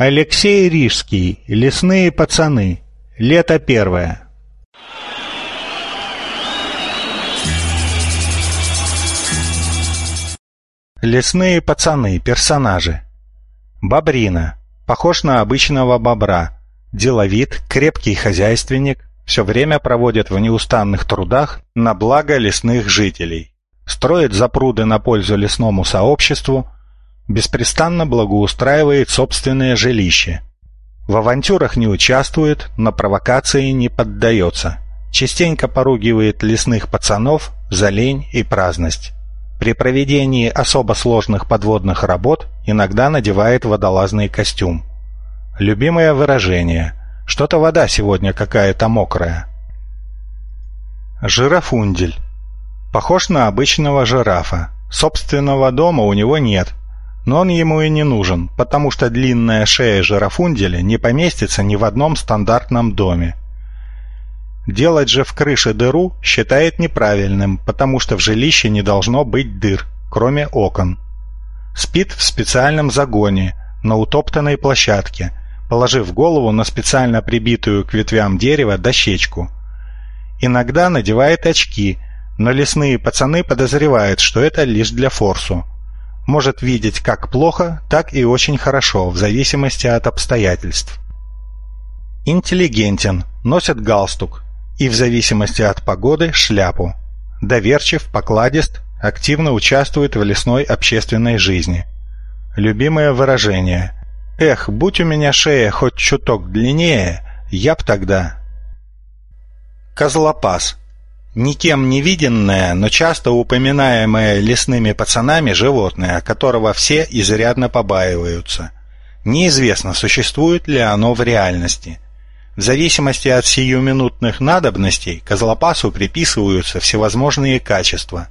Алексей Рижский. Лесные пацаны. Лето первое. Лесные пацаны. Персонажи. Бобрина. Похож на обычного бобра. Деловит, крепкий хозяйственник, все время проводит в неустанных трудах на благо лесных жителей. Строит запруды на пользу лесному сообществу, беспрестанно благоустраивает собственное жилище. В авантюрах не участвует, на провокации не поддается. Частенько поругивает лесных пацанов за лень и праздность. При проведении особо сложных подводных работ иногда надевает водолазный костюм. Любимое выражение «Что-то вода сегодня какая-то мокрая». Жирафундель. Похож на обычного жирафа. Собственного дома у него нет, но он ему и не нужен, потому что длинная шея жирафунделя не поместится ни в одном стандартном доме. Делать же в крыше дыру считает неправильным, потому что в жилище не должно быть дыр, кроме окон. Спит в специальном загоне, на утоптанной площадке, положив голову на специально прибитую к ветвям дерева дощечку. Иногда надевает очки, но лесные пацаны подозревают, что это лишь для форсу может видеть как плохо, так и очень хорошо, в зависимости от обстоятельств. Интеллигентен, носит галстук и в зависимости от погоды шляпу. Доверчив, покладист, активно участвует в лесной общественной жизни. Любимое выражение «Эх, будь у меня шея хоть чуток длиннее, я б тогда...» Козлопас Никем не виденное, но часто упоминаемое лесными пацанами животное, которого все изрядно побаиваются. Неизвестно, существует ли оно в реальности. В зависимости от сиюминутных надобностей козлопасу приписываются всевозможные качества.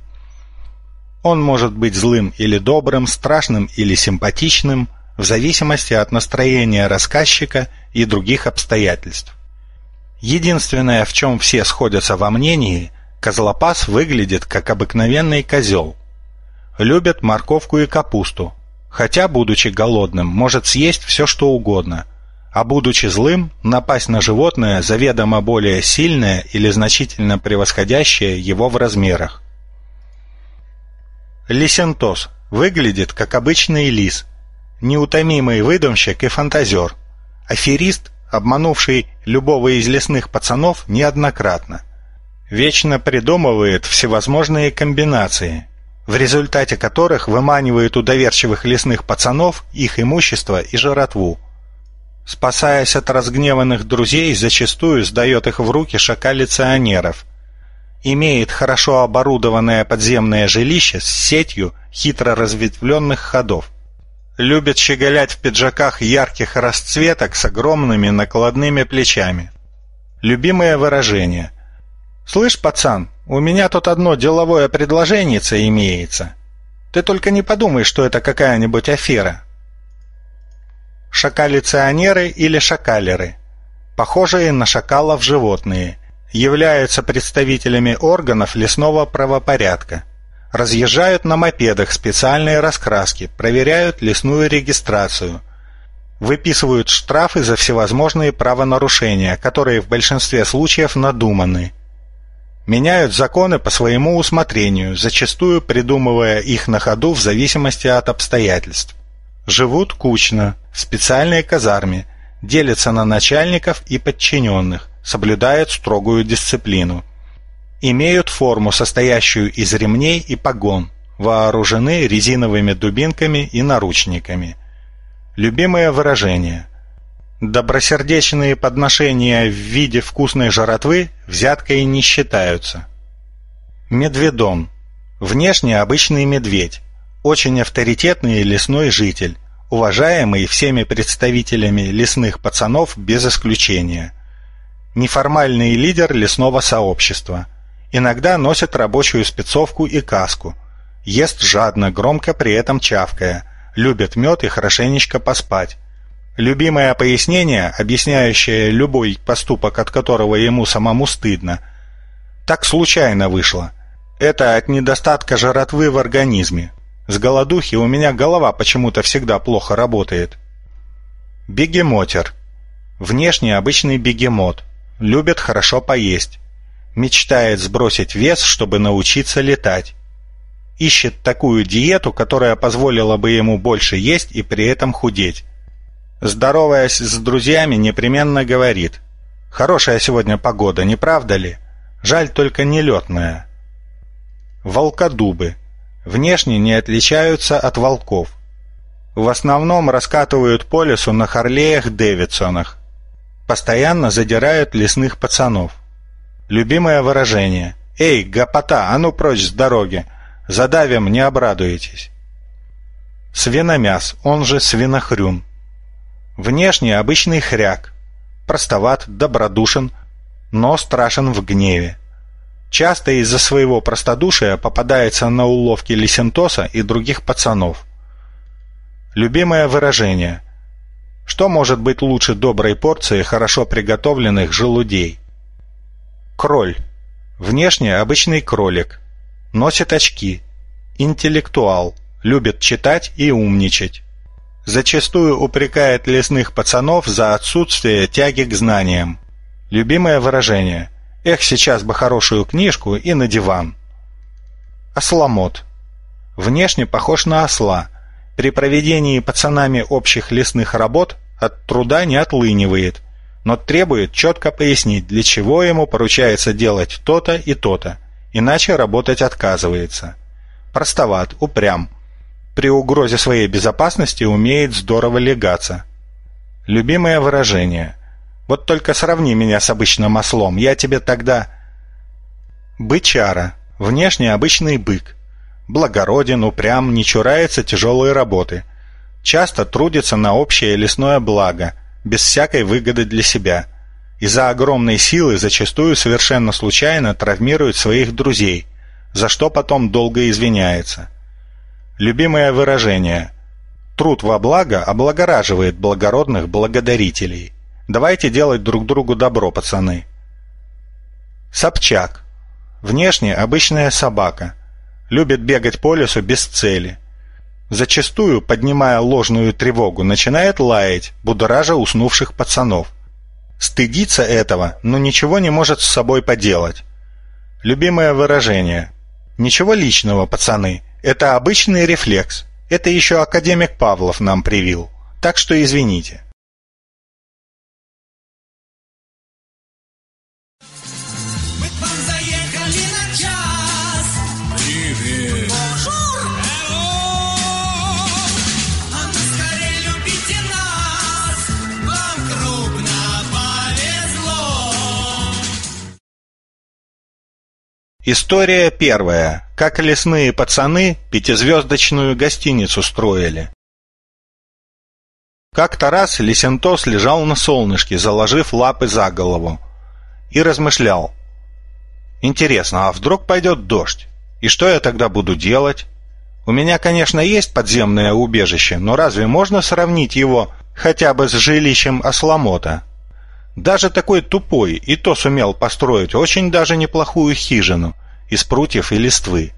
Он может быть злым или добрым, страшным или симпатичным, в зависимости от настроения рассказчика и других обстоятельств. Единственное, в чем все сходятся во мнении, Козлопас выглядит как обыкновенный козел. Любит морковку и капусту, хотя, будучи голодным, может съесть все, что угодно, а будучи злым, напасть на животное заведомо более сильное или значительно превосходящее его в размерах. Лисентос выглядит как обычный лис, неутомимый выдумщик и фантазер, аферист, обманувший любого из лесных пацанов неоднократно. Вечно придумывает всевозможные комбинации, в результате которых выманивает у доверчивых лесных пацанов их имущество и жратву. Спасаясь от разгневанных друзей, зачастую сдает их в руки шакалиционеров. Имеет хорошо оборудованное подземное жилище с сетью хитро разветвленных ходов. Любит щеголять в пиджаках ярких расцветок с огромными накладными плечами. Любимое выражение – «Слышь, пацан, у меня тут одно деловое предложение имеется. Ты только не подумай, что это какая-нибудь афера». Шакалиционеры или шакалеры, похожие на шакалов животные, являются представителями органов лесного правопорядка. Разъезжают на мопедах специальные раскраски, проверяют лесную регистрацию, выписывают штрафы за всевозможные правонарушения, которые в большинстве случаев надуманы – меняют законы по своему усмотрению, зачастую придумывая их на ходу в зависимости от обстоятельств. Живут кучно, в специальной казарме, делятся на начальников и подчиненных, соблюдают строгую дисциплину. Имеют форму, состоящую из ремней и погон, вооружены резиновыми дубинками и наручниками. Любимое выражение – Добросердечные подношения в виде вкусной жратвы взяткой не считаются. Медведон. Внешне обычный медведь. Очень авторитетный лесной житель, уважаемый всеми представителями лесных пацанов без исключения. Неформальный лидер лесного сообщества. Иногда носит рабочую спецовку и каску. Ест жадно, громко при этом чавкая. Любит мед и хорошенечко поспать Любимое пояснение, объясняющее любой поступок, от которого ему самому стыдно. Так случайно вышло. Это от недостатка жратвы в организме. С голодухи у меня голова почему-то всегда плохо работает. Бегемотер. Внешне обычный бегемот. Любит хорошо поесть. Мечтает сбросить вес, чтобы научиться летать. Ищет такую диету, которая позволила бы ему больше есть и при этом худеть. Здороваясь с друзьями, непременно говорит «Хорошая сегодня погода, не правда ли? Жаль только нелетная». Волкодубы. Внешне не отличаются от волков. В основном раскатывают по лесу на Харлеях-Дэвидсонах. Постоянно задирают лесных пацанов. Любимое выражение «Эй, гопота, а ну прочь с дороги! Задавим, не обрадуетесь!» Свиномяс, он же свинохрюн. Внешне обычный хряк. Простоват, добродушен, но страшен в гневе. Часто из-за своего простодушия попадается на уловки Лисентоса и других пацанов. Любимое выражение. Что может быть лучше доброй порции хорошо приготовленных желудей? Кроль. Внешне обычный кролик. Носит очки. Интеллектуал. Любит читать и умничать. Зачастую упрекает лесных пацанов за отсутствие тяги к знаниям. Любимое выражение. Эх, сейчас бы хорошую книжку и на диван. Осломот. Внешне похож на осла. При проведении пацанами общих лесных работ от труда не отлынивает, но требует четко пояснить, для чего ему поручается делать то-то и то-то, иначе работать отказывается. Простоват, упрям. При угрозе своей безопасности умеет здорово легаться. Любимое выражение. Вот только сравни меня с обычным ослом, я тебе тогда... Бычара. Внешне обычный бык. Благороден, упрям, не чурается тяжелой работы. Часто трудится на общее лесное благо, без всякой выгоды для себя. Из-за огромной силы зачастую совершенно случайно травмирует своих друзей, за что потом долго извиняется. Любимое выражение «Труд во благо облагораживает благородных благодарителей». Давайте делать друг другу добро, пацаны. Собчак. Внешне обычная собака. Любит бегать по лесу без цели. Зачастую, поднимая ложную тревогу, начинает лаять, будоража уснувших пацанов. Стыдится этого, но ничего не может с собой поделать. Любимое выражение. Ничего личного, пацаны. Это обычный рефлекс. Это еще академик Павлов нам привил. Так что извините. История первая. Как лесные пацаны пятизвездочную гостиницу строили. Как-то раз Лисентос лежал на солнышке, заложив лапы за голову, и размышлял. Интересно, а вдруг пойдет дождь? И что я тогда буду делать? У меня, конечно, есть подземное убежище, но разве можно сравнить его хотя бы с жилищем Осламота? Даже такой тупой и то сумел построить очень даже неплохую хижину из прутьев и листвы.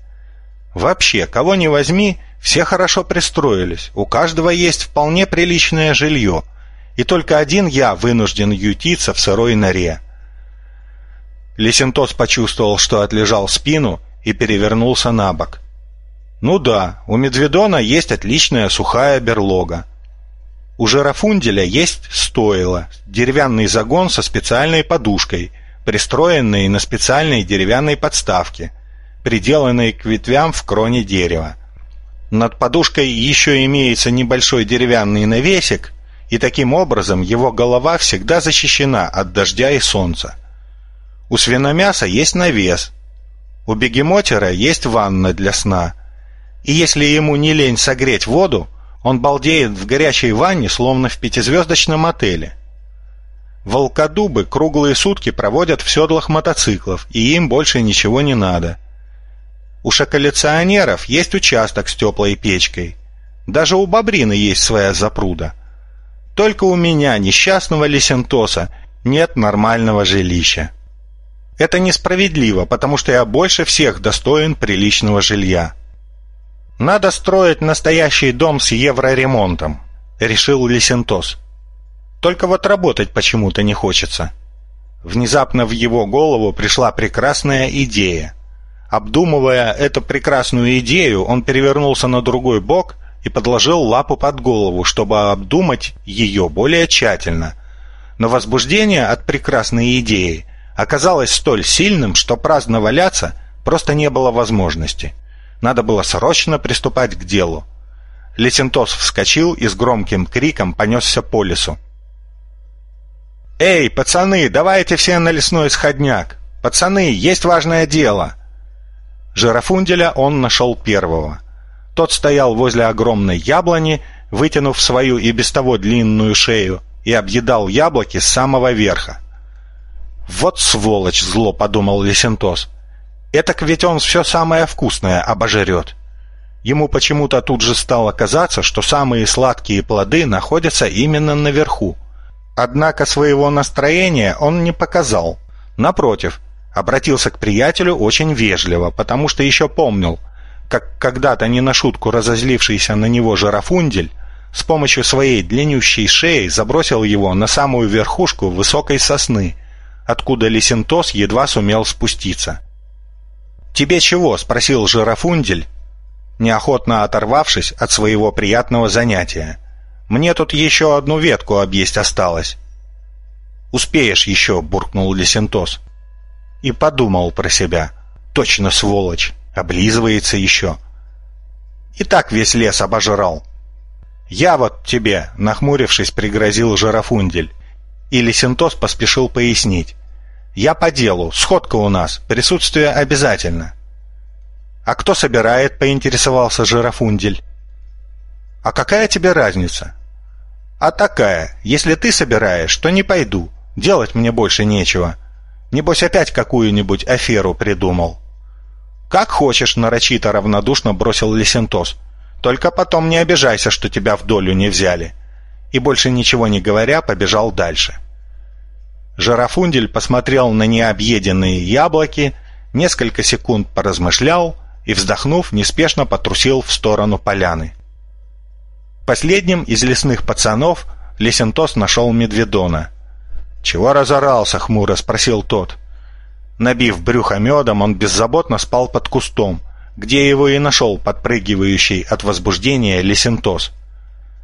Вообще, кого не возьми, все хорошо пристроились, у каждого есть вполне приличное жилье, и только один я вынужден ютиться в сырой норе. Лесентос почувствовал, что отлежал спину и перевернулся на бок. Ну да, у Медведона есть отличная сухая берлога. У Жирафунделя есть стойло, деревянный загон со специальной подушкой, пристроенный на специальной деревянной подставке, приделанной к ветвям в кроне дерева. Над подушкой еще имеется небольшой деревянный навесик, и таким образом его голова всегда защищена от дождя и солнца. У свиномяса есть навес, у бегемотера есть ванна для сна, и если ему не лень согреть воду, он балдеет в горячей ванне, словно в пятизвездочном отеле. Волкодубы круглые сутки проводят в седлах мотоциклов, и им больше ничего не надо. У шоколяционеров есть участок с теплой печкой. Даже у бобрины есть своя запруда. Только у меня, несчастного лисентоса, нет нормального жилища. Это несправедливо, потому что я больше всех достоин приличного жилья. «Надо строить настоящий дом с евроремонтом», — решил Лисентос. Только вот работать почему-то не хочется. Внезапно в его голову пришла прекрасная идея. Обдумывая эту прекрасную идею, он перевернулся на другой бок и подложил лапу под голову, чтобы обдумать ее более тщательно. Но возбуждение от прекрасной идеи оказалось столь сильным, что праздно валяться просто не было возможности. Надо было срочно приступать к делу. Лесентос вскочил и с громким криком понесся по лесу. «Эй, пацаны, давайте все на лесной сходняк! Пацаны, есть важное дело!» Жирафунделя он нашел первого. Тот стоял возле огромной яблони, вытянув свою и без того длинную шею, и объедал яблоки с самого верха. «Вот сволочь!» — зло подумал Лесентос. «Этак ведь он все самое вкусное обожрет». Ему почему-то тут же стало казаться, что самые сладкие плоды находятся именно наверху. Однако своего настроения он не показал. Напротив, обратился к приятелю очень вежливо, потому что еще помнил, как когда-то не на шутку разозлившийся на него жирафундель с помощью своей длиннющей шеи забросил его на самую верхушку высокой сосны, откуда Лисентос едва сумел спуститься. «Тебе чего?» — спросил жирафундель, неохотно оторвавшись от своего приятного занятия. Мне тут еще одну ветку объесть осталось. «Успеешь еще», — буркнул Лесентос. И подумал про себя. «Точно сволочь, облизывается еще». И так весь лес обожрал. «Я вот тебе», — нахмурившись, пригрозил Жирафундель. И Лесентос поспешил пояснить. «Я по делу, сходка у нас, присутствие обязательно». «А кто собирает?» — поинтересовался Жирафундель. «А какая тебе разница? «А такая, если ты собираешь, то не пойду. Делать мне больше нечего. Небось опять какую-нибудь аферу придумал». «Как хочешь», — нарочито равнодушно бросил Лесентос. «Только потом не обижайся, что тебя в долю не взяли». И больше ничего не говоря, побежал дальше. Жарафундель посмотрел на необъеденные яблоки, несколько секунд поразмышлял и, вздохнув, неспешно потрусил в сторону поляны. Последним из лесных пацанов Лесентос нашел Медведона. «Чего разорался?» — хмуро спросил тот. Набив брюхо медом, он беззаботно спал под кустом, где его и нашел подпрыгивающий от возбуждения Лесентос.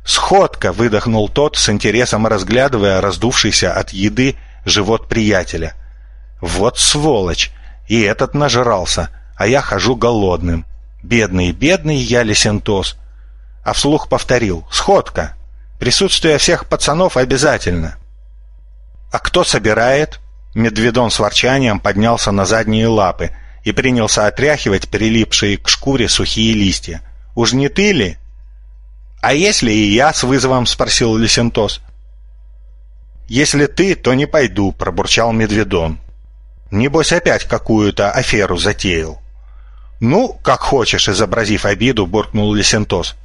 «Сходка!» — выдохнул тот, с интересом разглядывая раздувшийся от еды живот приятеля. «Вот сволочь! И этот нажрался, а я хожу голодным. Бедный, бедный я Лесентос!» а вслух повторил «Сходка! Присутствие всех пацанов обязательно!» «А кто собирает?» Медведон с ворчанием поднялся на задние лапы и принялся отряхивать прилипшие к шкуре сухие листья. «Уж не ты ли?» «А если и я?» — с вызовом спросил Лисентос. «Если ты, то не пойду», — пробурчал Медведон. «Небось опять какую-то аферу затеял». «Ну, как хочешь», — изобразив обиду, буркнул Лисентос.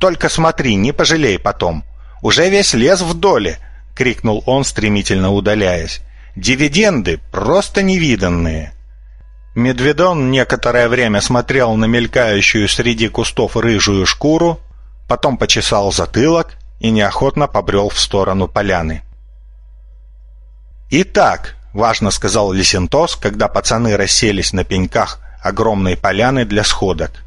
Только смотри, не пожалей потом. Уже весь лес в доле!» — крикнул он, стремительно удаляясь. «Дивиденды просто невиданные!» Медведон некоторое время смотрел на мелькающую среди кустов рыжую шкуру, потом почесал затылок и неохотно побрел в сторону поляны. «Итак», — важно сказал Лисентос, когда пацаны расселись на пеньках огромной поляны для сходок,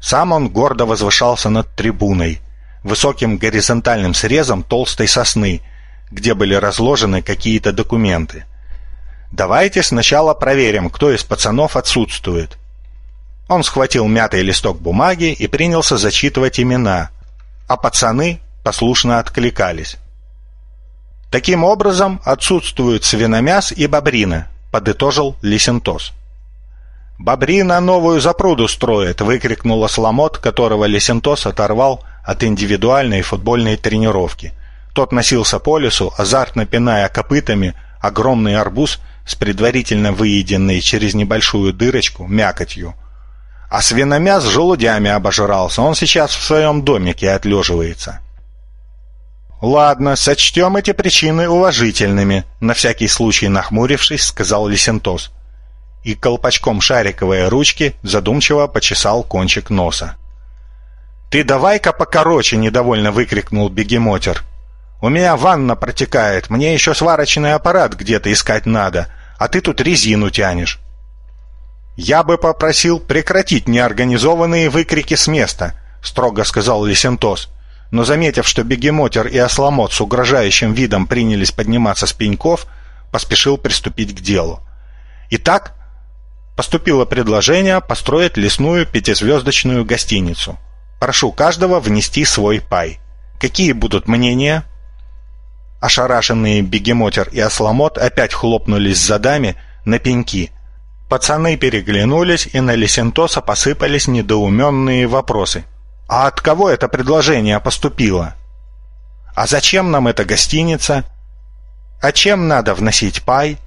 сам он гордо возвышался над трибуной, высоким горизонтальным срезом толстой сосны, где были разложены какие-то документы. «Давайте сначала проверим, кто из пацанов отсутствует». Он схватил мятый листок бумаги и принялся зачитывать имена, а пацаны послушно откликались. Таким образом, отсутствуют свиномяс и бобрина, подытожил Лисентос. «Бобрина новую запруду строит!» — выкрикнула Сломот, которого Лесентос оторвал от индивидуальной футбольной тренировки. Тот носился по лесу, азартно пиная копытами огромный арбуз с предварительно выеденной через небольшую дырочку мякотью. А свиномяс с желудями обожрался, он сейчас в своем домике отлеживается. «Ладно, сочтем эти причины уважительными», — на всякий случай нахмурившись, сказал Лисентос и колпачком шариковой ручки задумчиво почесал кончик носа. «Ты давай-ка покороче!» — недовольно выкрикнул бегемотер. У меня ванна протекает, мне еще сварочный аппарат где-то искать надо, а ты тут резину тянешь». «Я бы попросил прекратить неорганизованные выкрики с места», — строго сказал Лисентос. Но, заметив, что бегемотер и осломот с угрожающим видом принялись подниматься с пеньков, поспешил приступить к делу. Итак, поступило предложение построить лесную пятизвездочную гостиницу. Прошу каждого внести свой пай. Какие будут мнения?» Ошарашенные бегемотер и осломот опять хлопнулись задами на пеньки — Пацаны переглянулись, и на Лисентоса посыпались недоуменные вопросы. «А от кого это предложение поступило?» «А зачем нам эта гостиница?» «А чем надо вносить пай?»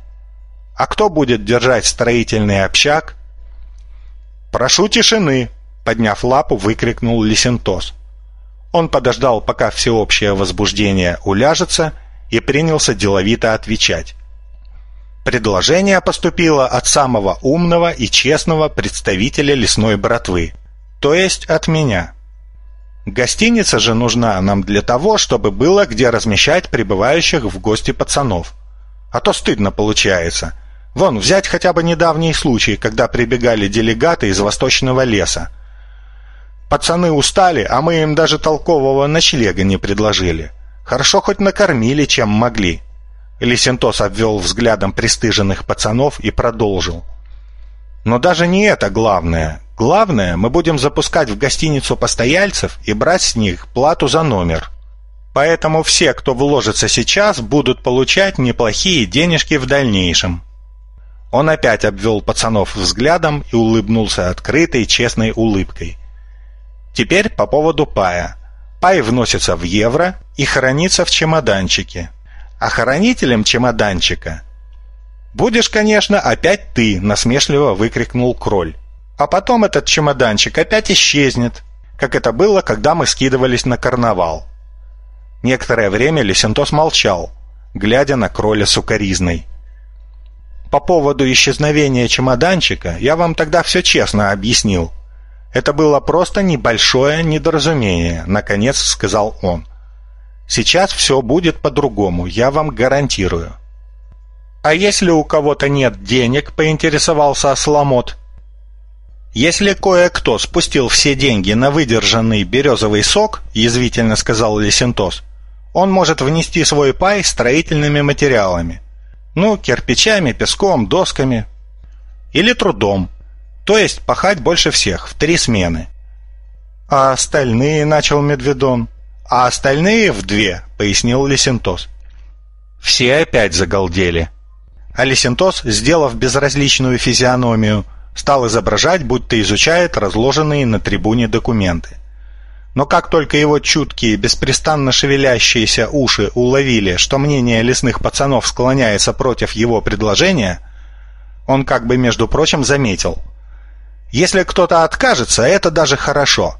«А кто будет держать строительный общак?» «Прошу тишины!» — подняв лапу, выкрикнул Лисентос. Он подождал, пока всеобщее возбуждение уляжется, и принялся деловито отвечать. Предложение поступило от самого умного и честного представителя лесной братвы, то есть от меня. Гостиница же нужна нам для того, чтобы было где размещать прибывающих в гости пацанов. А то стыдно получается. Вон, взять хотя бы недавний случай, когда прибегали делегаты из восточного леса. Пацаны устали, а мы им даже толкового ночлега не предложили. Хорошо хоть накормили, чем могли. Лисентос обвел взглядом пристыженных пацанов и продолжил. Но даже не это главное. Главное, мы будем запускать в гостиницу постояльцев и брать с них плату за номер. Поэтому все, кто вложится сейчас, будут получать неплохие денежки в дальнейшем. Он опять обвел пацанов взглядом и улыбнулся открытой, честной улыбкой. Теперь по поводу пая. Пай вносится в евро и хранится в чемоданчике, охранителем чемоданчика. «Будешь, конечно, опять ты!» — насмешливо выкрикнул Кроль. «А потом этот чемоданчик опять исчезнет, как это было, когда мы скидывались на карнавал». Некоторое время Лесентос молчал, глядя на Кроля сукоризной. «По поводу исчезновения чемоданчика я вам тогда все честно объяснил. Это было просто небольшое недоразумение», — наконец сказал он. Сейчас все будет по-другому, я вам гарантирую. А если у кого-то нет денег, поинтересовался Осламот. Если кое-кто спустил все деньги на выдержанный березовый сок, язвительно сказал Лесентос, он может внести свой пай строительными материалами. Ну, кирпичами, песком, досками. Или трудом. То есть пахать больше всех, в три смены. А остальные, начал Медведон, а остальные в две», — пояснил Лисентос. Все опять загалдели. А Лисентос, сделав безразличную физиономию, стал изображать, будто изучает разложенные на трибуне документы. Но как только его чуткие, беспрестанно шевелящиеся уши уловили, что мнение лесных пацанов склоняется против его предложения, он как бы, между прочим, заметил. «Если кто-то откажется, это даже хорошо.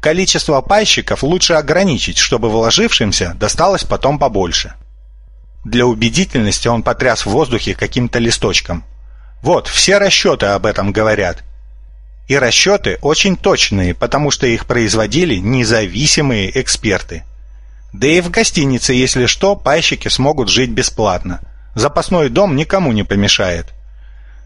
Количество пайщиков лучше ограничить, чтобы вложившимся досталось потом побольше. Для убедительности он потряс в воздухе каким-то листочком. Вот, все расчеты об этом говорят. И расчеты очень точные, потому что их производили независимые эксперты. Да и в гостинице, если что, пайщики смогут жить бесплатно. Запасной дом никому не помешает.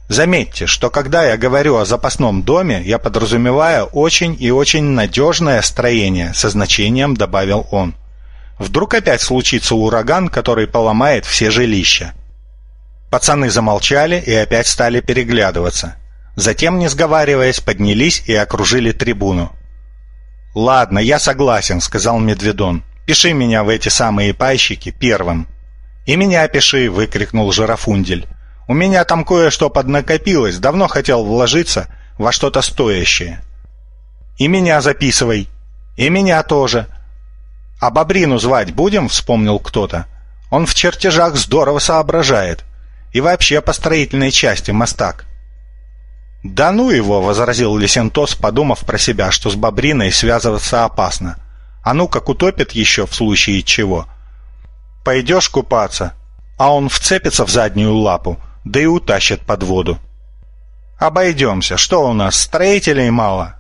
Заметьте, что когда я говорю о запасном доме, я подразумеваю очень и очень надежное строение, со значением добавил он. Вдруг опять случится ураган, который поломает все жилища. Пацаны замолчали и опять стали переглядываться. Затем, не сговариваясь, поднялись и окружили трибуну. «Ладно, я согласен», — сказал Медведон. «Пиши меня в эти самые пайщики первым». «И меня пиши!» — выкрикнул Жирафундель. У меня там кое-что поднакопилось, давно хотел вложиться во что-то стоящее. И меня записывай. И меня тоже. А Бобрину звать будем, вспомнил кто-то. Он в чертежах здорово соображает. И вообще по строительной части мастак. «Да ну его!» — возразил Лисентос, подумав про себя, что с Бобриной связываться опасно. «А ну как утопит еще в случае чего!» «Пойдешь купаться?» А он вцепится в заднюю лапу, да и утащат под воду. Обойдемся. Что у нас, строителей мало?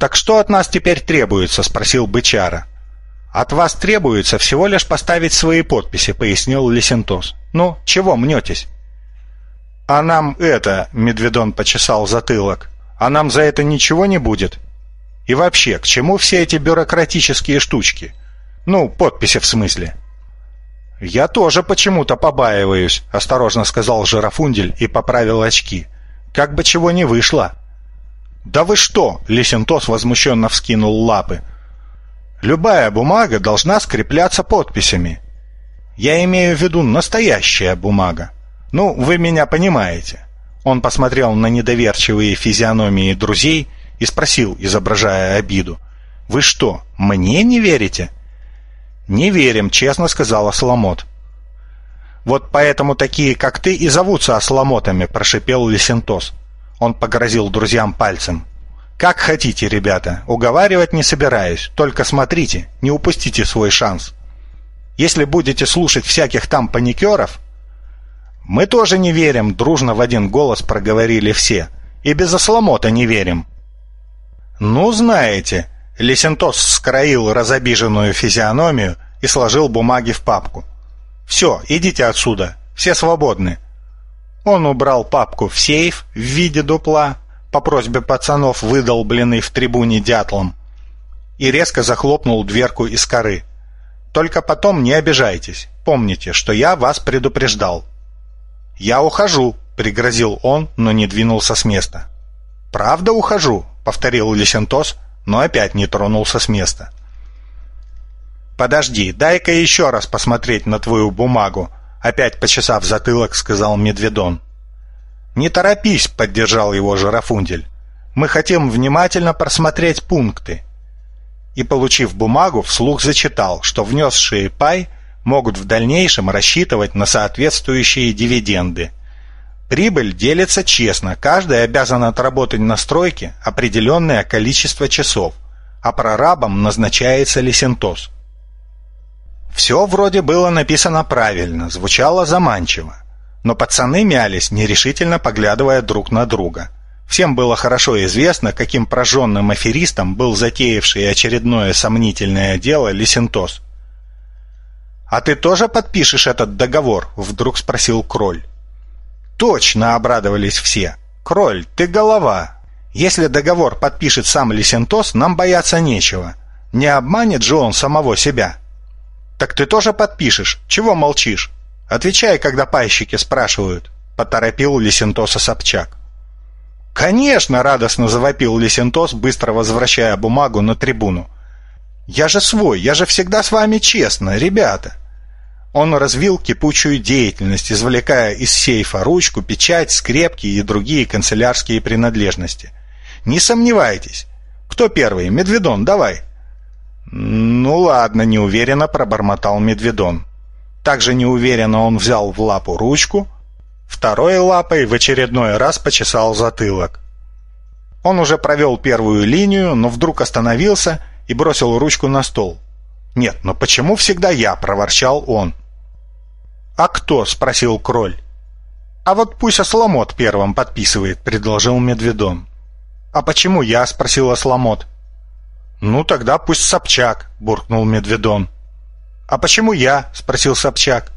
Так что от нас теперь требуется, спросил бычара. «От вас требуется всего лишь поставить свои подписи», — пояснил Лисентос. «Ну, чего мнетесь?» «А нам это...» — Медведон почесал затылок. «А нам за это ничего не будет?» «И вообще, к чему все эти бюрократические штучки?» «Ну, подписи в смысле». «Я тоже почему-то побаиваюсь», — осторожно сказал Жирафундель и поправил очки. «Как бы чего не вышло». «Да вы что?» — Лисентос возмущенно вскинул лапы. Любая бумага должна скрепляться подписями. Я имею в виду настоящая бумага. Ну, вы меня понимаете. Он посмотрел на недоверчивые физиономии друзей и спросил, изображая обиду. «Вы что, мне не верите?» «Не верим», — честно сказала Соломот. «Вот поэтому такие, как ты, и зовутся осламотами», — прошипел Лисентос. Он погрозил друзьям пальцем. Как хотите, ребята, уговаривать не собираюсь, только смотрите, не упустите свой шанс. Если будете слушать всяких там паникеров... Мы тоже не верим, дружно в один голос проговорили все. И без осломота не верим. Ну, знаете, Лесентос скроил разобиженную физиономию и сложил бумаги в папку. «Все, идите отсюда, все свободны». Он убрал папку в сейф в виде дупла, по просьбе пацанов выдолбленный в трибуне дятлом, и резко захлопнул дверку из коры. «Только потом не обижайтесь. Помните, что я вас предупреждал». «Я ухожу», — пригрозил он, но не двинулся с места. «Правда ухожу», — повторил Лисентос, но опять не тронулся с места. «Подожди, дай-ка еще раз посмотреть на твою бумагу», — опять почесав затылок, сказал Медведон. «Не торопись», — поддержал его Жирафундель. «Мы хотим внимательно просмотреть пункты». И, получив бумагу, вслух зачитал, что внесшие пай могут в дальнейшем рассчитывать на соответствующие дивиденды. Прибыль делится честно, каждый обязан отработать на стройке определенное количество часов, а прорабом назначается лисентоз. Все вроде было написано правильно, звучало заманчиво. Но пацаны мялись, нерешительно поглядывая друг на друга. Всем было хорошо известно, каким прожженным аферистом был затеявший очередное сомнительное дело Лисентос. «А ты тоже подпишешь этот договор?» — вдруг спросил Кроль. «Точно!» — обрадовались все. «Кроль, ты голова! Если договор подпишет сам Лисентос, нам бояться нечего. Не обманет же он самого себя». «Так ты тоже подпишешь? Чего молчишь?» Отвечай, когда пайщики спрашивают, поторопил Лисентоса Собчак. Конечно, радостно завопил Лисентос, быстро возвращая бумагу на трибуну. Я же свой, я же всегда с вами честно, ребята. Он развил кипучую деятельность, извлекая из сейфа ручку, печать, скрепки и другие канцелярские принадлежности. Не сомневайтесь. Кто первый? Медведон, давай. Ну ладно, неуверенно пробормотал Медведон. Также неуверенно он взял в лапу ручку, второй лапой в очередной раз почесал затылок. Он уже провел первую линию, но вдруг остановился и бросил ручку на стол. «Нет, но почему всегда я?» – проворчал он. «А кто?» – спросил Кроль. «А вот пусть Осломот первым подписывает», – предложил Медведон. «А почему я?» – спросил Осломот. «Ну, тогда пусть Собчак», – буркнул Медведон. «А почему я?» — спросил Собчак.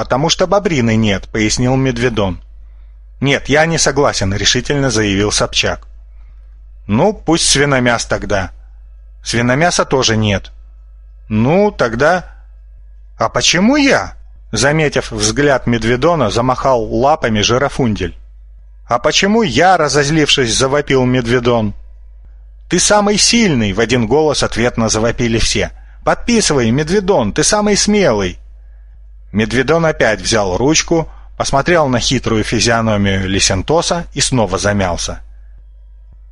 «Потому что бобрины нет», — пояснил Медведон. «Нет, я не согласен», — решительно заявил Собчак. «Ну, пусть свиномяс тогда». «Свиномяса тоже нет». «Ну, тогда...» «А почему я?» Заметив взгляд Медведона, замахал лапами жирафундель. «А почему я?» — разозлившись, завопил Медведон. «Ты самый сильный!» — в один голос ответно завопили все. Подписывай, Медведон, ты самый смелый!» Медведон опять взял ручку, посмотрел на хитрую физиономию Лисентоса и снова замялся.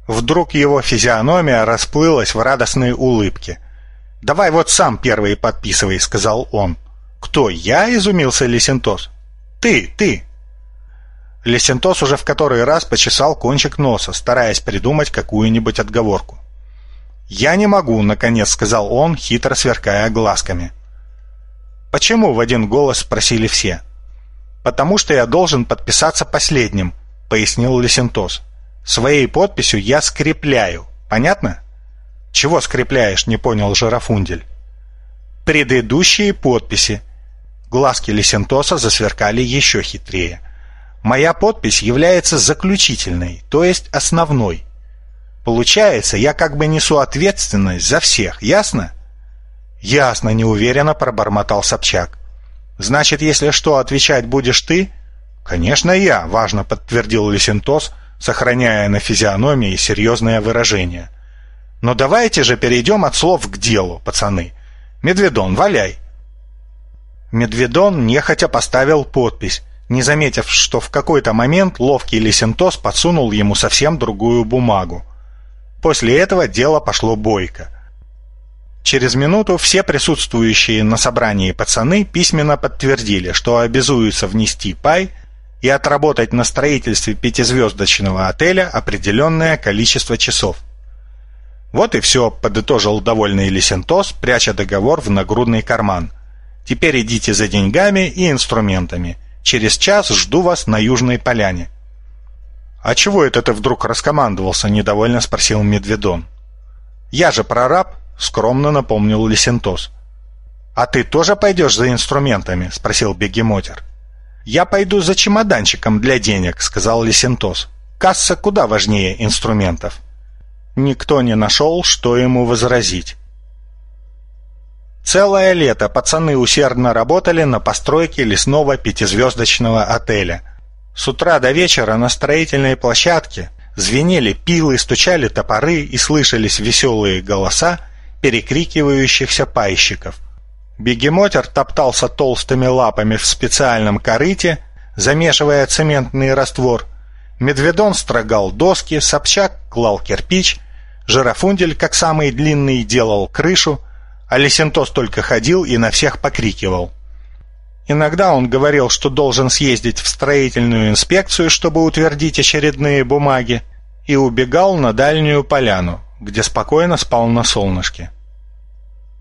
Вдруг его физиономия расплылась в радостной улыбке. «Давай вот сам первый подписывай», — сказал он. «Кто, я?» — изумился Лисентос. «Ты, ты!» Лисентос уже в который раз почесал кончик носа, стараясь придумать какую-нибудь отговорку. «Я не могу», — наконец сказал он, хитро сверкая глазками. «Почему?» — в один голос спросили все. «Потому что я должен подписаться последним», — пояснил Лесентос. «Своей подписью я скрепляю. Понятно?» «Чего скрепляешь?» — не понял Жирафундель. Предыдущие подписи. Глазки Лисентоса засверкали еще хитрее. Моя подпись является заключительной, то есть основной. Получается, я как бы несу ответственность за всех, ясно? Ясно, неуверенно пробормотал Собчак. Значит, если что, отвечать будешь ты? Конечно, я, важно подтвердил Лисентос, сохраняя на физиономии серьезное выражение. Но давайте же перейдем от слов к делу, пацаны. Медведон, валяй. Медведон нехотя поставил подпись, не заметив, что в какой-то момент ловкий Лисентос подсунул ему совсем другую бумагу. После этого дело пошло бойко. Через минуту все присутствующие на собрании пацаны письменно подтвердили, что обязуются внести пай и отработать на строительстве пятизвездочного отеля определенное количество часов. Вот и все, подытожил довольный Лисентос, пряча договор в нагрудный карман. Теперь идите за деньгами и инструментами. Через час жду вас на Южной поляне. «А чего это ты вдруг раскомандовался?» — недовольно спросил Медведон. «Я же прораб», — скромно напомнил Лисентос. «А ты тоже пойдешь за инструментами?» — спросил Бегемотер. «Я пойду за чемоданчиком для денег», — сказал Лисентос. «Касса куда важнее инструментов». Никто не нашел, что ему возразить. Целое лето пацаны усердно работали на постройке лесного пятизвездочного отеля. С утра до вечера на строительной площадке звенели пилы, стучали топоры и слышались веселые голоса перекрикивающихся пайщиков. Бегемотер топтался толстыми лапами в специальном корыте, замешивая цементный раствор. Медведон строгал доски, Собчак клал кирпич, Жирафундель, как самый длинный, делал крышу, а Лесентос только ходил и на всех покрикивал. Иногда он говорил, что должен съездить в строительную инспекцию, чтобы утвердить очередные бумаги, и убегал на дальнюю поляну, где спокойно спал на солнышке.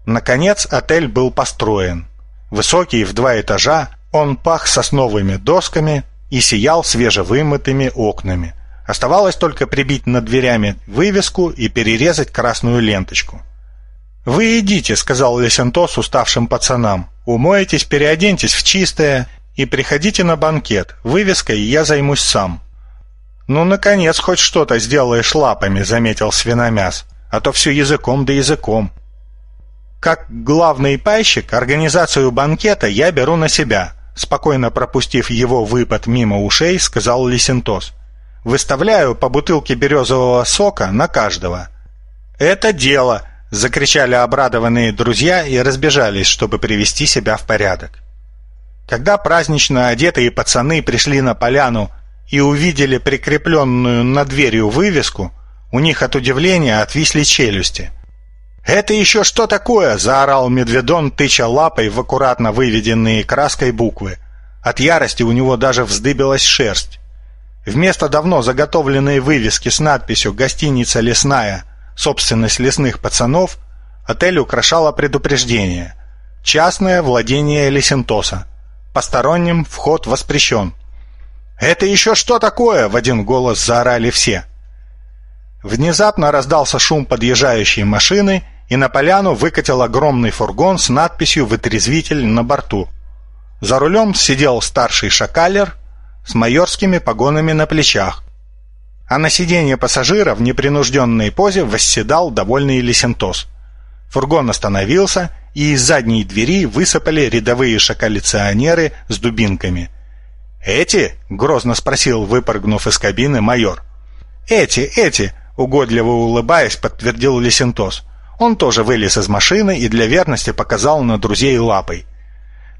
Наконец отель был построен. Высокий в два этажа, он пах сосновыми досками и сиял свежевымытыми окнами. Оставалось только прибить над дверями вывеску и перерезать красную ленточку. «Вы идите», — сказал Лесентос уставшим пацанам. «Умоетесь, переоденьтесь в чистое и приходите на банкет. Вывеской я займусь сам». «Ну, наконец, хоть что-то сделаешь лапами», — заметил свиномяс. «А то все языком да языком». «Как главный пайщик, организацию банкета я беру на себя», — спокойно пропустив его выпад мимо ушей, сказал Лесентос. Выставляю по бутылке березового сока на каждого. Это дело, закричали обрадованные друзья и разбежались, чтобы привести себя в порядок. Когда празднично одетые пацаны пришли на поляну и увидели прикрепленную над дверью вывеску, у них от удивления отвисли челюсти. «Это еще что такое?» – заорал Медведон, тыча лапой в аккуратно выведенные краской буквы. От ярости у него даже вздыбилась шерсть. Вместо давно заготовленной вывески с надписью «Гостиница лесная. Собственность лесных пацанов» отель украшало предупреждение «Частное владение Лесентоса. Посторонним вход воспрещен». «Это еще что такое?» — в один голос заорали все. Внезапно раздался шум подъезжающей машины, и на поляну выкатил огромный фургон с надписью «Вытрезвитель» на борту. За рулем сидел старший шакалер с майорскими погонами на плечах. А на сиденье пассажира в непринужденной позе восседал довольный Лисентос. Фургон остановился, и из задней двери высыпали рядовые шакалиционеры с дубинками. «Эти?» — грозно спросил, выпрыгнув из кабины майор. «Эти, эти!» — угодливо улыбаясь, подтвердил Лисентос. Он тоже вылез из машины и для верности показал на друзей лапой.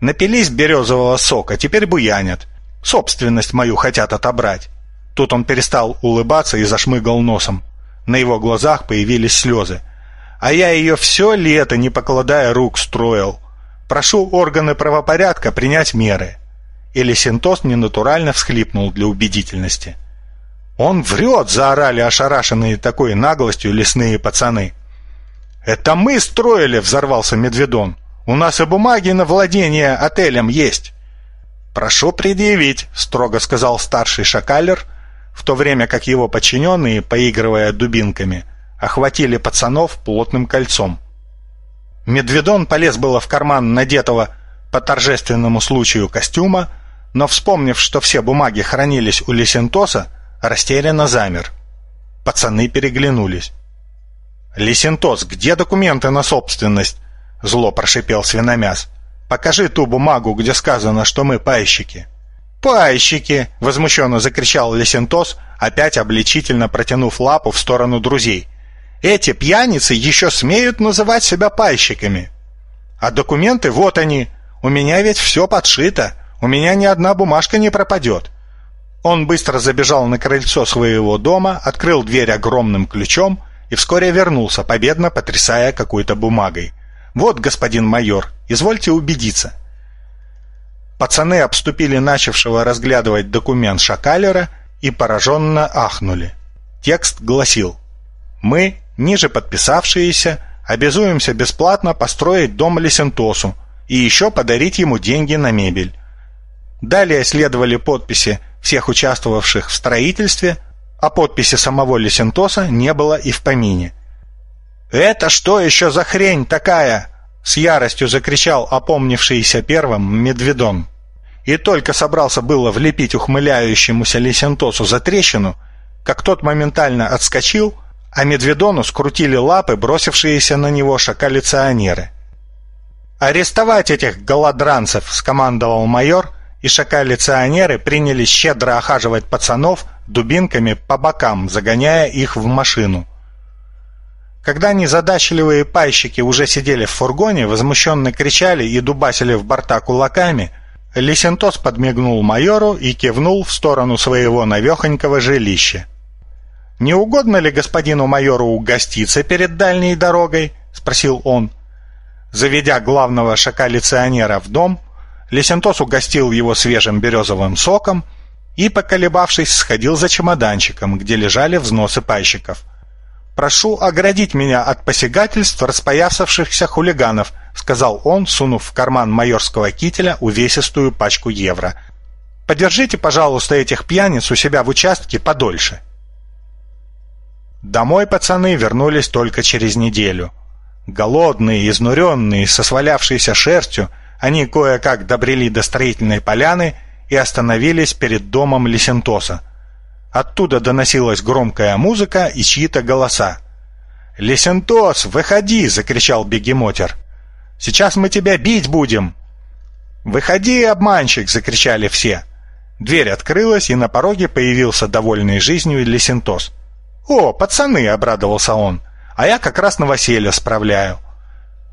Напились березового сока, теперь буянят. Собственность мою хотят отобрать. Тут он перестал улыбаться и зашмыгал носом. На его глазах появились слезы. А я ее все лето, не покладая рук, строил. Прошу органы правопорядка принять меры. Или ненатурально всхлипнул для убедительности. «Он врет!» — заорали ошарашенные такой наглостью лесные пацаны. «Это мы строили!» — взорвался Медведон. «У нас и бумаги на владение отелем есть!» «Прошу предъявить», — строго сказал старший шакалер, в то время как его подчиненные, поигрывая дубинками, охватили пацанов плотным кольцом. Медведон полез было в карман надетого по торжественному случаю костюма, но, вспомнив, что все бумаги хранились у Лисентоса, растерянно замер. Пацаны переглянулись. «Лисентос, где документы на собственность?» — зло прошипел свиномяс. «Покажи ту бумагу, где сказано, что мы пайщики». «Пайщики!» — возмущенно закричал Лисентос, опять обличительно протянув лапу в сторону друзей. «Эти пьяницы еще смеют называть себя пайщиками!» «А документы, вот они! У меня ведь все подшито! У меня ни одна бумажка не пропадет!» Он быстро забежал на крыльцо своего дома, открыл дверь огромным ключом и вскоре вернулся, победно потрясая какой-то бумагой. «Вот, господин майор, извольте убедиться». Пацаны обступили начавшего разглядывать документ Шакалера и пораженно ахнули. Текст гласил «Мы, ниже подписавшиеся, обязуемся бесплатно построить дом Лесентосу и еще подарить ему деньги на мебель». Далее следовали подписи всех участвовавших в строительстве, а подписи самого Лесентоса не было и в помине. «Это что еще за хрень такая?» — с яростью закричал опомнившийся первым Медведон. И только собрался было влепить ухмыляющемуся Лесентосу за трещину, как тот моментально отскочил, а Медведону скрутили лапы бросившиеся на него шакалиционеры. «Арестовать этих голодранцев!» — скомандовал майор, и шакалиционеры принялись щедро охаживать пацанов дубинками по бокам, загоняя их в машину. Когда незадачливые пайщики уже сидели в фургоне, возмущенно кричали и дубасили в борта кулаками, Лисентос подмигнул майору и кивнул в сторону своего навехонького жилища. «Не угодно ли господину майору угоститься перед дальней дорогой?» — спросил он. Заведя главного шакалиционера в дом, Лисентос угостил его свежим березовым соком и, поколебавшись, сходил за чемоданчиком, где лежали взносы пайщиков. «Прошу оградить меня от посягательств распоясавшихся хулиганов», сказал он, сунув в карман майорского кителя увесистую пачку евро. «Подержите, пожалуйста, этих пьяниц у себя в участке подольше». Домой пацаны вернулись только через неделю. Голодные, изнуренные, со свалявшейся шерстью, они кое-как добрели до строительной поляны и остановились перед домом Лисентоса. Оттуда доносилась громкая музыка и чьи-то голоса. «Лисентос, выходи!» — закричал бегемотер. «Сейчас мы тебя бить будем!» «Выходи, обманщик!» — закричали все. Дверь открылась, и на пороге появился довольный жизнью Лисентос. «О, пацаны!» — обрадовался он. «А я как раз новоселье справляю».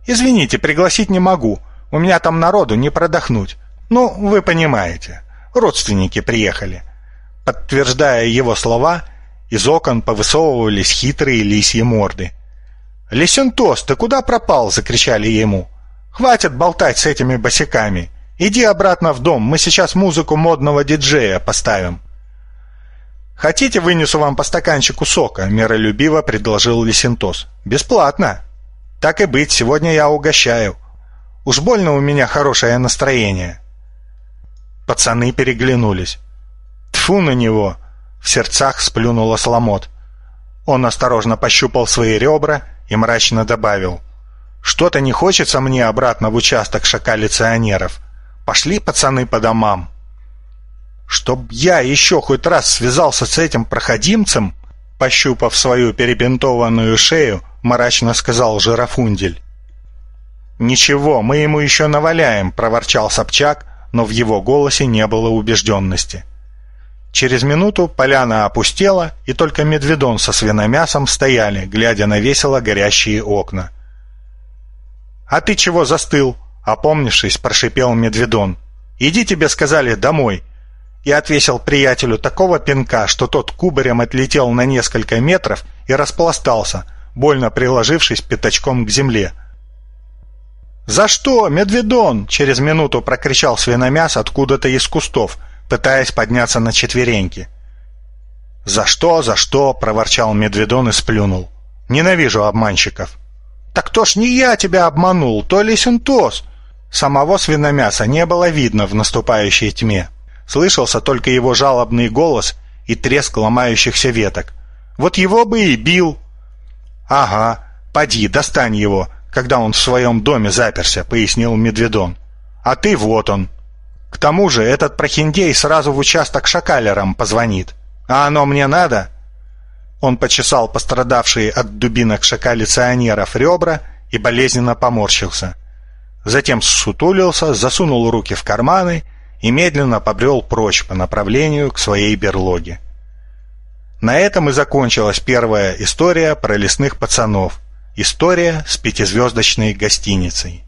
«Извините, пригласить не могу. У меня там народу не продохнуть. Ну, вы понимаете. Родственники приехали. Подтверждая его слова, из окон повысовывались хитрые лисьи морды. «Лисентос, ты куда пропал?» — закричали ему. «Хватит болтать с этими босиками. Иди обратно в дом, мы сейчас музыку модного диджея поставим». «Хотите, вынесу вам по стаканчику сока?» — миролюбиво предложил Лисентос. «Бесплатно». «Так и быть, сегодня я угощаю. Уж больно у меня хорошее настроение». Пацаны переглянулись. Тфу на него! В сердцах сплюнула сломот. Он осторожно пощупал свои ребра и мрачно добавил. Что-то не хочется мне обратно в участок шакалиционеров. Пошли, пацаны, по домам. Чтоб я еще хоть раз связался с этим проходимцем, пощупав свою перебинтованную шею, мрачно сказал Жирафундель. «Ничего, мы ему еще наваляем», — проворчал Собчак, но в его голосе не было убежденности. Через минуту поляна опустела, и только медведон со свиномясом стояли, глядя на весело горящие окна. «А ты чего застыл?» — опомнившись, прошипел медведон. «Иди, тебе сказали, домой!» И отвесил приятелю такого пинка, что тот кубарем отлетел на несколько метров и распластался, больно приложившись пятачком к земле. «За что, медведон?» — через минуту прокричал свиномяс откуда-то из кустов — пытаясь подняться на четвереньки. «За что, за что?» — проворчал Медведон и сплюнул. «Ненавижу обманщиков». «Так то ж не я тебя обманул, то Лисентос!» Самого свиномяса не было видно в наступающей тьме. Слышался только его жалобный голос и треск ломающихся веток. «Вот его бы и бил!» «Ага, поди, достань его!» — когда он в своем доме заперся», — пояснил Медведон. «А ты вот он. К тому же этот прохиндей сразу в участок шакалерам позвонит. А оно мне надо?» Он почесал пострадавшие от дубинок шакалиционеров ребра и болезненно поморщился. Затем сутулился, засунул руки в карманы и медленно побрел прочь по направлению к своей берлоге. На этом и закончилась первая история про лесных пацанов. История с пятизвездочной гостиницей.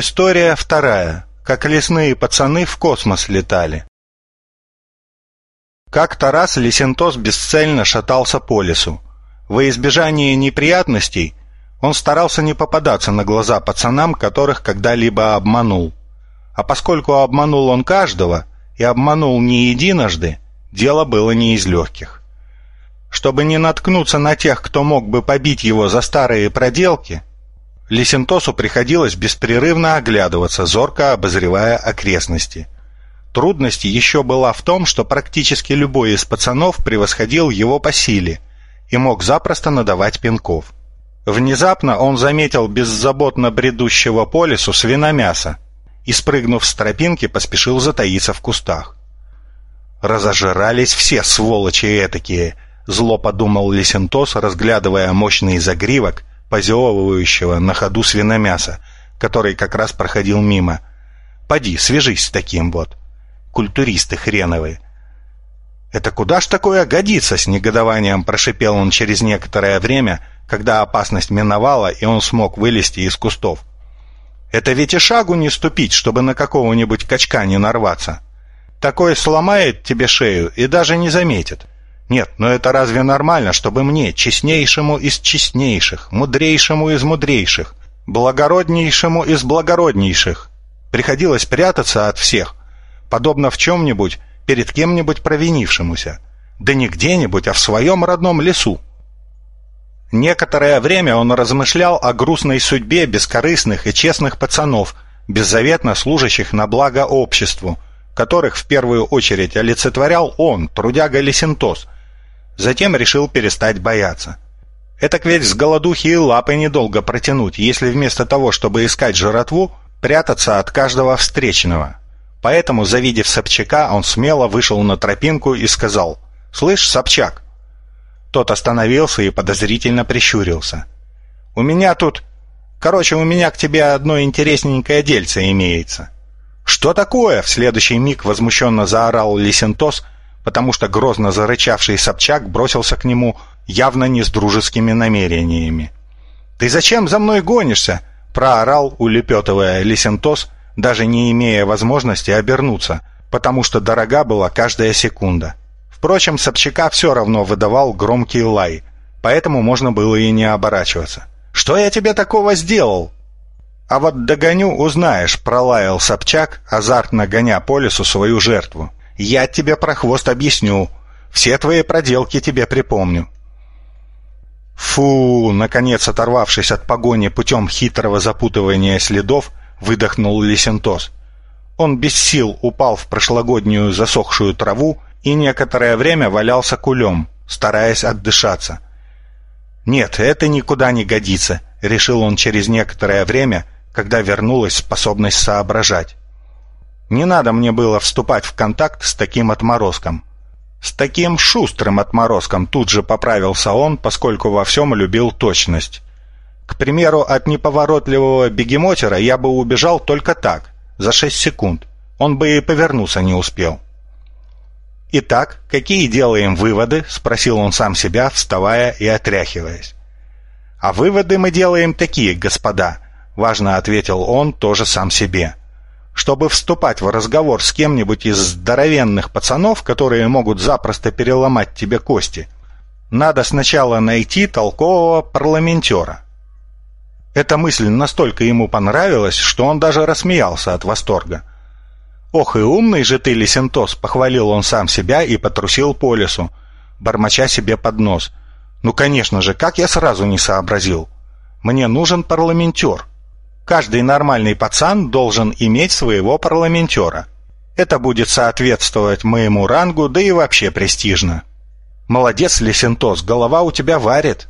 История вторая. Как лесные пацаны в космос летали. Как-то раз Лисентос бесцельно шатался по лесу. Во избежание неприятностей он старался не попадаться на глаза пацанам, которых когда-либо обманул. А поскольку обманул он каждого и обманул не единожды, дело было не из легких. Чтобы не наткнуться на тех, кто мог бы побить его за старые проделки, Лисентосу приходилось беспрерывно оглядываться, зорко обозревая окрестности. Трудность еще была в том, что практически любой из пацанов превосходил его по силе и мог запросто надавать пинков. Внезапно он заметил беззаботно бредущего по лесу свиномяса и, спрыгнув с тропинки, поспешил затаиться в кустах. «Разожрались все сволочи этакие!» — зло подумал Лисентос, разглядывая мощный загривок, позевывающего на ходу свиномяса, который как раз проходил мимо. «Поди, свяжись с таким вот. Культуристы хреновые». «Это куда ж такое годится?» — с негодованием прошипел он через некоторое время, когда опасность миновала, и он смог вылезти из кустов. Это ведь и шагу не ступить, чтобы на какого-нибудь качка не нарваться. Такой сломает тебе шею и даже не заметит. Нет, но это разве нормально, чтобы мне, честнейшему из честнейших, мудрейшему из мудрейших, благороднейшему из благороднейших, приходилось прятаться от всех, подобно в чем-нибудь перед кем-нибудь провинившемуся, да не где-нибудь, а в своем родном лесу? Некоторое время он размышлял о грустной судьбе бескорыстных и честных пацанов, беззаветно служащих на благо обществу, которых в первую очередь олицетворял он, трудяга Лисентос. Затем решил перестать бояться. Этак ведь с голодухи и лапы недолго протянуть, если вместо того, чтобы искать жратву, прятаться от каждого встречного. Поэтому, завидев Собчака, он смело вышел на тропинку и сказал «Слышь, Собчак, тот остановился и подозрительно прищурился. «У меня тут... Короче, у меня к тебе одно интересненькое дельце имеется». «Что такое?» — в следующий миг возмущенно заорал Лисентос, потому что грозно зарычавший Собчак бросился к нему явно не с дружескими намерениями. «Ты зачем за мной гонишься?» — проорал, улепетывая Лисентос, даже не имея возможности обернуться, потому что дорога была каждая секунда. Впрочем, Собчака все равно выдавал громкий лай, поэтому можно было и не оборачиваться. «Что я тебе такого сделал?» «А вот догоню, узнаешь», — пролаял Собчак, азартно гоня по лесу свою жертву. «Я тебе про хвост объясню. Все твои проделки тебе припомню». «Фу!» — наконец оторвавшись от погони путем хитрого запутывания следов, выдохнул Лисентос. Он без сил упал в прошлогоднюю засохшую траву и некоторое время валялся кулем, стараясь отдышаться. «Нет, это никуда не годится», — решил он через некоторое время, когда вернулась способность соображать. «Не надо мне было вступать в контакт с таким отморозком». С таким шустрым отморозком тут же поправился он, поскольку во всем любил точность. К примеру, от неповоротливого бегемотера я бы убежал только так, за шесть секунд. Он бы и повернуться не успел. «Итак, какие делаем выводы?» — спросил он сам себя, вставая и отряхиваясь. «А выводы мы делаем такие, господа», — важно ответил он тоже сам себе. «Чтобы вступать в разговор с кем-нибудь из здоровенных пацанов, которые могут запросто переломать тебе кости, надо сначала найти толкового парламентера». Эта мысль настолько ему понравилась, что он даже рассмеялся от восторга. «Ох и умный же ты, Лисентос!» — похвалил он сам себя и потрусил по лесу. бормоча себе под нос. «Ну, конечно же, как я сразу не сообразил? Мне нужен парламентер. Каждый нормальный пацан должен иметь своего парламентера. Это будет соответствовать моему рангу, да и вообще престижно». «Молодец, Лесентос, голова у тебя варит».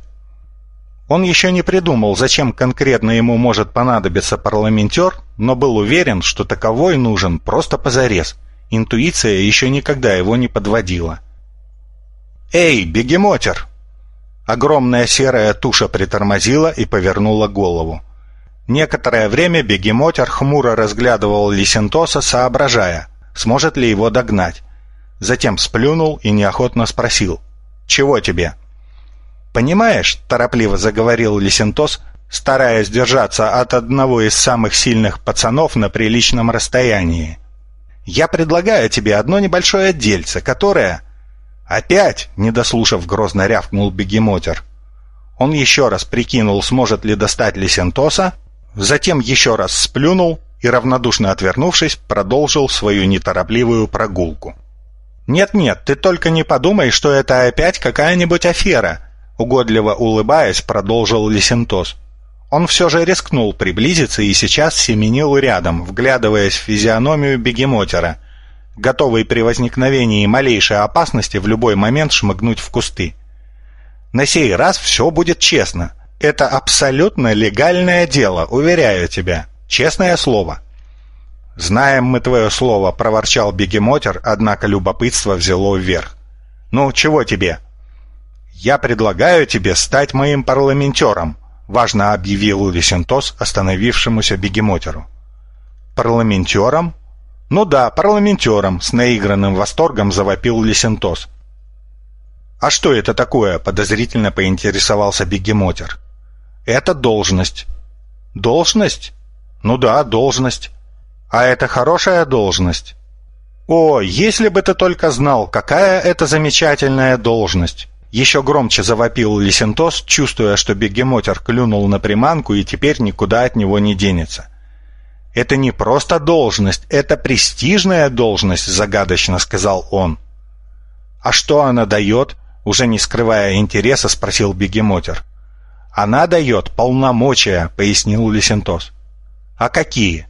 Он еще не придумал, зачем конкретно ему может понадобиться парламентер, но был уверен, что таковой нужен просто позарез. Интуиция еще никогда его не подводила. «Эй, бегемотер!» Огромная серая туша притормозила и повернула голову. Некоторое время бегемотер хмуро разглядывал Лисентоса, соображая, сможет ли его догнать. Затем сплюнул и неохотно спросил «Чего тебе?» «Понимаешь», — торопливо заговорил Лисентос, стараясь держаться от одного из самых сильных пацанов на приличном расстоянии. «Я предлагаю тебе одно небольшое отдельце, которое...» «Опять!» — не дослушав, грозно рявкнул бегемотер. Он еще раз прикинул, сможет ли достать Лисентоса, затем еще раз сплюнул и, равнодушно отвернувшись, продолжил свою неторопливую прогулку. «Нет-нет, ты только не подумай, что это опять какая-нибудь афера», Угодливо улыбаясь, продолжил Лисентос. Он все же рискнул приблизиться и сейчас семенил рядом, вглядываясь в физиономию бегемотера, готовый при возникновении малейшей опасности в любой момент шмыгнуть в кусты. На сей раз все будет честно. Это абсолютно легальное дело, уверяю тебя. Честное слово. «Знаем мы твое слово», — проворчал бегемотер, однако любопытство взяло вверх. «Ну, чего тебе?» «Я предлагаю тебе стать моим парламентером», — важно объявил Лисентос остановившемуся бегемотеру. «Парламентером?» «Ну да, парламентером», — с наигранным восторгом завопил Лисентос. «А что это такое?» — подозрительно поинтересовался бегемотер. «Это должность». «Должность?» «Ну да, должность». «А это хорошая должность?» «О, если бы ты только знал, какая это замечательная должность!» Еще громче завопил Лисентос, чувствуя, что бегемотер клюнул на приманку и теперь никуда от него не денется. «Это не просто должность, это престижная должность», — загадочно сказал он. «А что она дает?» — уже не скрывая интереса, спросил бегемотер. «Она дает полномочия», — пояснил Лисентос. «А какие?»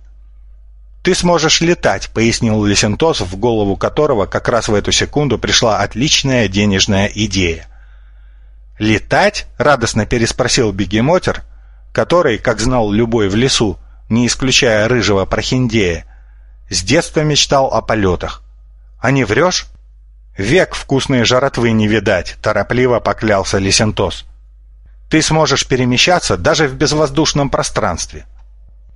«Ты сможешь летать», — пояснил Лисентос, в голову которого как раз в эту секунду пришла отличная денежная идея. «Летать?» — радостно переспросил бегемотер, который, как знал любой в лесу, не исключая рыжего прохиндея, с детства мечтал о полетах. «А не врешь?» «Век вкусные жаротвы не видать», — торопливо поклялся Лисентос. «Ты сможешь перемещаться даже в безвоздушном пространстве».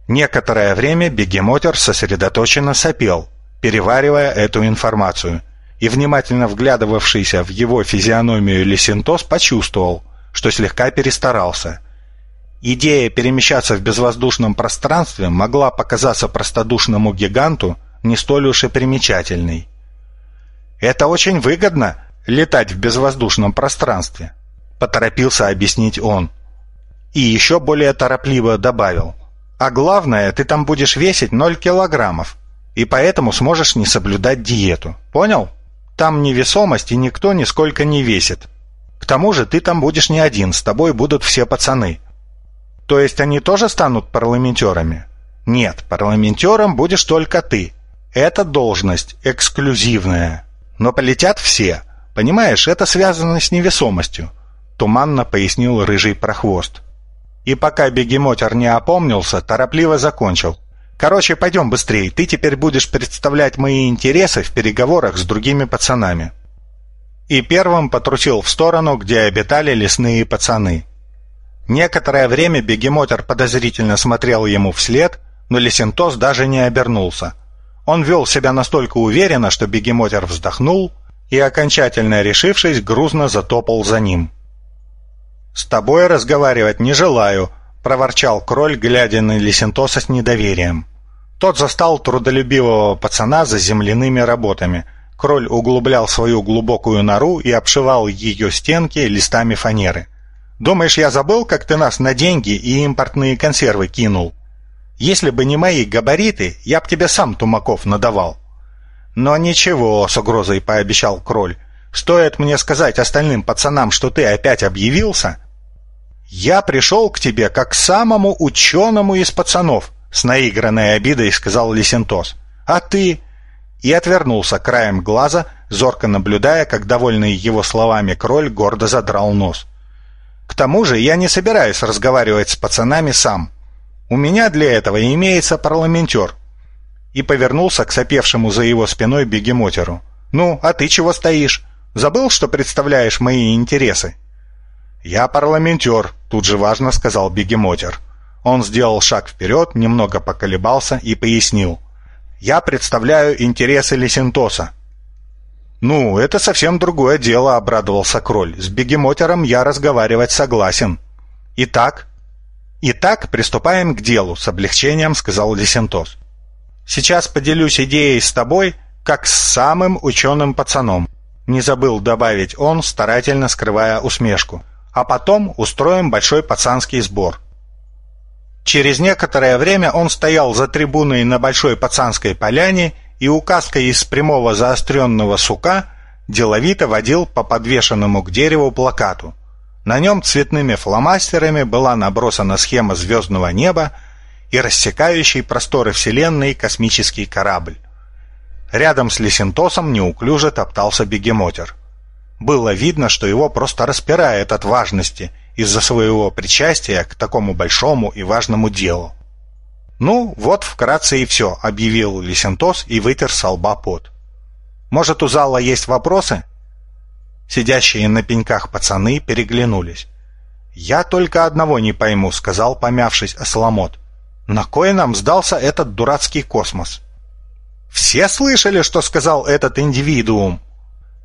Некоторое время бегемотер сосредоточенно сопел, переваривая эту информацию — и внимательно вглядывавшийся в его физиономию Лесентос почувствовал, что слегка перестарался. Идея перемещаться в безвоздушном пространстве могла показаться простодушному гиганту не столь уж и примечательной. «Это очень выгодно — летать в безвоздушном пространстве», — поторопился объяснить он. И еще более торопливо добавил. «А главное, ты там будешь весить ноль килограммов, и поэтому сможешь не соблюдать диету. Понял?» Там невесомость и никто нисколько не весит. К тому же ты там будешь не один, с тобой будут все пацаны. То есть они тоже станут парламентерами? Нет, парламентером будешь только ты. Это должность эксклюзивная. Но полетят все. Понимаешь, это связано с невесомостью. Туманно пояснил рыжий прохвост. И пока бегемотер не опомнился, торопливо закончил. Короче, пойдем быстрее. Ты теперь будешь представлять мои интересы в переговорах с другими пацанами. И первым потрусил в сторону, где обитали лесные пацаны. Некоторое время бегемотер подозрительно смотрел ему вслед, но Лесентос даже не обернулся. Он вел себя настолько уверенно, что бегемотер вздохнул и, окончательно решившись, грузно затопал за ним. «С тобой разговаривать не желаю», проворчал кроль, глядя на Лисентоса с недоверием. Тот застал трудолюбивого пацана за земляными работами. Кроль углублял свою глубокую нору и обшивал ее стенки листами фанеры. «Думаешь, я забыл, как ты нас на деньги и импортные консервы кинул? Если бы не мои габариты, я б тебе сам тумаков надавал». «Но ничего», — с угрозой пообещал Кроль. Стоит мне сказать остальным пацанам, что ты опять объявился, я пришел к тебе как к самому ученому из пацанов, с наигранной обидой сказал Лисентос. А ты? И отвернулся краем глаза, зорко наблюдая, как довольный его словами кроль гордо задрал нос. К тому же я не собираюсь разговаривать с пацанами сам. У меня для этого имеется парламентер. И повернулся к сопевшему за его спиной бегемотеру. «Ну, а ты чего стоишь? Забыл, что представляешь мои интересы?» «Я парламентер», — тут же важно сказал бегемотер. Он сделал шаг вперед, немного поколебался и пояснил. «Я представляю интересы Лисентоса». «Ну, это совсем другое дело», — обрадовался Кроль. «С бегемотером я разговаривать согласен». «Итак?» «Итак, приступаем к делу», — с облегчением сказал Лисентос. «Сейчас поделюсь идеей с тобой, как с самым ученым пацаном. Не забыл добавить он, старательно скрывая усмешку. А потом устроим большой пацанский сбор. Через некоторое время он стоял за трибуной на большой пацанской поляне и указкой из прямого заостренного сука деловито водил по подвешенному к дереву плакату. На нем цветными фломастерами была набросана схема звездного неба и рассекающий просторы Вселенной космический корабль. Рядом с Лисентосом неуклюже топтался бегемотер. Было видно, что его просто распирает от важности из-за своего причастия к такому большому и важному делу. «Ну, вот вкратце и все», — объявил Лисентос и вытер с лба пот. «Может, у зала есть вопросы?» Сидящие на пеньках пацаны переглянулись. «Я только одного не пойму», — сказал, помявшись Осоломот. «На кой нам сдался этот дурацкий космос?» «Все слышали, что сказал этот индивидуум?»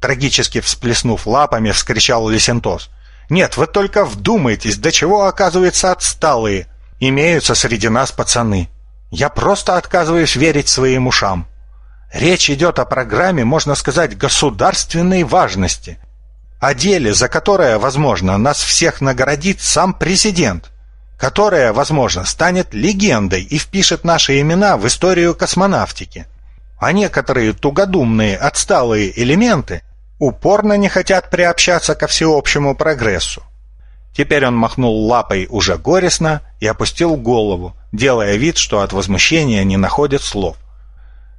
Трагически всплеснув лапами, вскричал Лисентос. «Нет, вы только вдумайтесь, до чего, оказывается, отсталые. Имеются среди нас пацаны. Я просто отказываюсь верить своим ушам. Речь идет о программе, можно сказать, государственной важности. О деле, за которое, возможно, нас всех наградит сам президент, которое, возможно, станет легендой и впишет наши имена в историю космонавтики а некоторые тугодумные отсталые элементы упорно не хотят приобщаться ко всеобщему прогрессу. Теперь он махнул лапой уже горестно и опустил голову, делая вид, что от возмущения не находит слов.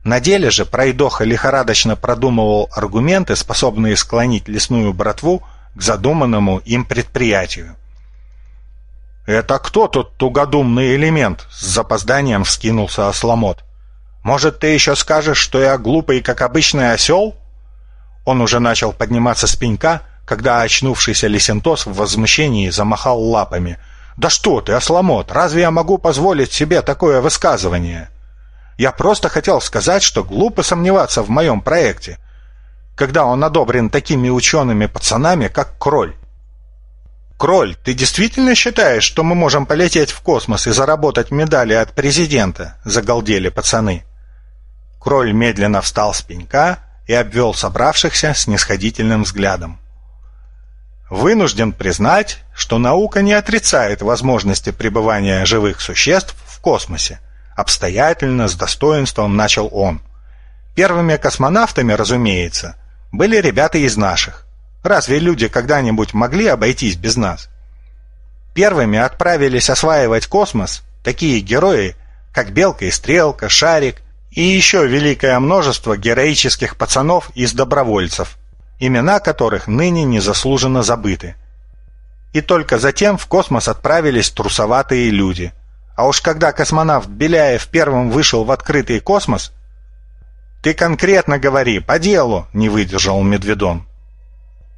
На деле же пройдоха лихорадочно продумывал аргументы, способные склонить лесную братву к задуманному им предприятию. «Это кто тут тугодумный элемент?» — с запозданием вскинулся Осломот. Может, ты еще скажешь, что я глупый, как обычный осел?» Он уже начал подниматься с пенька, когда очнувшийся Лисентос в возмущении замахал лапами. «Да что ты, осломот, разве я могу позволить себе такое высказывание?» «Я просто хотел сказать, что глупо сомневаться в моем проекте, когда он одобрен такими учеными пацанами, как Кроль». «Кроль, ты действительно считаешь, что мы можем полететь в космос и заработать медали от президента?» — загалдели пацаны. Кроль медленно встал с пенька и обвел собравшихся с нисходительным взглядом. Вынужден признать, что наука не отрицает возможности пребывания живых существ в космосе. Обстоятельно, с достоинством начал он. Первыми космонавтами, разумеется, были ребята из наших. Разве люди когда-нибудь могли обойтись без нас? Первыми отправились осваивать космос такие герои, как Белка и Стрелка, Шарик и еще великое множество героических пацанов из добровольцев, имена которых ныне незаслуженно забыты. И только затем в космос отправились трусоватые люди. А уж когда космонавт Беляев первым вышел в открытый космос... «Ты конкретно говори, по делу!» — не выдержал Медведон.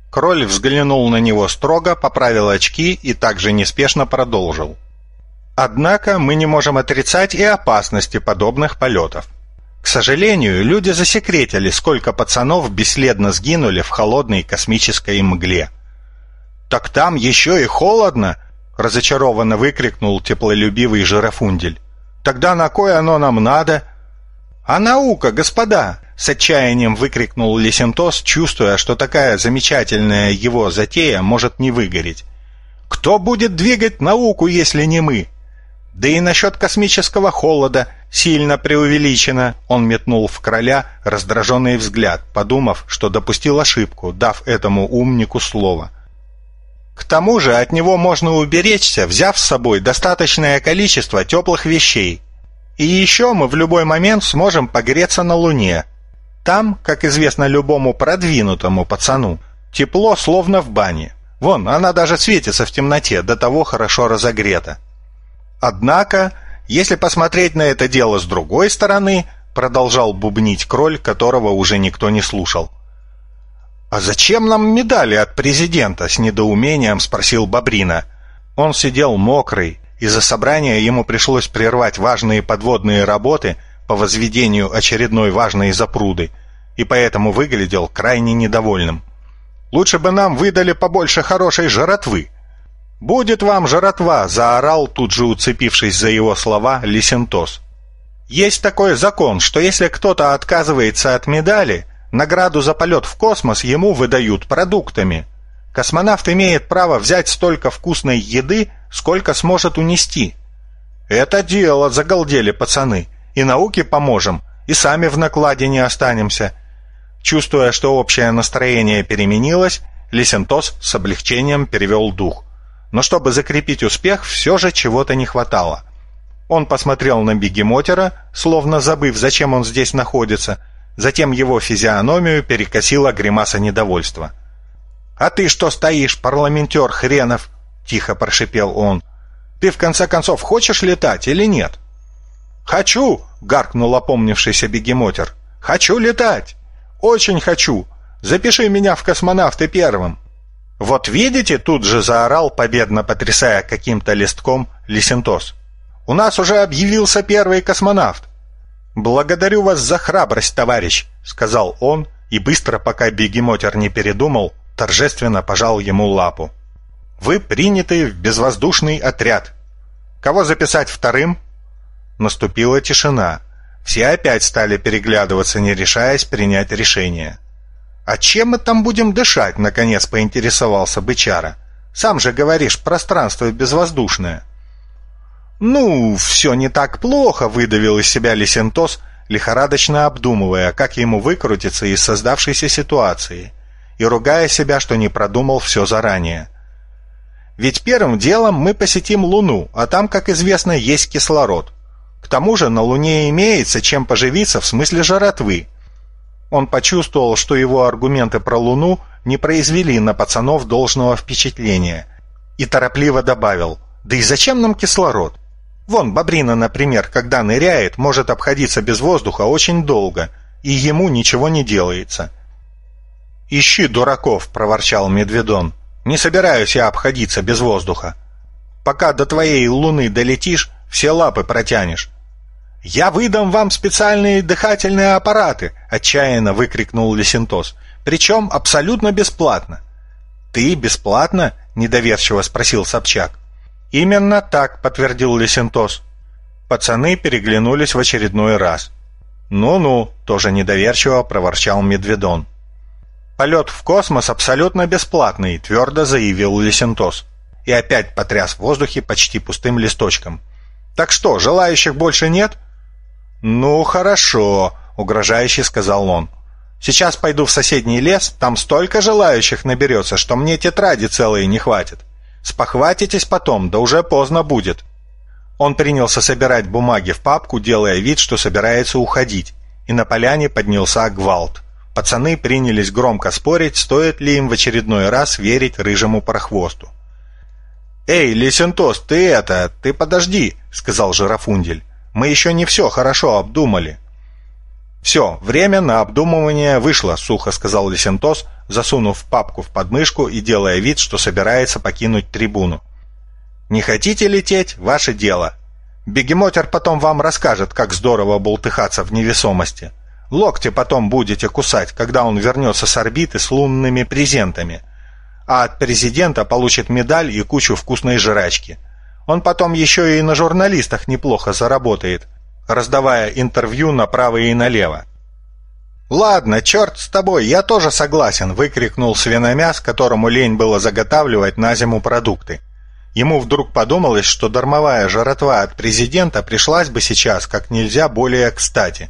Кроль взглянул на него строго, поправил очки и также неспешно продолжил. Однако мы не можем отрицать и опасности подобных полетов. К сожалению, люди засекретили, сколько пацанов бесследно сгинули в холодной космической мгле. «Так там еще и холодно!» — разочарованно выкрикнул теплолюбивый жирафундель. «Тогда на кой оно нам надо?» «А наука, господа!» — с отчаянием выкрикнул Лесентос, чувствуя, что такая замечательная его затея может не выгореть. «Кто будет двигать науку, если не мы?» Да и насчет космического холода Сильно преувеличено, он метнул в короля раздраженный взгляд, подумав, что допустил ошибку, дав этому умнику слово. К тому же от него можно уберечься, взяв с собой достаточное количество теплых вещей. И еще мы в любой момент сможем погреться на Луне. Там, как известно любому продвинутому пацану, тепло словно в бане. Вон, она даже светится в темноте, до того хорошо разогрета. Однако если посмотреть на это дело с другой стороны, продолжал бубнить кроль, которого уже никто не слушал. «А зачем нам медали от президента?» — с недоумением спросил Бобрина. Он сидел мокрый, из-за собрания ему пришлось прервать важные подводные работы по возведению очередной важной запруды, и поэтому выглядел крайне недовольным. «Лучше бы нам выдали побольше хорошей жратвы», «Будет вам жратва!» — заорал, тут же уцепившись за его слова, Лисентос. «Есть такой закон, что если кто-то отказывается от медали, награду за полет в космос ему выдают продуктами. Космонавт имеет право взять столько вкусной еды, сколько сможет унести». «Это дело!» — загалдели пацаны. «И науке поможем, и сами в накладе не останемся». Чувствуя, что общее настроение переменилось, Лисентос с облегчением перевел дух — но чтобы закрепить успех, все же чего-то не хватало. Он посмотрел на бегемотера, словно забыв, зачем он здесь находится, затем его физиономию перекосила гримаса недовольства. «А ты что стоишь, парламентер хренов?» — тихо прошипел он. «Ты в конце концов хочешь летать или нет?» «Хочу!» — гаркнул опомнившийся бегемотер. «Хочу летать! Очень хочу! Запиши меня в космонавты первым!» «Вот видите?» — тут же заорал, победно потрясая каким-то листком, Лисентос. «У нас уже объявился первый космонавт!» «Благодарю вас за храбрость, товарищ!» — сказал он, и быстро, пока бегемотер не передумал, торжественно пожал ему лапу. «Вы приняты в безвоздушный отряд. Кого записать вторым?» Наступила тишина. Все опять стали переглядываться, не решаясь принять решение. «А чем мы там будем дышать?» — наконец поинтересовался бычара. «Сам же говоришь, пространство безвоздушное». «Ну, все не так плохо», — выдавил из себя Лисентос, лихорадочно обдумывая, как ему выкрутиться из создавшейся ситуации, и ругая себя, что не продумал все заранее. «Ведь первым делом мы посетим Луну, а там, как известно, есть кислород. К тому же на Луне имеется чем поживиться в смысле жратвы, он почувствовал, что его аргументы про Луну не произвели на пацанов должного впечатления, и торопливо добавил, «Да и зачем нам кислород? Вон, Бобрина, например, когда ныряет, может обходиться без воздуха очень долго, и ему ничего не делается». «Ищи дураков», — проворчал Медведон. «Не собираюсь я обходиться без воздуха. Пока до твоей луны долетишь, все лапы протянешь. «Я выдам вам специальные дыхательные аппараты!» — отчаянно выкрикнул Лесентос. «Причем абсолютно бесплатно!» «Ты бесплатно?» — недоверчиво спросил Собчак. «Именно так», — подтвердил Лесентос. Пацаны переглянулись в очередной раз. «Ну-ну», — тоже недоверчиво проворчал Медведон. «Полет в космос абсолютно бесплатный», — твердо заявил Лесентос. И опять потряс в воздухе почти пустым листочком. «Так что, желающих больше нет?» «Ну, хорошо», — угрожающе сказал он. «Сейчас пойду в соседний лес, там столько желающих наберется, что мне тетради целые не хватит. Спохватитесь потом, да уже поздно будет». Он принялся собирать бумаги в папку, делая вид, что собирается уходить, и на поляне поднялся гвалт. Пацаны принялись громко спорить, стоит ли им в очередной раз верить рыжему прохвосту. «Эй, Лисентос, ты это, ты подожди», — сказал Жирафундель. Мы еще не все хорошо обдумали». «Все, время на обдумывание вышло», — сухо сказал Лесентос, засунув папку в подмышку и делая вид, что собирается покинуть трибуну. «Не хотите лететь? Ваше дело. Бегемотер потом вам расскажет, как здорово болтыхаться в невесомости. Локти потом будете кусать, когда он вернется с орбиты с лунными презентами. А от президента получит медаль и кучу вкусной жрачки. Он потом еще и на журналистах неплохо заработает, раздавая интервью направо и налево. «Ладно, черт с тобой, я тоже согласен», — выкрикнул свиномяс, которому лень было заготавливать на зиму продукты. Ему вдруг подумалось, что дармовая жратва от президента пришлась бы сейчас как нельзя более кстати.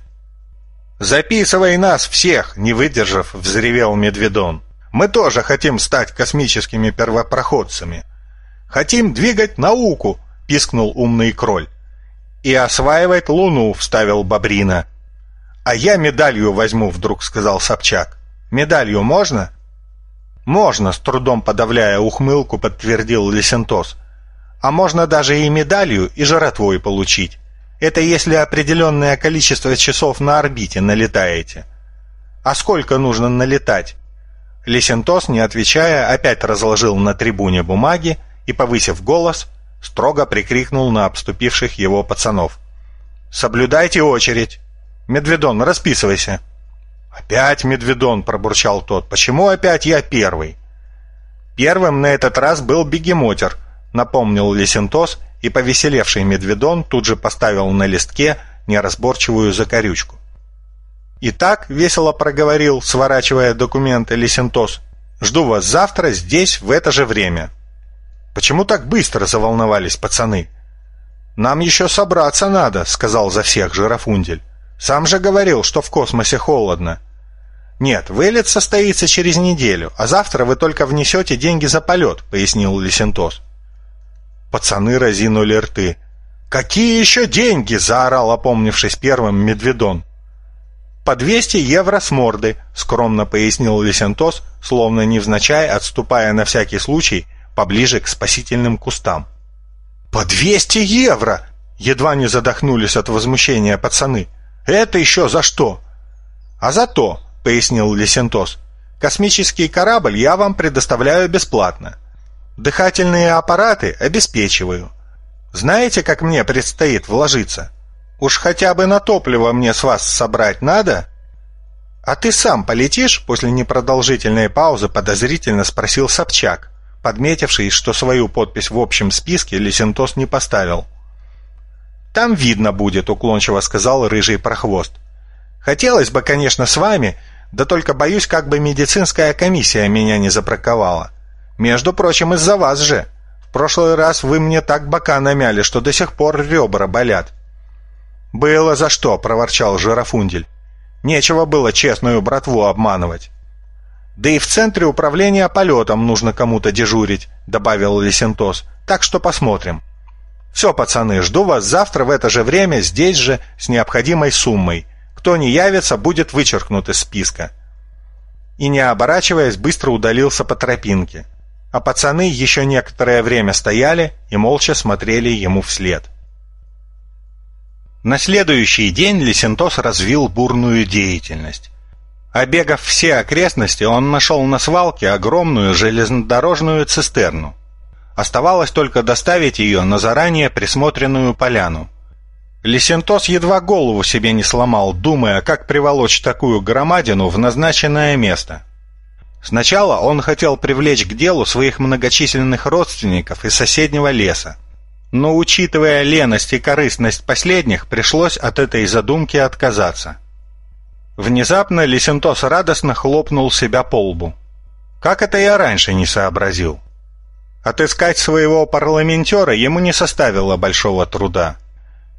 «Записывай нас всех!» — не выдержав, взревел Медведон. «Мы тоже хотим стать космическими первопроходцами. Хотим двигать науку!» — пискнул умный кроль. «И осваивать Луну!» — вставил Бобрина. «А я медалью возьму!» — вдруг сказал Собчак. «Медалью можно?» «Можно», — с трудом подавляя ухмылку, подтвердил Лесентос. «А можно даже и медалью, и жратвой получить. Это если определенное количество часов на орбите налетаете». «А сколько нужно налетать?» Лесентос, не отвечая, опять разложил на трибуне бумаги и, повысив голос, строго прикрикнул на обступивших его пацанов. «Соблюдайте очередь! Медведон, расписывайся!» «Опять Медведон!» — пробурчал тот. «Почему опять я первый?» Первым на этот раз был бегемотер, напомнил Лесентос, и повеселевший Медведон тут же поставил на листке неразборчивую закорючку. «Итак», — весело проговорил, сворачивая документы Лесентос, «жду вас завтра здесь в это же время». «Почему так быстро?» — заволновались пацаны. «Нам еще собраться надо», — сказал за всех Жирафундель. Сам же говорил, что в космосе холодно. Нет, вылет состоится через неделю, а завтра вы только внесете деньги за полет, пояснил Лисентос. Пацаны разинули рты. «Какие еще деньги?» – заорал, опомнившись первым, Медведон. «По 200 евро с морды», – скромно пояснил Лисентос, словно невзначай отступая на всякий случай поближе к спасительным кустам. «По 200 евро!» – едва не задохнулись от возмущения пацаны – «Это еще за что?» «А за то», — пояснил Лесентос, «космический корабль я вам предоставляю бесплатно. Дыхательные аппараты обеспечиваю. Знаете, как мне предстоит вложиться? Уж хотя бы на топливо мне с вас собрать надо?» «А ты сам полетишь?» — после непродолжительной паузы подозрительно спросил Собчак, подметивший, что свою подпись в общем списке Лесентос не поставил. «Там видно будет», — уклончиво сказал рыжий прохвост. «Хотелось бы, конечно, с вами, да только боюсь, как бы медицинская комиссия меня не забраковала. Между прочим, из-за вас же. В прошлый раз вы мне так бока намяли, что до сих пор ребра болят». «Было за что», — проворчал Жирафундель. «Нечего было честную братву обманывать». «Да и в центре управления полетом нужно кому-то дежурить», — добавил Лесентос. «Так что посмотрим». Все, пацаны, жду вас завтра в это же время здесь же с необходимой суммой. Кто не явится, будет вычеркнут из списка. И не оборачиваясь, быстро удалился по тропинке. А пацаны еще некоторое время стояли и молча смотрели ему вслед. На следующий день Лесентос развил бурную деятельность. Обегав все окрестности, он нашел на свалке огромную железнодорожную цистерну. Оставалось только доставить ее на заранее присмотренную поляну. Лисентос едва голову себе не сломал, думая, как приволочь такую громадину в назначенное место. Сначала он хотел привлечь к делу своих многочисленных родственников из соседнего леса. Но, учитывая леность и корыстность последних, пришлось от этой задумки отказаться. Внезапно Лисентос радостно хлопнул себя по лбу. Как это я раньше не сообразил? Отыскать своего парламентера ему не составило большого труда.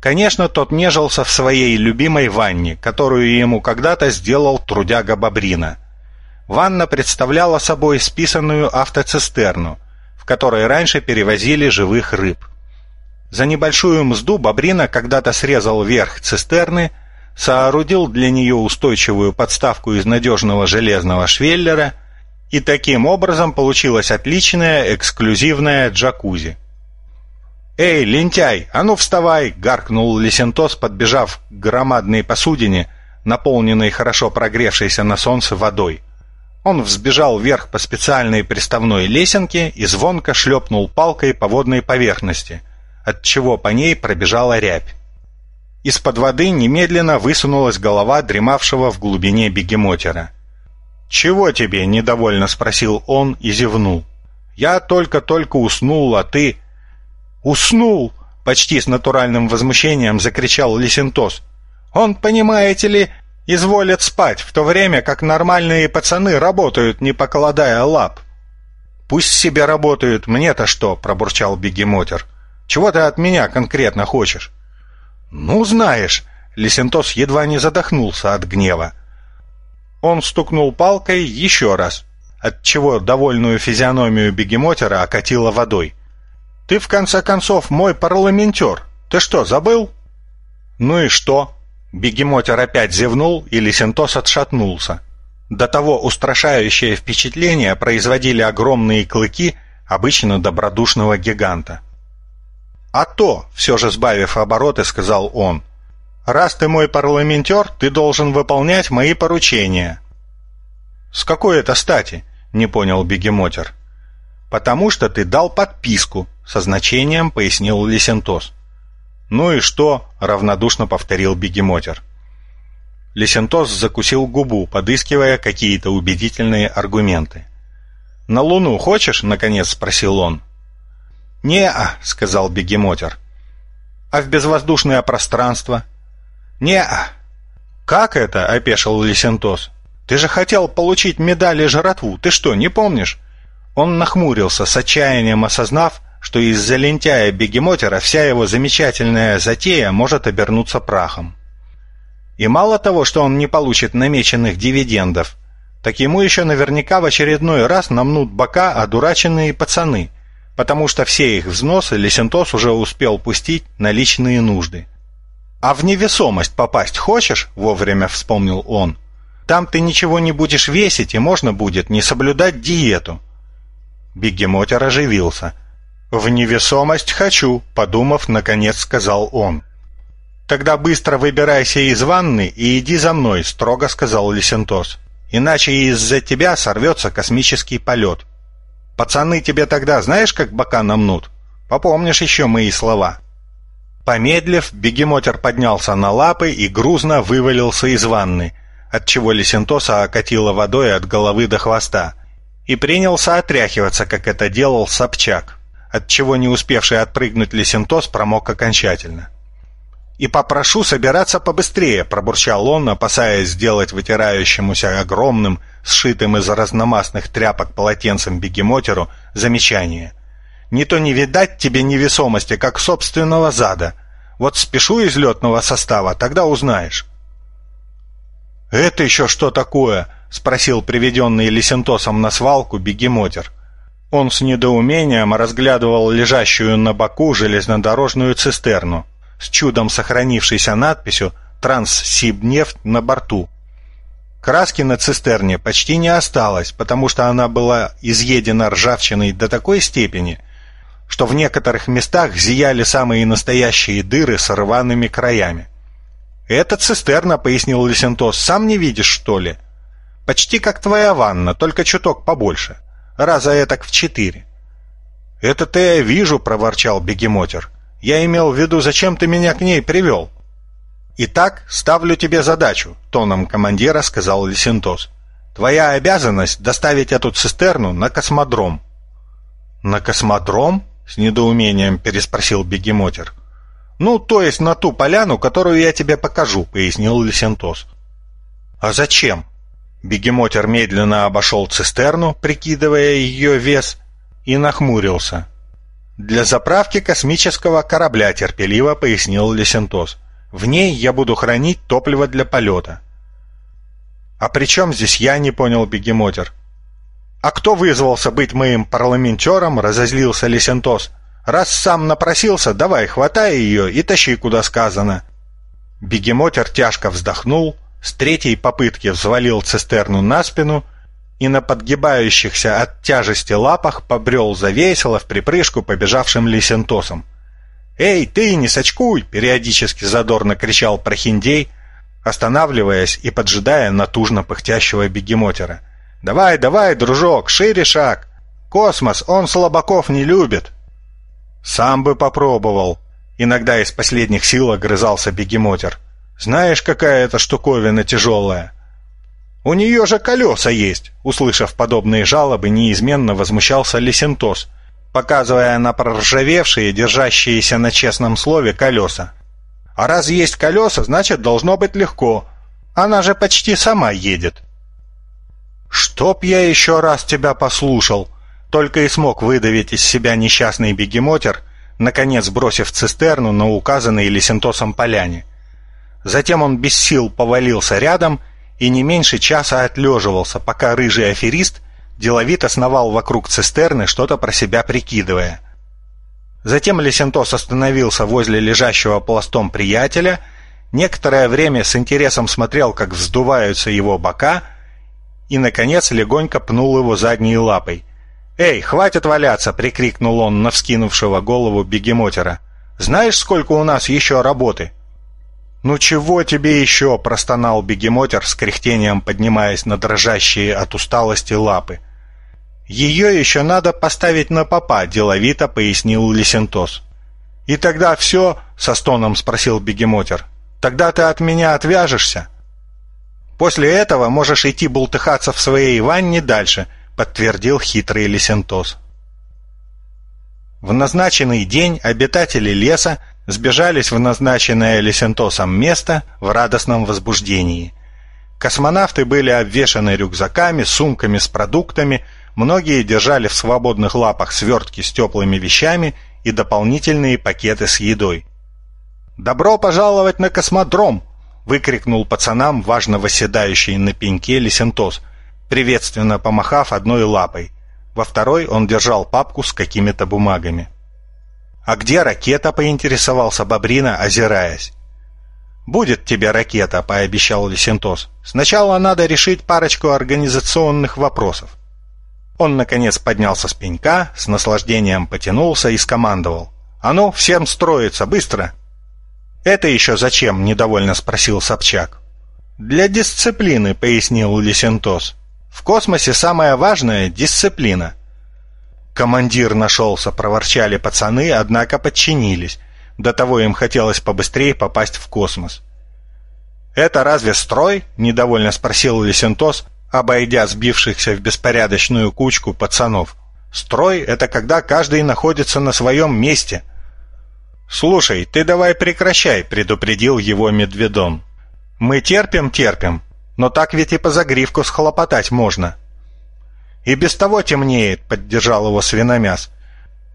Конечно, тот нежился в своей любимой ванне, которую ему когда-то сделал трудяга Бобрина. Ванна представляла собой списанную автоцистерну, в которой раньше перевозили живых рыб. За небольшую мзду Бобрина когда-то срезал верх цистерны, соорудил для нее устойчивую подставку из надежного железного швеллера и таким образом получилась отличная эксклюзивная джакузи. «Эй, лентяй, а ну вставай!» — гаркнул Лесентос, подбежав к громадной посудине, наполненной хорошо прогревшейся на солнце водой. Он взбежал вверх по специальной приставной лесенке и звонко шлепнул палкой по водной поверхности, отчего по ней пробежала рябь. Из-под воды немедленно высунулась голова дремавшего в глубине бегемотера — «Чего тебе?» — недовольно спросил он и зевнул. «Я только-только уснул, а ты...» «Уснул!» — почти с натуральным возмущением закричал Лисентос. «Он, понимаете ли, изволит спать, в то время как нормальные пацаны работают, не покладая лап». «Пусть себе работают, мне-то что?» — пробурчал Бегемотер. «Чего ты от меня конкретно хочешь?» «Ну, знаешь...» — Лисентос едва не задохнулся от гнева. Он стукнул палкой еще раз, отчего довольную физиономию Бегемотера окатило водой. «Ты, в конце концов, мой парламентер. Ты что, забыл?» «Ну и что?» Бегемотер опять зевнул, и Лисентос отшатнулся. До того устрашающее впечатление производили огромные клыки обычно добродушного гиганта. «А то», — все же сбавив обороты, сказал он, — «раз ты мой парламентер, ты должен выполнять мои поручения». «С какой это стати?» — не понял Бегемотер. «Потому что ты дал подписку», — со значением пояснил Лисентос. «Ну и что?» — равнодушно повторил Бегемотер. Лисентос закусил губу, подыскивая какие-то убедительные аргументы. «На Луну хочешь?» — наконец спросил он. «Не-а», — сказал Бегемотер. «А в безвоздушное пространство?» «Не-а». «Как это?» — опешил Лисентос. «Ты же хотел получить медали жратву, ты что, не помнишь?» Он нахмурился, с отчаянием осознав, что из-за лентяя Бегемотера вся его замечательная затея может обернуться прахом. И мало того, что он не получит намеченных дивидендов, так ему еще наверняка в очередной раз намнут бока одураченные пацаны, потому что все их взносы Лесентос уже успел пустить на личные нужды. «А в невесомость попасть хочешь?» — вовремя вспомнил он. «Там ты ничего не будешь весить, и можно будет не соблюдать диету». Бегемотер оживился. «В невесомость хочу», — подумав, наконец сказал он. «Тогда быстро выбирайся из ванны и иди за мной», — строго сказал Лисентос. «Иначе из-за тебя сорвется космический полет. Пацаны тебе тогда знаешь, как бока намнут? Попомнишь еще мои слова». Помедлив, бегемотер поднялся на лапы и грузно вывалился из ванны, отчего Лисентоса окатило водой от головы до хвоста, и принялся отряхиваться, как это делал Собчак, отчего не успевший отпрыгнуть Лисентос промок окончательно и попрошу собираться побыстрее», — пробурчал он, опасаясь сделать вытирающемуся огромным, сшитым из разномастных тряпок полотенцем бегемотеру, замечание. «Не то не видать тебе невесомости, как собственного зада. Вот спешу из летного состава, тогда узнаешь». «Это еще что такое?» — спросил приведенный Лисентосом на свалку бегемотер. Он с недоумением разглядывал лежащую на боку железнодорожную цистерну с чудом сохранившейся надписью «Транссибнефть» на борту. Краски на цистерне почти не осталось, потому что она была изъедена ржавчиной до такой степени, что в некоторых местах зияли самые настоящие дыры с рваными краями. «Это цистерна», — пояснил Лисентос, — «сам не видишь, что ли?» «Почти как твоя ванна, только чуток побольше. Раза этак в четыре». «Это-то я вижу», — проворчал бегемотер. Я имел в виду, зачем ты меня к ней привел?» «Итак, ставлю тебе задачу», — тоном командира сказал Лисентос. «Твоя обязанность доставить эту цистерну на космодром». «На космодром?» — с недоумением переспросил Бегемотер. «Ну, то есть на ту поляну, которую я тебе покажу», — пояснил Лисентос. «А зачем?» Бегемотер медленно обошел цистерну, прикидывая ее вес, и нахмурился. «Для заправки космического корабля», — терпеливо пояснил Лесентос. «В ней я буду хранить топливо для полета». «А при чем здесь я?» — не понял Бегемотер. «А кто вызвался быть моим парламентером?» — разозлился Лесентос. «Раз сам напросился, давай, хватай ее и тащи, куда сказано». Бегемотер тяжко вздохнул, с третьей попытки взвалил цистерну на спину и на подгибающихся от тяжести лапах побрел завесело в припрыжку побежавшим лисентосом. «Эй, ты, не сочкуй!» — периодически задорно кричал прохиндей, останавливаясь и поджидая натужно пыхтящего бегемотера. «Давай, давай, дружок, шире шаг! Космос, он слабаков не любит!» «Сам бы попробовал!» Иногда из последних сил огрызался бегемотер. «Знаешь, какая эта штуковина тяжелая?» «У нее же колеса есть!» Услышав подобные жалобы, неизменно возмущался Лесентос, показывая на проржавевшие, держащиеся на честном слове колеса. «А раз есть колеса, значит, должно быть легко. Она же почти сама едет». «Чтоб я еще раз тебя послушал!» Только и смог выдавить из себя несчастный бегемотер, наконец бросив цистерну на указанной Лисентосом поляне. Затем он без сил повалился рядом и не меньше часа отлеживался, пока рыжий аферист деловито сновал вокруг цистерны, что-то про себя прикидывая. Затем Лисентос остановился возле лежащего пластом приятеля, некоторое время с интересом смотрел, как вздуваются его бока, и, наконец, легонько пнул его задней лапой. «Эй, хватит валяться!» — прикрикнул он на вскинувшего голову бегемотера. «Знаешь, сколько у нас еще работы?» «Ну чего тебе еще?» — простонал бегемотер с кряхтением, поднимаясь на дрожащие от усталости лапы. «Ее еще надо поставить на попа», — деловито пояснил Лисентос. «И тогда все?» — со стоном спросил бегемотер. «Тогда ты от меня отвяжешься?» «После этого можешь идти бултыхаться в своей ванне дальше», — подтвердил хитрый Лисентос. В назначенный день обитатели леса сбежались в назначенное Лисентосом место в радостном возбуждении. Космонавты были обвешаны рюкзаками, сумками с продуктами, многие держали в свободных лапах свертки с теплыми вещами и дополнительные пакеты с едой. «Добро пожаловать на космодром!» — выкрикнул пацанам важно восседающий на пеньке Лисентос, приветственно помахав одной лапой. Во второй он держал папку с какими-то бумагами. «А где ракета?» — поинтересовался Бобрина, озираясь. «Будет тебе ракета», — пообещал Лисентос. «Сначала надо решить парочку организационных вопросов». Он, наконец, поднялся с пенька, с наслаждением потянулся и скомандовал. «А ну, всем строиться, быстро!» «Это еще зачем?» — недовольно спросил Собчак. «Для дисциплины», — пояснил Лисентос. «В космосе самое важное — дисциплина». «Командир нашелся», — проворчали пацаны, однако подчинились. До того им хотелось побыстрее попасть в космос. «Это разве строй?» — недовольно спросил Лисентос, обойдя сбившихся в беспорядочную кучку пацанов. «Строй — это когда каждый находится на своем месте». «Слушай, ты давай прекращай», — предупредил его Медведон. «Мы терпим, терпим, но так ведь и по загривку схлопотать можно». «И без того темнеет», — поддержал его свиномяс.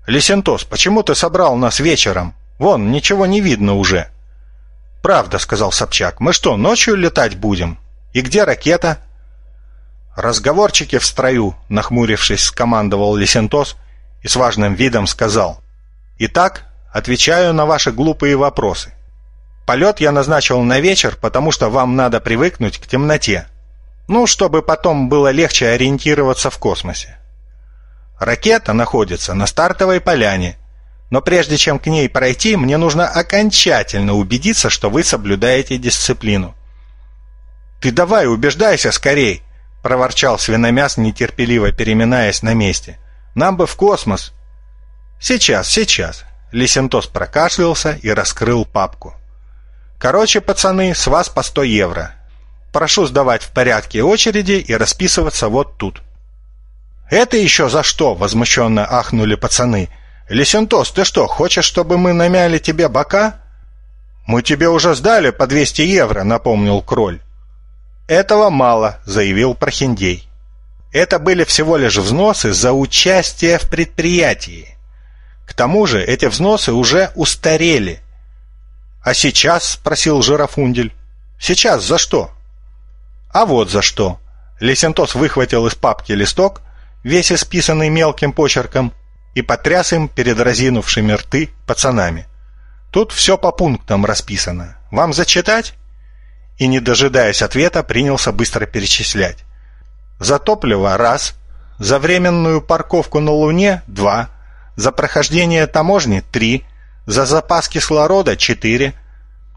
«Лисентос, почему ты собрал нас вечером? Вон, ничего не видно уже». «Правда», — сказал Собчак, — «мы что, ночью летать будем? И где ракета?» «Разговорчики в строю», — нахмурившись, скомандовал Лисентос и с важным видом сказал. «Итак, отвечаю на ваши глупые вопросы. Полет я назначил на вечер, потому что вам надо привыкнуть к темноте. Ну, чтобы потом было легче ориентироваться в космосе. Ракета находится на стартовой поляне, но прежде чем к ней пройти, мне нужно окончательно убедиться, что вы соблюдаете дисциплину. «Ты давай, убеждайся скорей!» — проворчал свиномяс, нетерпеливо переминаясь на месте. «Нам бы в космос!» «Сейчас, сейчас!» — Лисентос прокашлялся и раскрыл папку. «Короче, пацаны, с вас по сто евро. Прошу сдавать в порядке очереди и расписываться вот тут». «Это еще за что?» — возмущенно ахнули пацаны. «Лисентос, ты что, хочешь, чтобы мы намяли тебе бока?» «Мы тебе уже сдали по 200 евро», — напомнил Кроль. «Этого мало», — заявил Прохиндей. «Это были всего лишь взносы за участие в предприятии. К тому же эти взносы уже устарели». «А сейчас?» — спросил Жирафундель. «Сейчас за что?» А вот за что. Лесентос выхватил из папки листок, весь исписанный мелким почерком, и потряс им перед разинувшими рты пацанами. Тут все по пунктам расписано. Вам зачитать? И, не дожидаясь ответа, принялся быстро перечислять. За топливо – раз, за временную парковку на Луне – два, за прохождение таможни – три, за запас кислорода – четыре,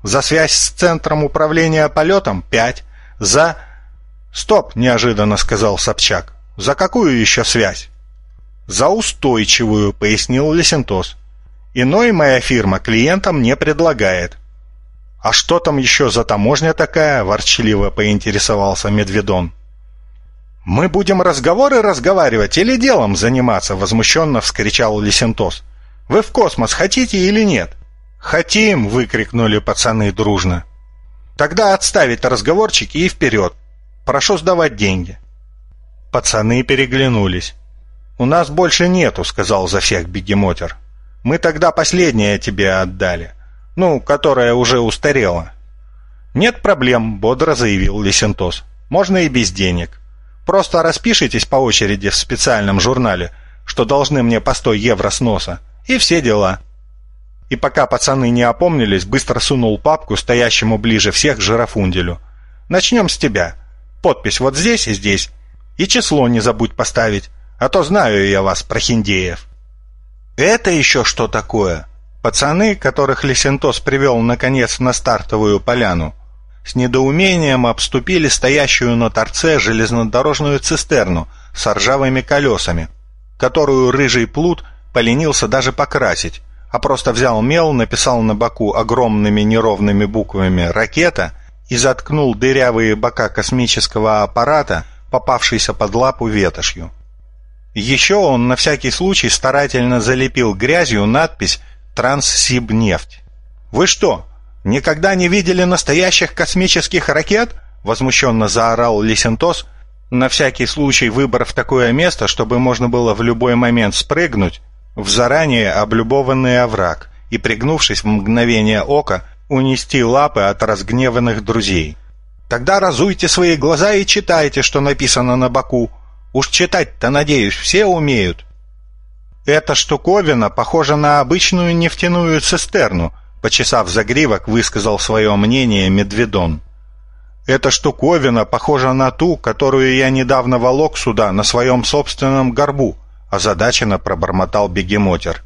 за связь с центром управления полетом – пять, за «Стоп!» – неожиданно сказал Собчак. «За какую еще связь?» «За устойчивую», – пояснил Лесентос. «Иной моя фирма клиентам не предлагает». «А что там еще за таможня такая?» – ворчливо поинтересовался Медведон. «Мы будем разговоры разговаривать или делом заниматься?» – возмущенно вскричал Лесентос. «Вы в космос хотите или нет?» «Хотим!» – выкрикнули пацаны дружно. «Тогда отставить разговорчики и вперед. Прошу сдавать деньги». Пацаны переглянулись. «У нас больше нету», — сказал за всех бегемотер. «Мы тогда последнее тебе отдали. Ну, которая уже устарела». «Нет проблем», — бодро заявил Лисентос. «Можно и без денег. Просто распишитесь по очереди в специальном журнале, что должны мне по 100 евро с носа, и все дела». И пока пацаны не опомнились, быстро сунул папку стоящему ближе всех жирафунделю. «Начнем с тебя. Подпись вот здесь и здесь. И число не забудь поставить, а то знаю я вас, прохиндеев». «Это еще что такое?» Пацаны, которых Лесентос привел наконец на стартовую поляну, с недоумением обступили стоящую на торце железнодорожную цистерну с ржавыми колесами, которую рыжий плут поленился даже покрасить, а просто взял мел, написал на боку огромными неровными буквами «Ракета» и заткнул дырявые бока космического аппарата, попавшийся под лапу ветошью. Еще он на всякий случай старательно залепил грязью надпись «Транссибнефть». «Вы что, «Никогда не видели настоящих космических ракет?» — возмущенно заорал Лисентос, на всякий случай выбрав такое место, чтобы можно было в любой момент спрыгнуть в заранее облюбованный овраг и, пригнувшись в мгновение ока, унести лапы от разгневанных друзей. «Тогда разуйте свои глаза и читайте, что написано на боку. Уж читать-то, надеюсь, все умеют». Эта штуковина похожа на обычную нефтяную цистерну, Почесав загривок, высказал свое мнение Медведон. «Эта штуковина похожа на ту, которую я недавно волок сюда на своем собственном горбу», озадаченно пробормотал бегемотер.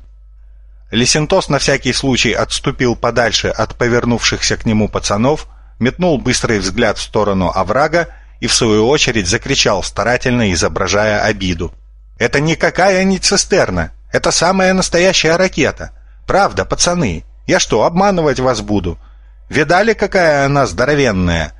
Лисентос на всякий случай отступил подальше от повернувшихся к нему пацанов, метнул быстрый взгляд в сторону оврага и, в свою очередь, закричал, старательно изображая обиду. «Это никакая не цистерна! Это самая настоящая ракета! Правда, пацаны! Я что, обманывать вас буду? Видали, какая она здоровенная?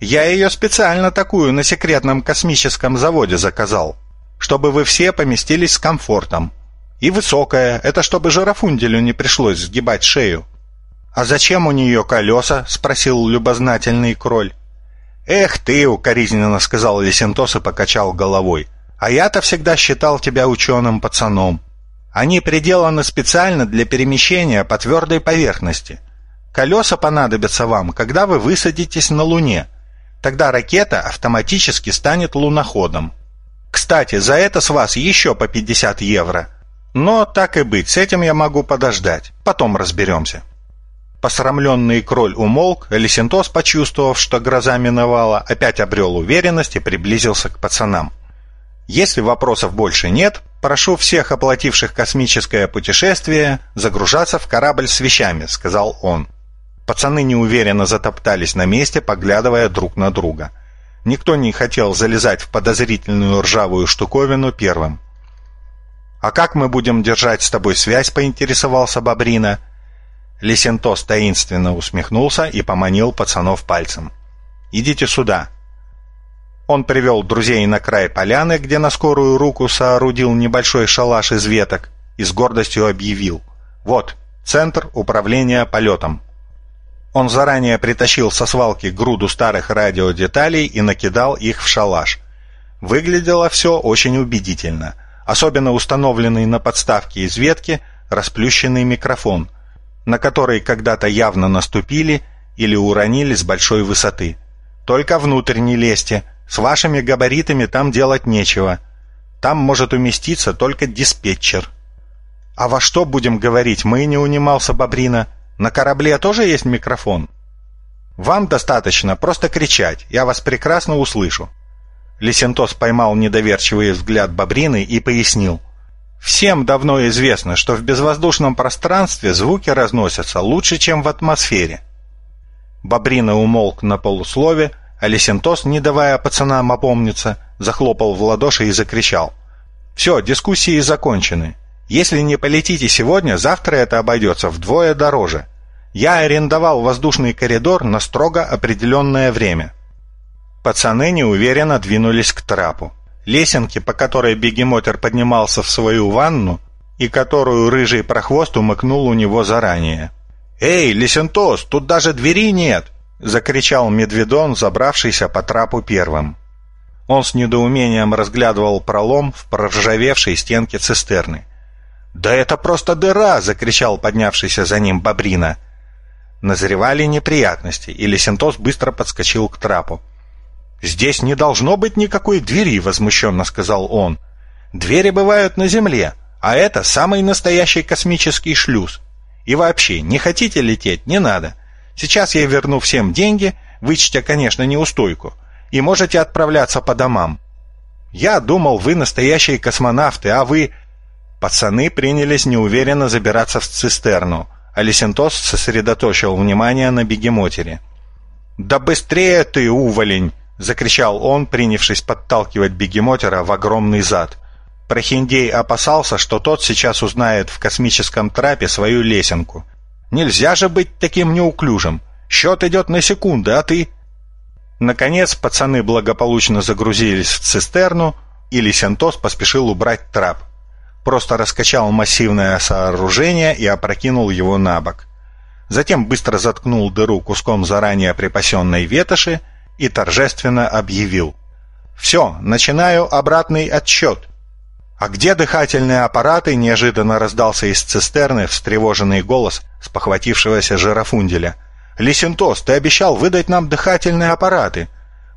Я ее специально такую на секретном космическом заводе заказал, чтобы вы все поместились с комфортом. И высокая, это чтобы жирафунделю не пришлось сгибать шею. «А зачем у нее колеса?» — спросил любознательный кроль. «Эх ты!» — укоризненно сказал Лесентос и покачал головой. «А я-то всегда считал тебя ученым пацаном. Они приделаны специально для перемещения по твердой поверхности. Колеса понадобятся вам, когда вы высадитесь на Луне. Тогда ракета автоматически станет луноходом. Кстати, за это с вас еще по 50 евро. Но так и быть, с этим я могу подождать. Потом разберемся. Посрамленный кроль умолк, Элисентос, почувствовав, что гроза миновала, опять обрел уверенность и приблизился к пацанам. Если вопросов больше нет, прошу всех оплативших космическое путешествие загружаться в корабль с вещами», — сказал он. Пацаны неуверенно затоптались на месте, поглядывая друг на друга. Никто не хотел залезать в подозрительную ржавую штуковину первым. «А как мы будем держать с тобой связь?» — поинтересовался Бобрина. Лесентос таинственно усмехнулся и поманил пацанов пальцем. «Идите сюда. Он привел друзей на край поляны, где на скорую руку соорудил небольшой шалаш из веток и с гордостью объявил «Вот, центр управления полетом». Он заранее притащил со свалки груду старых радиодеталей и накидал их в шалаш. Выглядело все очень убедительно, особенно установленный на подставке из ветки расплющенный микрофон, на который когда-то явно наступили или уронили с большой высоты. «Только внутрь не лезьте», с вашими габаритами там делать нечего. Там может уместиться только диспетчер. А во что будем говорить, мы не унимался Бобрина. На корабле тоже есть микрофон? Вам достаточно просто кричать, я вас прекрасно услышу. Лисентос поймал недоверчивый взгляд Бобрины и пояснил. Всем давно известно, что в безвоздушном пространстве звуки разносятся лучше, чем в атмосфере. Бобрина умолк на полуслове, Алисентос, не давая пацанам опомниться, захлопал в ладоши и закричал. «Все, дискуссии закончены. Если не полетите сегодня, завтра это обойдется вдвое дороже. Я арендовал воздушный коридор на строго определенное время». Пацаны неуверенно двинулись к трапу. Лесенки, по которой бегемотер поднимался в свою ванну, и которую рыжий прохвост умыкнул у него заранее. «Эй, Лесентос, тут даже двери нет!» — закричал Медведон, забравшийся по трапу первым. Он с недоумением разглядывал пролом в проржавевшей стенке цистерны. «Да это просто дыра!» — закричал поднявшийся за ним Бобрина. Назревали неприятности, и Лесентос быстро подскочил к трапу. «Здесь не должно быть никакой двери», — возмущенно сказал он. «Двери бывают на Земле, а это самый настоящий космический шлюз. И вообще, не хотите лететь, не надо. Сейчас я верну всем деньги, вычтя, конечно, неустойку, и можете отправляться по домам. Я думал, вы настоящие космонавты, а вы...» Пацаны принялись неуверенно забираться в цистерну, а Лесентос сосредоточил внимание на бегемотере. «Да быстрее ты, уволень!» — закричал он, принявшись подталкивать бегемотера в огромный зад. Прохиндей опасался, что тот сейчас узнает в космическом трапе свою лесенку. «Нельзя же быть таким неуклюжим! Счет идет на секунды, а ты...» Наконец пацаны благополучно загрузились в цистерну, и Лисентос поспешил убрать трап. Просто раскачал массивное сооружение и опрокинул его на бок. Затем быстро заткнул дыру куском заранее припасенной ветоши и торжественно объявил. «Все, начинаю обратный отсчет». «А где дыхательные аппараты?» — неожиданно раздался из цистерны встревоженный голос спохватившегося жирафунделя. «Лисентос, ты обещал выдать нам дыхательные аппараты.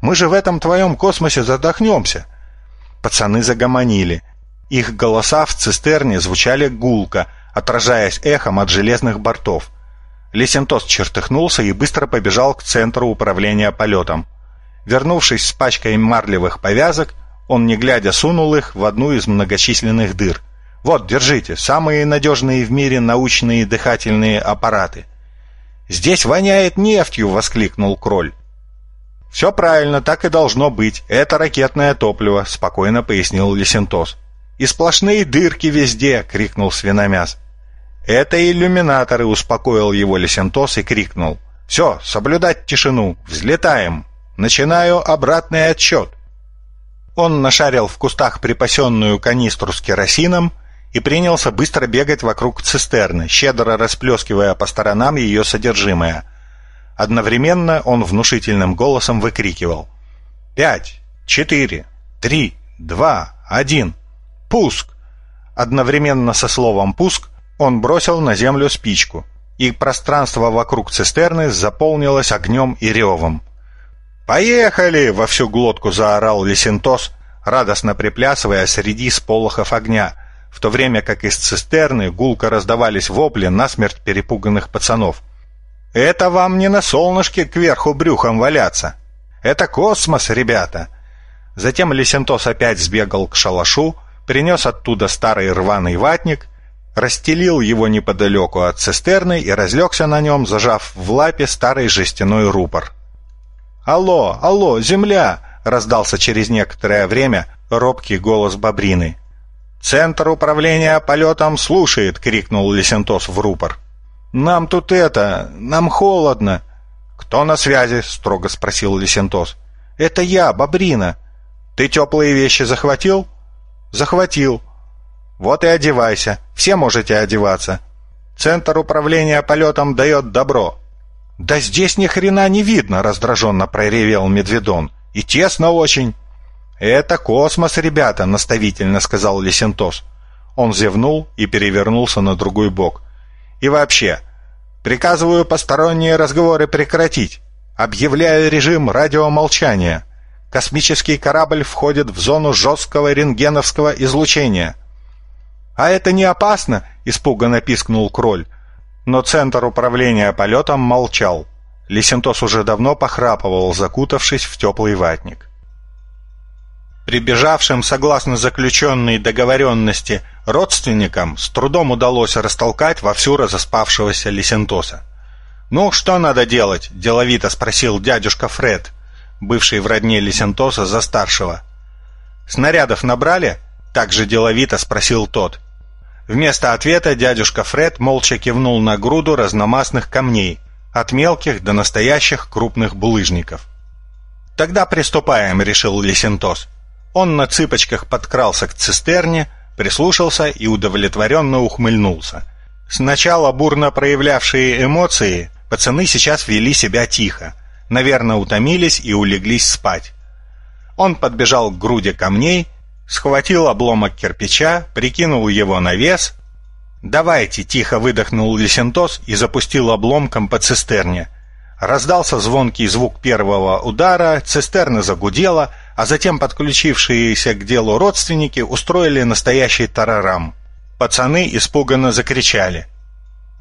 Мы же в этом твоем космосе задохнемся». Пацаны загомонили. Их голоса в цистерне звучали гулко, отражаясь эхом от железных бортов. Лисентос чертыхнулся и быстро побежал к центру управления полетом. Вернувшись с пачкой марлевых повязок, он, не глядя, сунул их в одну из многочисленных дыр. «Вот, держите, самые надежные в мире научные дыхательные аппараты». «Здесь воняет нефтью!» — воскликнул Кроль. «Все правильно, так и должно быть. Это ракетное топливо», — спокойно пояснил Лисентос. «И сплошные дырки везде!» — крикнул свиномяс. «Это иллюминаторы!» — успокоил его Лисентос и крикнул. «Все, соблюдать тишину! Взлетаем! Начинаю обратный отсчет!» Он нашарил в кустах припасенную канистру с керосином и принялся быстро бегать вокруг цистерны, щедро расплескивая по сторонам ее содержимое. Одновременно он внушительным голосом выкрикивал «Пять, четыре, три, два, один, пуск!» Одновременно со словом «пуск» он бросил на землю спичку, и пространство вокруг цистерны заполнилось огнем и ревом. «Поехали!» — во всю глотку заорал Лисентос, радостно приплясывая среди сполохов огня, в то время как из цистерны гулко раздавались вопли насмерть перепуганных пацанов. «Это вам не на солнышке кверху брюхом валяться! Это космос, ребята!» Затем Лисентос опять сбегал к шалашу, принес оттуда старый рваный ватник, расстелил его неподалеку от цистерны и разлегся на нем, зажав в лапе старый жестяной рупор. «Алло, алло, земля!» — раздался через некоторое время робкий голос Бобрины. «Центр управления полетом слушает!» — крикнул Лесентос в рупор. «Нам тут это... нам холодно!» «Кто на связи?» — строго спросил Лесентос. «Это я, Бобрина. Ты теплые вещи захватил?» «Захватил». «Вот и одевайся. Все можете одеваться. Центр управления полетом дает добро. «Да здесь ни хрена не видно!» — раздраженно проревел Медведон. «И тесно очень!» «Это космос, ребята!» — наставительно сказал Лесентос. Он зевнул и перевернулся на другой бок. «И вообще, приказываю посторонние разговоры прекратить. Объявляю режим радиомолчания. Космический корабль входит в зону жесткого рентгеновского излучения». «А это не опасно?» — испуганно пискнул Кроль. Но центр управления полетом молчал. Лисентос уже давно похрапывал, закутавшись в теплый ватник. Прибежавшим, согласно заключенной договоренности, родственникам с трудом удалось растолкать вовсю разоспавшегося Лисентоса. «Ну, что надо делать?» – деловито спросил дядюшка Фред, бывший в родне Лисентоса за старшего. «Снарядов набрали?» – также деловито спросил тот. Вместо ответа дядюшка Фред молча кивнул на груду разномастных камней, от мелких до настоящих крупных булыжников. «Тогда приступаем», — решил Лисентос. Он на цыпочках подкрался к цистерне, прислушался и удовлетворенно ухмыльнулся. Сначала бурно проявлявшие эмоции, пацаны сейчас вели себя тихо, наверное, утомились и улеглись спать. Он подбежал к груди камней, схватил обломок кирпича, прикинул его на вес. «Давайте!» — тихо выдохнул Лисентос и запустил обломком по цистерне. Раздался звонкий звук первого удара, цистерна загудела, а затем подключившиеся к делу родственники устроили настоящий тарарам. Пацаны испуганно закричали.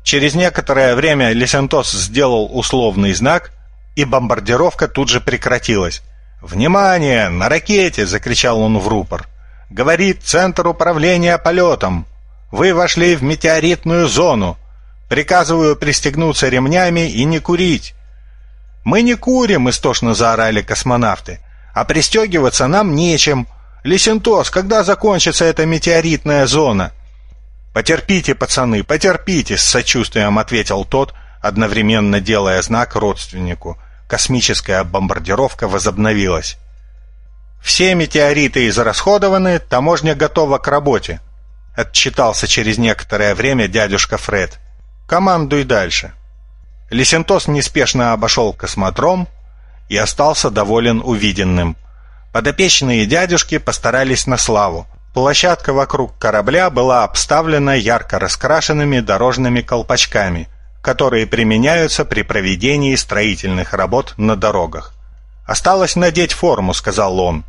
Через некоторое время Лисентос сделал условный знак, и бомбардировка тут же прекратилась. «Внимание! На ракете!» — закричал он в рупор. «Говорит Центр управления полетом. Вы вошли в метеоритную зону. Приказываю пристегнуться ремнями и не курить». «Мы не курим!» — истошно заорали космонавты. «А пристегиваться нам нечем. Лисентос, когда закончится эта метеоритная зона?» «Потерпите, пацаны, потерпите!» — с сочувствием ответил тот, одновременно делая знак родственнику — космическая бомбардировка возобновилась. «Все метеориты израсходованы, таможня готова к работе», — отчитался через некоторое время дядюшка Фред. «Командуй дальше». Лисентос неспешно обошел космодром и остался доволен увиденным. Подопечные дядюшки постарались на славу. Площадка вокруг корабля была обставлена ярко раскрашенными дорожными колпачками — которые применяются при проведении строительных работ на дорогах. «Осталось надеть форму», — сказал он.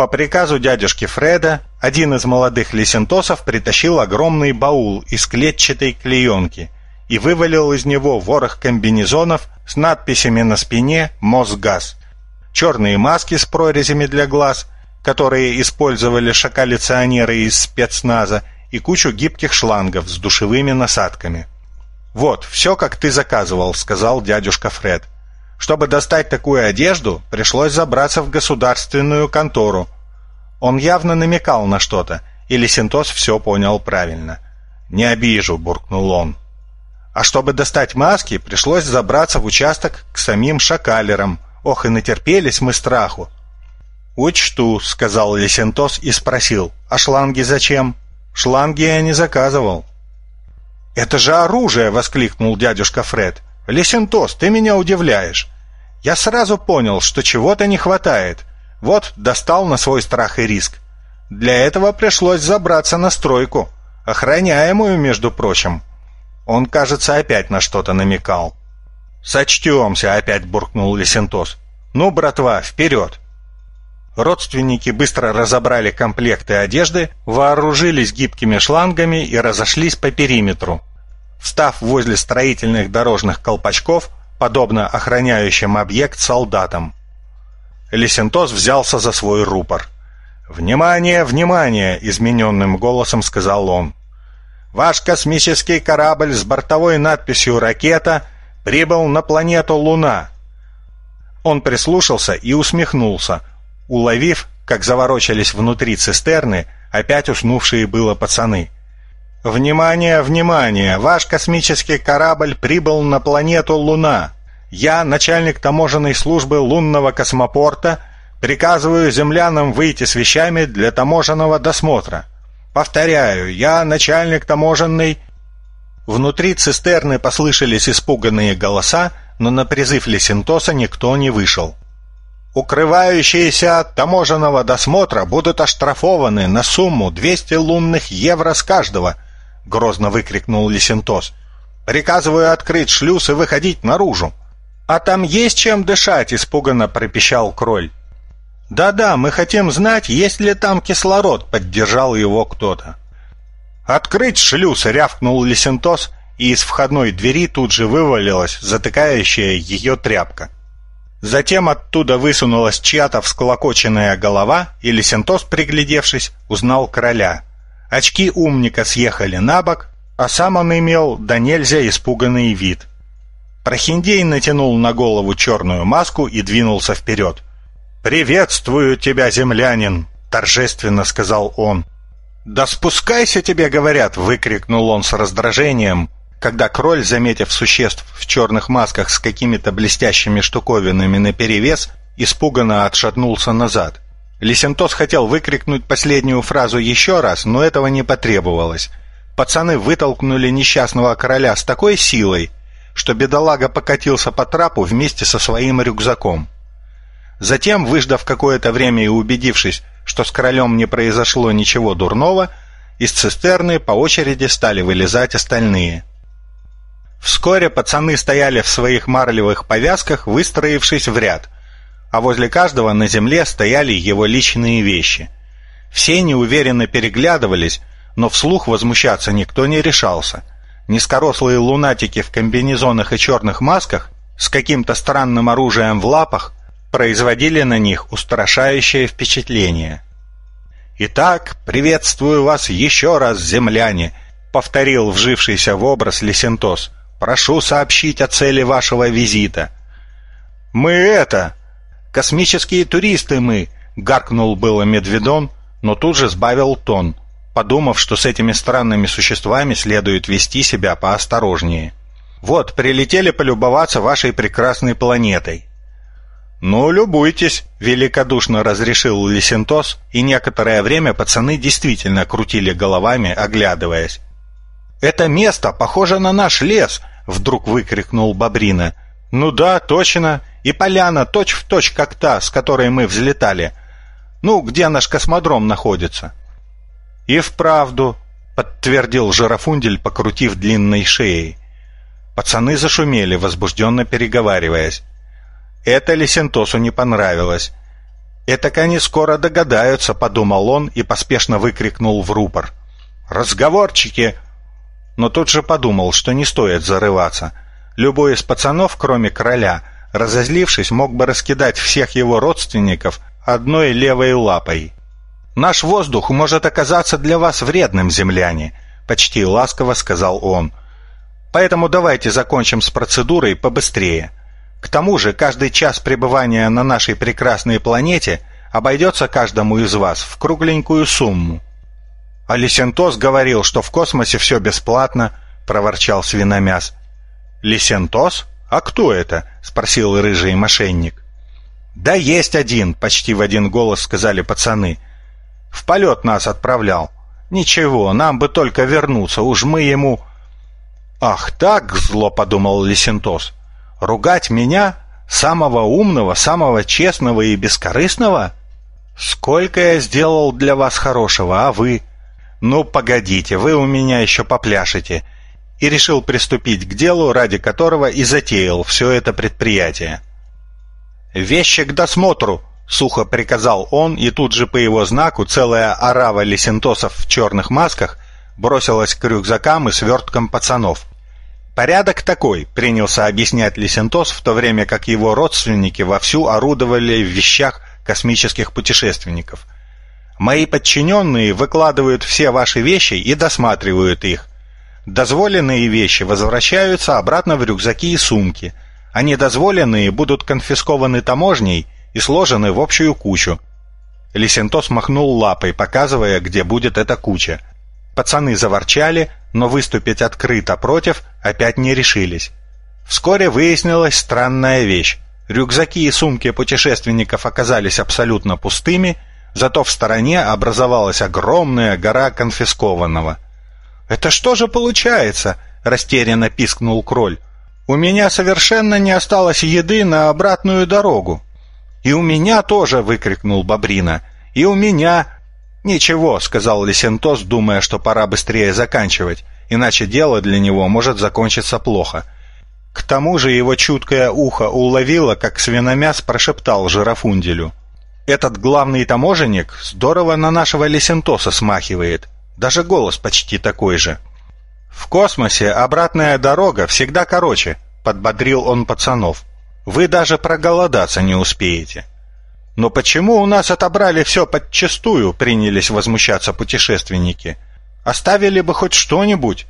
По приказу дядюшки Фреда один из молодых лесентосов притащил огромный баул из клетчатой клеенки и вывалил из него ворох комбинезонов с надписями на спине «Мосгаз», черные маски с прорезями для глаз, которые использовали шакалиционеры из спецназа, и кучу гибких шлангов с душевыми насадками. «Вот, все, как ты заказывал», — сказал дядюшка Фред. «Чтобы достать такую одежду, пришлось забраться в государственную контору». Он явно намекал на что-то, и Лисентос все понял правильно. «Не обижу», — буркнул он. А чтобы достать маски, пришлось забраться в участок к самим шакалерам. Ох, и натерпелись мы страху. «Учту», — сказал Лисентос и спросил, «а шланги зачем?» «Шланги я не заказывал». «Это же оружие!» — воскликнул дядюшка Фред. «Лесентос, ты меня удивляешь. Я сразу понял, что чего-то не хватает. Вот, достал на свой страх и риск. Для этого пришлось забраться на стройку, охраняемую, между прочим». Он, кажется, опять на что-то намекал. «Сочтемся!» — опять буркнул Лесентос. «Ну, братва, вперед!» Родственники быстро разобрали комплекты одежды, вооружились гибкими шлангами и разошлись по периметру. Встав возле строительных дорожных колпачков, подобно охраняющим объект солдатам. Лисентос взялся за свой рупор. «Внимание, внимание!» — измененным голосом сказал он. «Ваш космический корабль с бортовой надписью «Ракета» прибыл на планету Луна». Он прислушался и усмехнулся, уловив, как заворочались внутри цистерны опять уснувшие было пацаны. «Внимание, внимание! Ваш космический корабль прибыл на планету Луна. Я, начальник таможенной службы лунного космопорта, приказываю землянам выйти с вещами для таможенного досмотра. Повторяю, я, начальник таможенной...» Внутри цистерны послышались испуганные голоса, но на призыв Лесентоса никто не вышел. Укрывающиеся от таможенного досмотра будут оштрафованы на сумму 200 лунных евро с каждого, грозно выкрикнул Лисентос. Приказываю открыть шлюз и выходить наружу. А там есть чем дышать, испуганно пропищал Кроль. Да-да, мы хотим знать, есть ли там кислород, поддержал его кто-то. Открыть шлюз, рявкнул Лисентос, и из входной двери тут же вывалилась затыкающая ее тряпка. Затем оттуда высунулась чья-то всколокоченная голова, и Лисентос, приглядевшись, узнал короля. Очки умника съехали на бок, а сам он имел да нельзя испуганный вид. Прохиндей натянул на голову черную маску и двинулся вперед. «Приветствую тебя, землянин!» — торжественно сказал он. «Да спускайся тебе, говорят!» — выкрикнул он с раздражением, когда кроль, заметив существ в черных масках с какими-то блестящими штуковинами наперевес, испуганно отшатнулся назад. Лисентос хотел выкрикнуть последнюю фразу еще раз, но этого не потребовалось. Пацаны вытолкнули несчастного короля с такой силой, что бедолага покатился по трапу вместе со своим рюкзаком. Затем, выждав какое-то время и убедившись, что с королем не произошло ничего дурного, из цистерны по очереди стали вылезать остальные. Вскоре пацаны стояли в своих марлевых повязках, выстроившись в ряд, а возле каждого на земле стояли его личные вещи. Все неуверенно переглядывались, но вслух возмущаться никто не решался. Низкорослые лунатики в комбинезонах и черных масках с каким-то странным оружием в лапах производили на них устрашающее впечатление. «Итак, приветствую вас еще раз, земляне!» — повторил вжившийся в образ Лесентос. «Прошу сообщить о цели вашего визита». «Мы это... Космические туристы мы!» — гаркнул было Медведон, но тут же сбавил тон, подумав, что с этими странными существами следует вести себя поосторожнее. «Вот, прилетели полюбоваться вашей прекрасной планетой. «Ну, любуйтесь», — великодушно разрешил Лисентос, и некоторое время пацаны действительно крутили головами, оглядываясь. «Это место похоже на наш лес!» — вдруг выкрикнул Бобрина. «Ну да, точно. И поляна точь-в-точь, точь, как та, с которой мы взлетали. Ну, где наш космодром находится?» «И вправду», — подтвердил Жирафундель, покрутив длинной шеей. Пацаны зашумели, возбужденно переговариваясь. Это Лисентосу не понравилось. «Этак они скоро догадаются», — подумал он и поспешно выкрикнул в рупор. «Разговорчики!» Но тут же подумал, что не стоит зарываться. Любой из пацанов, кроме короля, разозлившись, мог бы раскидать всех его родственников одной левой лапой. «Наш воздух может оказаться для вас вредным, земляне», — почти ласково сказал он. «Поэтому давайте закончим с процедурой побыстрее». К тому же каждый час пребывания на нашей прекрасной планете обойдется каждому из вас в кругленькую сумму. А Лисентос говорил, что в космосе все бесплатно, проворчал свиномяс. Лисентос? А кто это? спросил рыжий мошенник. Да есть один, почти в один голос сказали пацаны. В полет нас отправлял. Ничего, нам бы только вернуться, уж мы ему... Ах так, зло подумал Лисентос. Ругать меня, самого умного, самого честного и бескорыстного? Сколько я сделал для вас хорошего, а вы? Ну, погодите, вы у меня еще попляшете. И решил приступить к делу, ради которого и затеял все это предприятие. «Вещи к досмотру!» — сухо приказал он, и тут же по его знаку целая орава лесентосов в черных масках бросилась к рюкзакам и сверткам пацанов. Порядок такой, принялся объяснять Лисентос, в то время как его родственники вовсю орудовали в вещах космических путешественников. Мои подчиненные выкладывают все ваши вещи и досматривают их. Дозволенные вещи возвращаются обратно в рюкзаки и сумки, а недозволенные будут конфискованы таможней и сложены в общую кучу. Лисентос махнул лапой, показывая, где будет эта куча. Пацаны заворчали, но выступить открыто против опять не решились. Вскоре выяснилась странная вещь. Рюкзаки и сумки путешественников оказались абсолютно пустыми, зато в стороне образовалась огромная гора конфискованного. «Это что же получается?» — растерянно пискнул Кроль. «У меня совершенно не осталось еды на обратную дорогу». «И у меня тоже!» — выкрикнул Бобрина. «И у меня!» «Ничего», — сказал Лисентос, думая, что пора быстрее заканчивать, иначе дело для него может закончиться плохо. К тому же его чуткое ухо уловило, как свиномяс прошептал жирафунделю. «Этот главный таможенник здорово на нашего Лисентоса смахивает. Даже голос почти такой же». «В космосе обратная дорога всегда короче», — подбодрил он пацанов. «Вы даже проголодаться не успеете». «Но почему у нас отобрали все подчистую?» — принялись возмущаться путешественники. «Оставили бы хоть что-нибудь».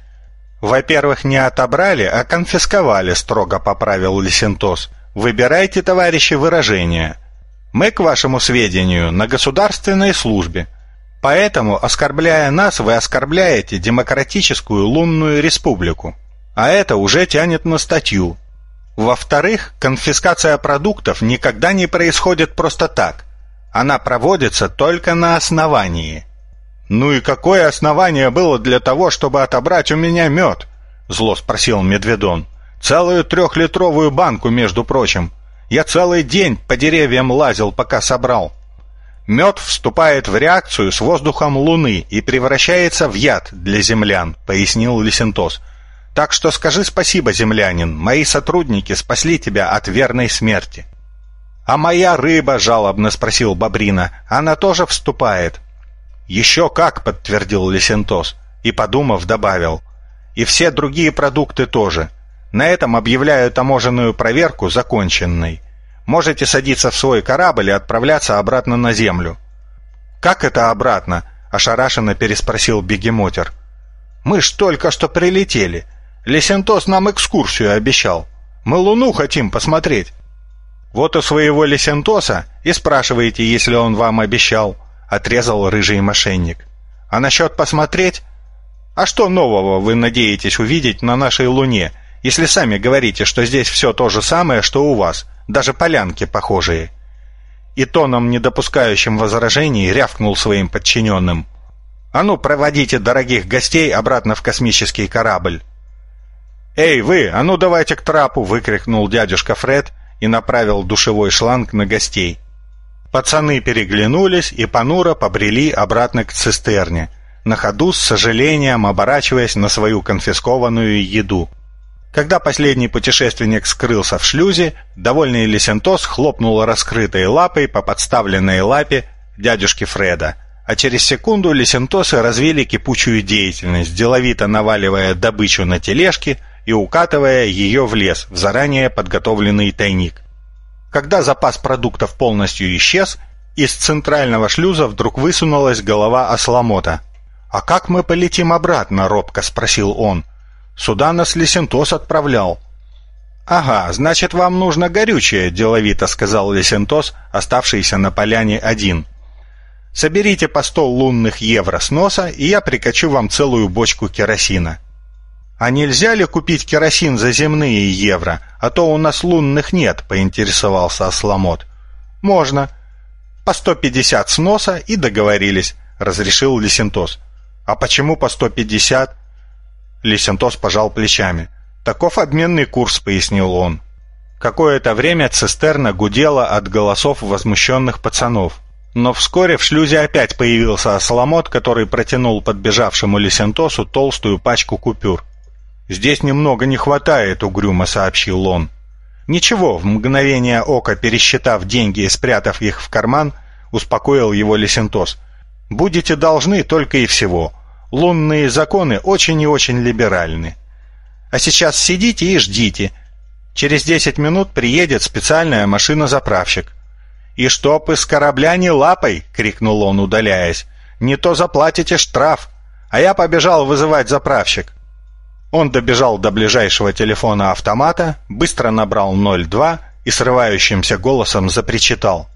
«Во-первых, не отобрали, а конфисковали», — строго поправил Лисентос. «Выбирайте, товарищи, выражения. Мы, к вашему сведению, на государственной службе. Поэтому, оскорбляя нас, вы оскорбляете Демократическую лунную республику. А это уже тянет на статью. Во-вторых, конфискация продуктов никогда не происходит просто так. Она проводится только на основании. «Ну и какое основание было для того, чтобы отобрать у меня мед?» — зло спросил Медведон. «Целую трехлитровую банку, между прочим. Я целый день по деревьям лазил, пока собрал. Мед вступает в реакцию с воздухом Луны и превращается в яд для землян, пояснил Лисентос. Так что скажи спасибо, землянин, мои сотрудники спасли тебя от верной смерти. «А моя рыба?» — жалобно спросил Бобрина. «Она тоже вступает?» «Еще как!» — подтвердил Лисентос. И, подумав, добавил. «И все другие продукты тоже. На этом объявляю таможенную проверку законченной. Можете садиться в свой корабль и отправляться обратно на Землю». «Как это обратно?» — ошарашенно переспросил Бегемотер. «Мы ж только что прилетели. Лисентос нам экскурсию обещал. Мы Луну хотим посмотреть». «Вот у своего Лисентоса и спрашиваете, если он вам обещал», — отрезал рыжий мошенник. «А насчет посмотреть? А что нового вы надеетесь увидеть на нашей Луне, если сами говорите, что здесь все то же самое, что у вас, даже полянки похожие?» И тоном, не допускающим возражений, рявкнул своим подчиненным. «А ну, проводите дорогих гостей обратно в космический корабль!» «Эй, вы, а ну давайте к трапу!» — выкрикнул дядюшка Фред и направил душевой шланг на гостей. Пацаны переглянулись и понуро побрели обратно к цистерне, на ходу с сожалением оборачиваясь на свою конфискованную еду. Когда последний путешественник скрылся в шлюзе, довольный Лисентос хлопнул раскрытой лапой по подставленной лапе дядюшки Фреда, а через секунду Лисентосы развили кипучую деятельность, деловито наваливая добычу на тележки – и укатывая ее в лес, в заранее подготовленный тайник. Когда запас продуктов полностью исчез, из центрального шлюза вдруг высунулась голова осломота. «А как мы полетим обратно?» — робко спросил он. «Сюда нас Лесентос отправлял». «Ага, значит, вам нужно горючее», — деловито сказал Лесентос, оставшийся на поляне один. «Соберите по сто лунных евро с носа, и я прикачу вам целую бочку керосина». «А нельзя ли купить керосин за земные евро, а то у нас лунных нет», — поинтересовался Осламот. «Можно. По 150 с носа и договорились», — разрешил Лисентос. «А почему по 150?» Лисентос пожал плечами. «Таков обменный курс», — пояснил он. Какое-то время цистерна гудела от голосов возмущенных пацанов. Но вскоре в шлюзе опять появился Соломот, который протянул подбежавшему Лисентосу толстую пачку купюр. «Здесь немного не хватает», — угрюмо сообщил он. «Ничего», — в мгновение ока пересчитав деньги и спрятав их в карман, успокоил его Лесентос. «Будете должны только и всего. Лунные законы очень и очень либеральны. А сейчас сидите и ждите. Через десять минут приедет специальная машина-заправщик». «И чтоб из корабля не лапой!» — крикнул он, удаляясь. «Не то заплатите штраф, а я побежал вызывать заправщик». Он добежал до ближайшего телефона автомата, быстро набрал 02 и срывающимся голосом запричитал.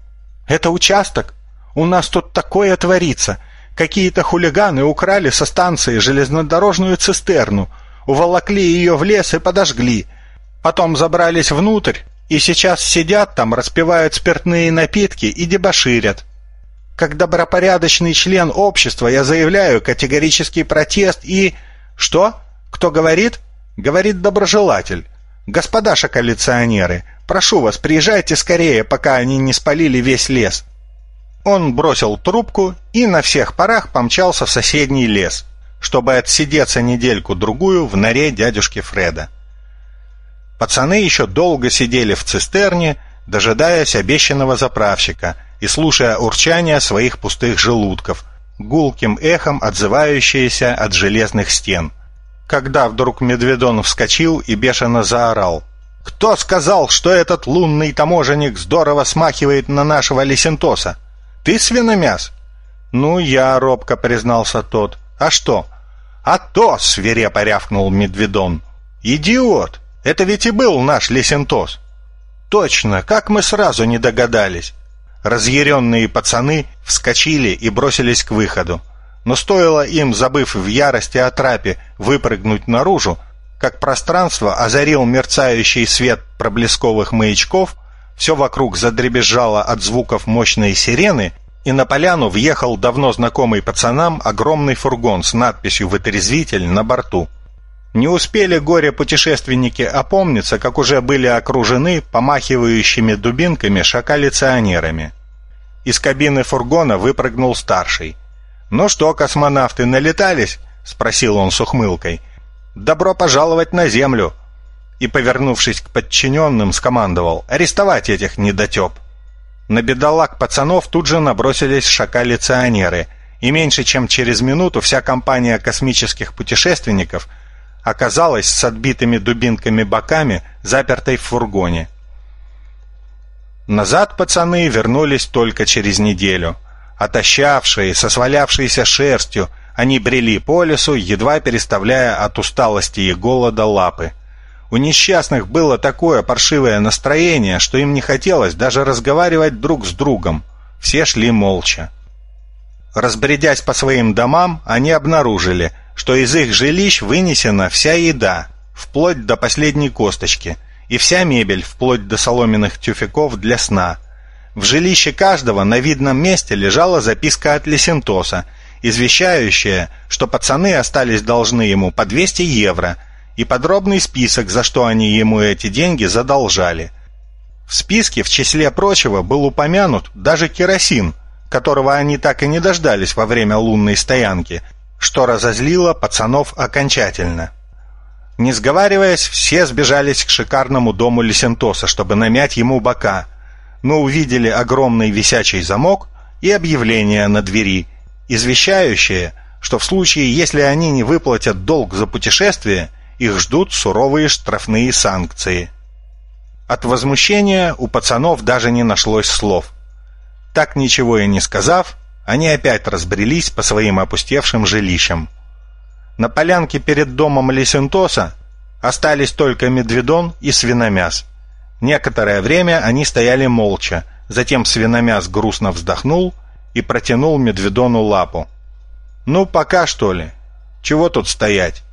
«Это участок! У нас тут такое творится! Какие-то хулиганы украли со станции железнодорожную цистерну, уволокли ее в лес и подожгли. Потом забрались внутрь и сейчас сидят там, распивают спиртные напитки и дебоширят. Как добропорядочный член общества я заявляю категорический протест и... Что?» Кто говорит? Говорит доброжелатель. Господа шоколиционеры, прошу вас, приезжайте скорее, пока они не спалили весь лес. Он бросил трубку и на всех парах помчался в соседний лес, чтобы отсидеться недельку-другую в норе дядюшки Фреда. Пацаны еще долго сидели в цистерне, дожидаясь обещанного заправщика и слушая урчание своих пустых желудков, гулким эхом отзывающиеся от железных стен – когда вдруг Медведон вскочил и бешено заорал. «Кто сказал, что этот лунный таможенник здорово смахивает на нашего Лисентоса? Ты свиномяс?» «Ну, я», — робко признался тот. «А что?» «А то!» — свирепо рявкнул Медведон. «Идиот! Это ведь и был наш Лисентос!» «Точно! Как мы сразу не догадались!» Разъяренные пацаны вскочили и бросились к выходу. Но стоило им, забыв в ярости о трапе, выпрыгнуть наружу, как пространство озарил мерцающий свет проблесковых маячков, все вокруг задребезжало от звуков мощной сирены, и на поляну въехал давно знакомый пацанам огромный фургон с надписью «Вытрезвитель» на борту. Не успели горе-путешественники опомниться, как уже были окружены помахивающими дубинками шакалиционерами. Из кабины фургона выпрыгнул старший. «Ну что, космонавты, налетались?» — спросил он с ухмылкой. «Добро пожаловать на Землю!» И, повернувшись к подчиненным, скомандовал «Арестовать этих недотеп!» На бедолаг пацанов тут же набросились шакалиционеры, и меньше чем через минуту вся компания космических путешественников — оказалась с отбитыми дубинками боками, запертой в фургоне. Назад пацаны вернулись только через неделю. Отощавшие, со свалявшейся шерстью, они брели по лесу, едва переставляя от усталости и голода лапы. У несчастных было такое паршивое настроение, что им не хотелось даже разговаривать друг с другом. Все шли молча. Разбредясь по своим домам, они обнаружили – что из их жилищ вынесена вся еда, вплоть до последней косточки, и вся мебель, вплоть до соломенных тюфяков для сна. В жилище каждого на видном месте лежала записка от Лесентоса, извещающая, что пацаны остались должны ему по 200 евро, и подробный список, за что они ему эти деньги задолжали. В списке, в числе прочего, был упомянут даже керосин, которого они так и не дождались во время лунной стоянки – что разозлило пацанов окончательно. Не сговариваясь, все сбежались к шикарному дому Лисентоса, чтобы намять ему бока, но увидели огромный висячий замок и объявление на двери, извещающее, что в случае, если они не выплатят долг за путешествие, их ждут суровые штрафные санкции. От возмущения у пацанов даже не нашлось слов. Так ничего и не сказав, они опять разбрелись по своим опустевшим жилищам. На полянке перед домом Лесентоса остались только медведон и свиномяс. Некоторое время они стояли молча, затем свиномяс грустно вздохнул и протянул медведону лапу. «Ну, пока, что ли? Чего тут стоять?»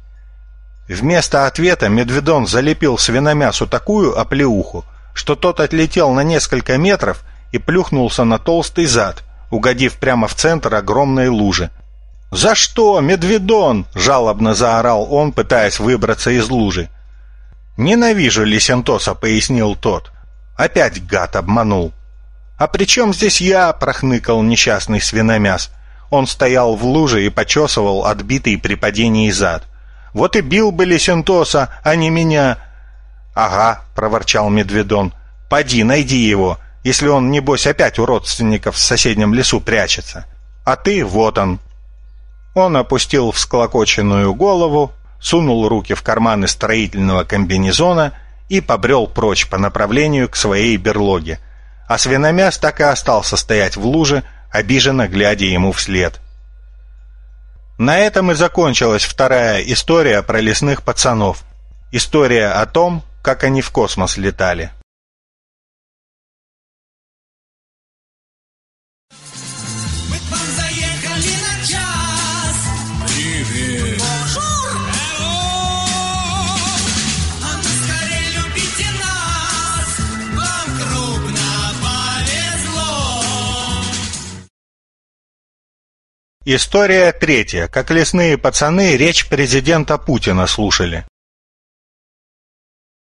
Вместо ответа медведон залепил свиномясу такую оплеуху, что тот отлетел на несколько метров и плюхнулся на толстый зад – угодив прямо в центр огромной лужи. «За что, Медведон?» — жалобно заорал он, пытаясь выбраться из лужи. «Ненавижу Лисентоса», — пояснил тот. Опять гад обманул. «А при чем здесь я?» — прохныкал несчастный свиномяс. Он стоял в луже и почесывал отбитый при падении зад. «Вот и бил бы Лисентоса, а не меня!» «Ага», — проворчал Медведон. «Поди, найди его если он, небось, опять у родственников в соседнем лесу прячется. А ты вот он». Он опустил всклокоченную голову, сунул руки в карманы строительного комбинезона и побрел прочь по направлению к своей берлоге. А свиномяс так и остался стоять в луже, обиженно глядя ему вслед. На этом и закончилась вторая история про лесных пацанов. История о том, как они в космос летали. История третья. Как лесные пацаны речь президента Путина слушали.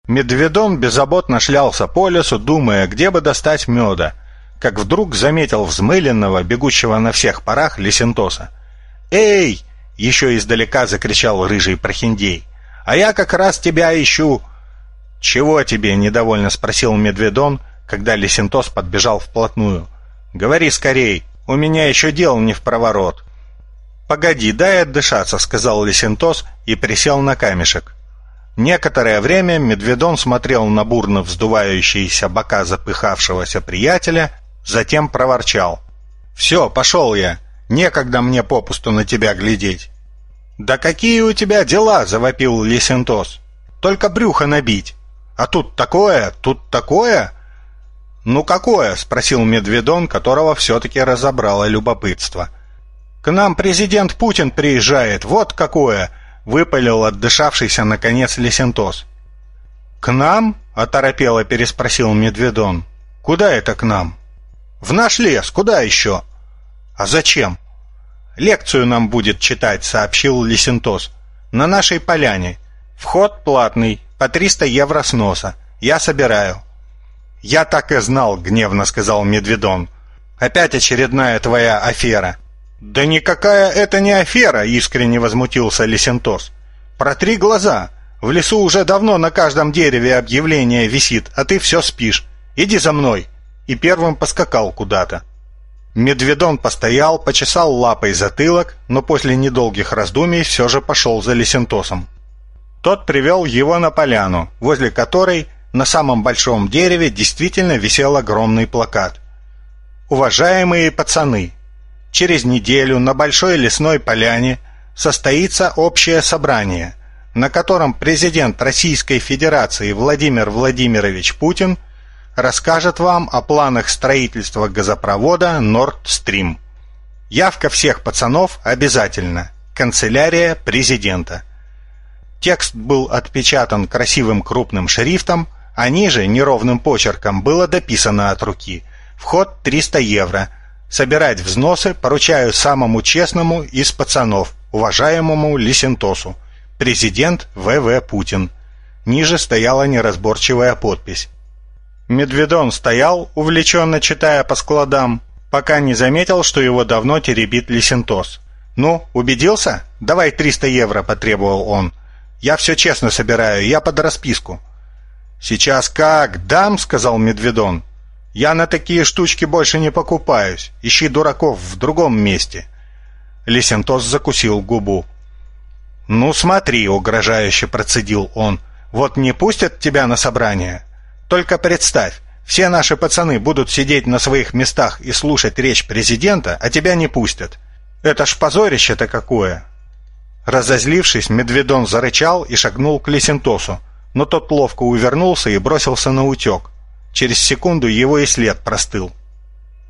Медведон беззаботно шлялся по лесу, думая, где бы достать меда, как вдруг заметил взмыленного, бегущего на всех парах Лисентоса. «Эй!» — еще издалека закричал рыжий прохиндей. «А я как раз тебя ищу!» «Чего тебе?» — недовольно спросил Медведон, когда Лисентос подбежал вплотную. «Говори скорей, у меня еще дел не в проворот». «Погоди, дай отдышаться», — сказал Лисентос и присел на камешек. Некоторое время Медведон смотрел на бурно вздувающиеся бока запыхавшегося приятеля, затем проворчал. «Все, пошел я. Некогда мне попусту на тебя глядеть». «Да какие у тебя дела?» — завопил Лисентос. «Только брюхо набить. А тут такое, тут такое...» «Ну какое?» — спросил Медведон, которого все-таки разобрало любопытство. «К нам президент Путин приезжает, вот какое!» — выпалил отдышавшийся, наконец, Лесентос. «К нам?» — оторопело переспросил Медведон. «Куда это к нам?» «В наш лес, куда еще?» «А зачем?» «Лекцию нам будет читать», — сообщил Лесентос. «На нашей поляне. Вход платный, по 300 евро с носа. Я собираю. Я так и знал, гневно сказал Медведон. Опять очередная твоя афера. Да никакая это не афера, искренне возмутился Лисентос. Протри глаза. В лесу уже давно на каждом дереве объявление висит, а ты все спишь. Иди за мной. И первым поскакал куда-то. Медведон постоял, почесал лапой затылок, но после недолгих раздумий все же пошел за Лисентосом. Тот привел его на поляну, возле которой на самом большом дереве действительно висел огромный плакат. «Уважаемые пацаны, через неделю на большой лесной поляне состоится общее собрание, на котором президент Российской Федерации Владимир Владимирович Путин расскажет вам о планах строительства газопровода Nord Stream. Явка всех пацанов обязательно. Канцелярия президента. Текст был отпечатан красивым крупным шрифтом, а ниже неровным почерком было дописано от руки. Вход 300 евро. Собирать взносы поручаю самому честному из пацанов, уважаемому Лисентосу. Президент В.В. Путин. Ниже стояла неразборчивая подпись. Медведон стоял, увлеченно читая по складам, пока не заметил, что его давно теребит Лисентос. «Ну, убедился? Давай 300 евро», — потребовал он. Я все честно собираю, я под расписку». «Сейчас как? Дам?» — сказал Медведон. «Я на такие штучки больше не покупаюсь. Ищи дураков в другом месте». Лисентос закусил губу. «Ну смотри», — угрожающе процедил он, — «вот не пустят тебя на собрание? Только представь, все наши пацаны будут сидеть на своих местах и слушать речь президента, а тебя не пустят. Это ж позорище-то какое! Разозлившись, Медведон зарычал и шагнул к Лисентосу, но тот ловко увернулся и бросился на утек. Через секунду его и след простыл.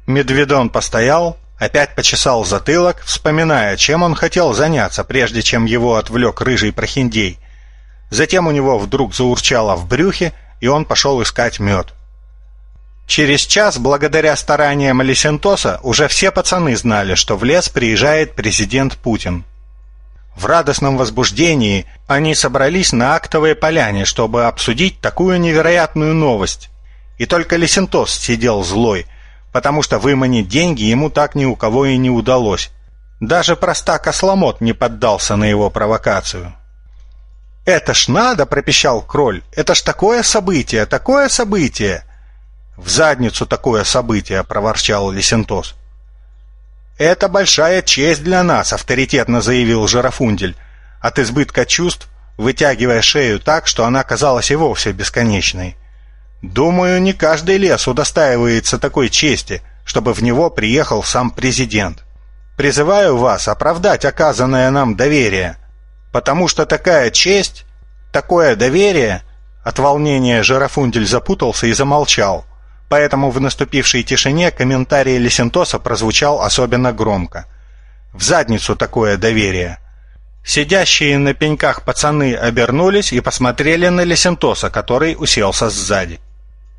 Медведон постоял, опять почесал затылок, вспоминая, чем он хотел заняться, прежде чем его отвлек рыжий прохиндей. Затем у него вдруг заурчало в брюхе, и он пошел искать мед. Через час, благодаря стараниям Лисентоса, уже все пацаны знали, что в лес приезжает президент Путин. В радостном возбуждении они собрались на актовой поляне, чтобы обсудить такую невероятную новость. И только Лесентос сидел злой, потому что выманить деньги ему так ни у кого и не удалось. Даже простак Осломот не поддался на его провокацию. «Это ж надо!» — пропищал Кроль. «Это ж такое событие, такое событие!» «В задницу такое событие!» — проворчал Лесентос. «Это большая честь для нас», — авторитетно заявил Жирафундель, от избытка чувств, вытягивая шею так, что она казалась и вовсе бесконечной. «Думаю, не каждый лес удостаивается такой чести, чтобы в него приехал сам президент. Призываю вас оправдать оказанное нам доверие, потому что такая честь, такое доверие...» От волнения Жирафундель запутался и замолчал поэтому в наступившей тишине комментарий Лесентоса прозвучал особенно громко. «В задницу такое доверие!» Сидящие на пеньках пацаны обернулись и посмотрели на Лесентоса, который уселся сзади.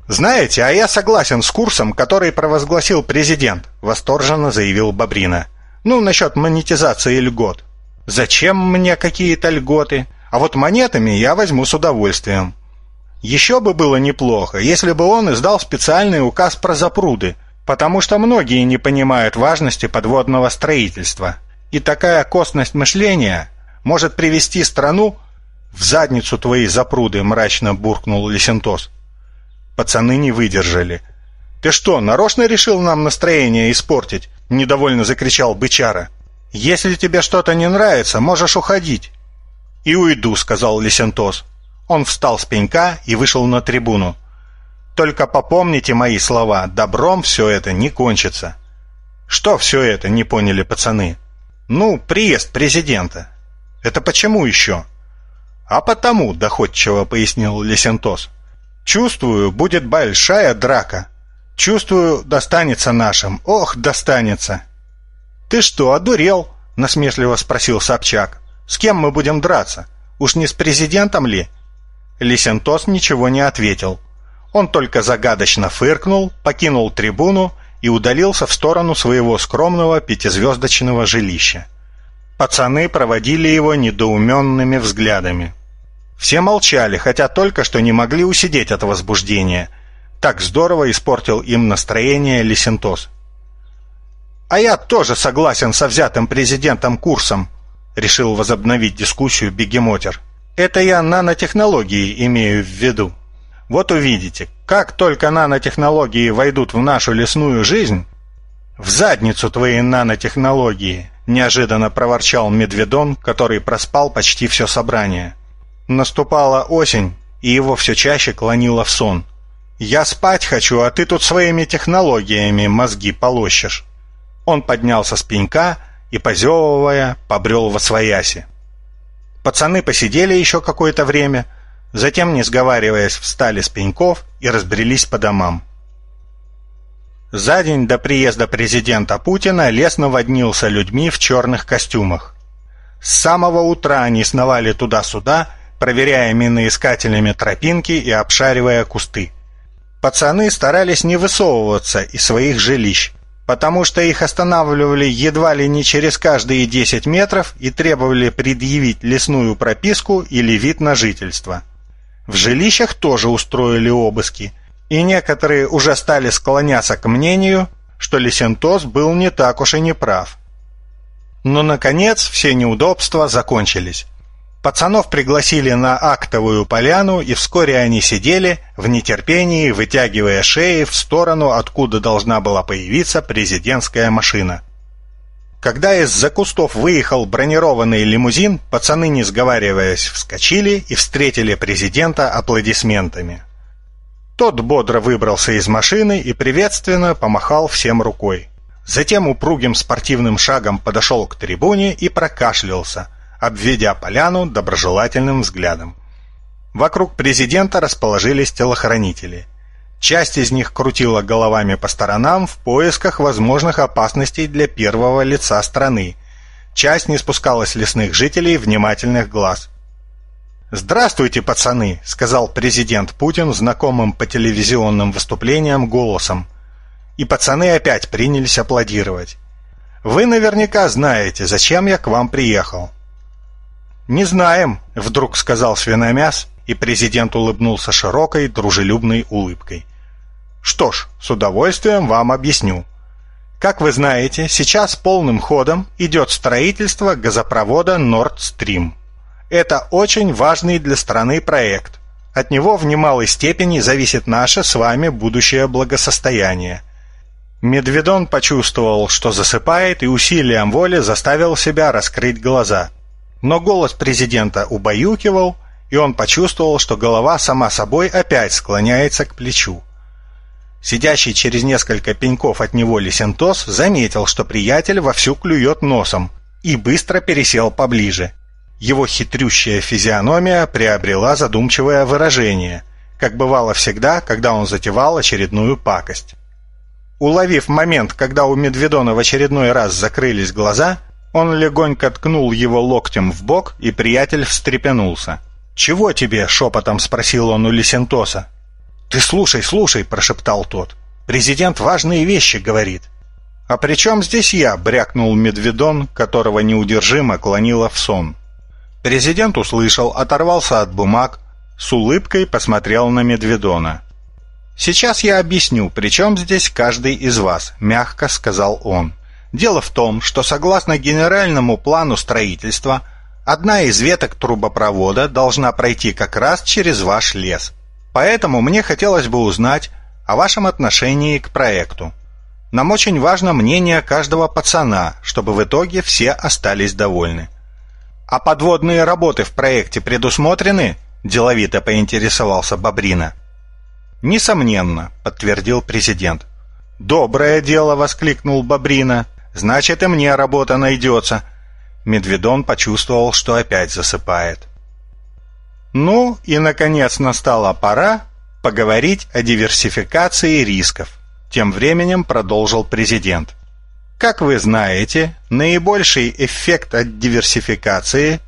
«Знаете, а я согласен с курсом, который провозгласил президент», — восторженно заявил Бобрина. «Ну, насчет монетизации льгот. Зачем мне какие-то льготы? А вот монетами я возьму с удовольствием. Еще бы было неплохо, если бы он издал специальный указ про запруды, потому что многие не понимают важности подводного строительства. И такая костность мышления может привести страну в задницу твоей запруды, мрачно буркнул Лисентос. Пацаны не выдержали. Ты что, нарочно решил нам настроение испортить? недовольно закричал бычара. Если тебе что-то не нравится, можешь уходить. И уйду, сказал Лисентос. Он встал с пенька и вышел на трибуну. «Только попомните мои слова, добром все это не кончится». «Что все это?» — не поняли пацаны. «Ну, приезд президента». «Это почему еще?» «А потому», — доходчиво пояснил Лесентос. «Чувствую, будет большая драка. Чувствую, достанется нашим. Ох, достанется!» «Ты что, одурел?» — насмешливо спросил Собчак. «С кем мы будем драться? Уж не с президентом ли?» Лисентос ничего не ответил. Он только загадочно фыркнул, покинул трибуну и удалился в сторону своего скромного пятизвездочного жилища. Пацаны проводили его недоуменными взглядами. Все молчали, хотя только что не могли усидеть от возбуждения. Так здорово испортил им настроение Лисентос. «А я тоже согласен со взятым президентом курсом», — решил возобновить дискуссию Бегемотер. «Это я нанотехнологии имею в виду. Вот увидите, как только нанотехнологии войдут в нашу лесную жизнь...» «В задницу твои нанотехнологии!» — неожиданно проворчал Медведон, который проспал почти все собрание. Наступала осень, и его все чаще клонило в сон. «Я спать хочу, а ты тут своими технологиями мозги полощешь». Он поднялся с пенька и, позевывая, побрел во свояси. Пацаны посидели еще какое-то время, затем, не сговариваясь, встали с пеньков и разбрелись по домам. За день до приезда президента Путина лес наводнился людьми в черных костюмах. С самого утра они сновали туда-сюда, проверяя миноискателями тропинки и обшаривая кусты. Пацаны старались не высовываться из своих жилищ, потому что их останавливали едва ли не через каждые 10 метров и требовали предъявить лесную прописку или вид на жительство. В жилищах тоже устроили обыски, и некоторые уже стали склоняться к мнению, что Лисентос был не так уж и не прав. Но, наконец, все неудобства закончились. Пацанов пригласили на актовую поляну, и вскоре они сидели, в нетерпении, вытягивая шеи в сторону, откуда должна была появиться президентская машина. Когда из-за кустов выехал бронированный лимузин, пацаны, не сговариваясь, вскочили и встретили президента аплодисментами. Тот бодро выбрался из машины и приветственно помахал всем рукой. Затем упругим спортивным шагом подошел к трибуне и прокашлялся – обведя поляну доброжелательным взглядом. Вокруг президента расположились телохранители. Часть из них крутила головами по сторонам в поисках возможных опасностей для первого лица страны. Часть не спускала с лесных жителей внимательных глаз. «Здравствуйте, пацаны!» — сказал президент Путин знакомым по телевизионным выступлениям голосом. И пацаны опять принялись аплодировать. «Вы наверняка знаете, зачем я к вам приехал. «Не знаем», — вдруг сказал свиномяс, и президент улыбнулся широкой, дружелюбной улыбкой. «Что ж, с удовольствием вам объясню. Как вы знаете, сейчас полным ходом идет строительство газопровода Nord Stream. Это очень важный для страны проект. От него в немалой степени зависит наше с вами будущее благосостояние. Медведон почувствовал, что засыпает, и усилием воли заставил себя раскрыть глаза – но голос президента убаюкивал, и он почувствовал, что голова сама собой опять склоняется к плечу. Сидящий через несколько пеньков от него Лисентос заметил, что приятель вовсю клюет носом, и быстро пересел поближе. Его хитрющая физиономия приобрела задумчивое выражение, как бывало всегда, когда он затевал очередную пакость. Уловив момент, когда у Медведона в очередной раз закрылись глаза, он легонько ткнул его локтем в бок, и приятель встрепенулся. «Чего тебе?» — шепотом спросил он у Лисентоса. «Ты слушай, слушай!» — прошептал тот. «Президент важные вещи говорит». «А при чем здесь я?» — брякнул Медведон, которого неудержимо клонило в сон. Президент услышал, оторвался от бумаг, с улыбкой посмотрел на Медведона. «Сейчас я объясню, при чем здесь каждый из вас», — мягко сказал он. Дело в том, что согласно генеральному плану строительства, одна из веток трубопровода должна пройти как раз через ваш лес. Поэтому мне хотелось бы узнать о вашем отношении к проекту. Нам очень важно мнение каждого пацана, чтобы в итоге все остались довольны. А подводные работы в проекте предусмотрены? Деловито поинтересовался Бобрина. Несомненно, подтвердил президент. Доброе дело, воскликнул Бобрина. Значит, и мне работа найдется. Медведон почувствовал, что опять засыпает. Ну и, наконец, настала пора поговорить о диверсификации рисков. Тем временем продолжил президент. Как вы знаете, наибольший эффект от диверсификации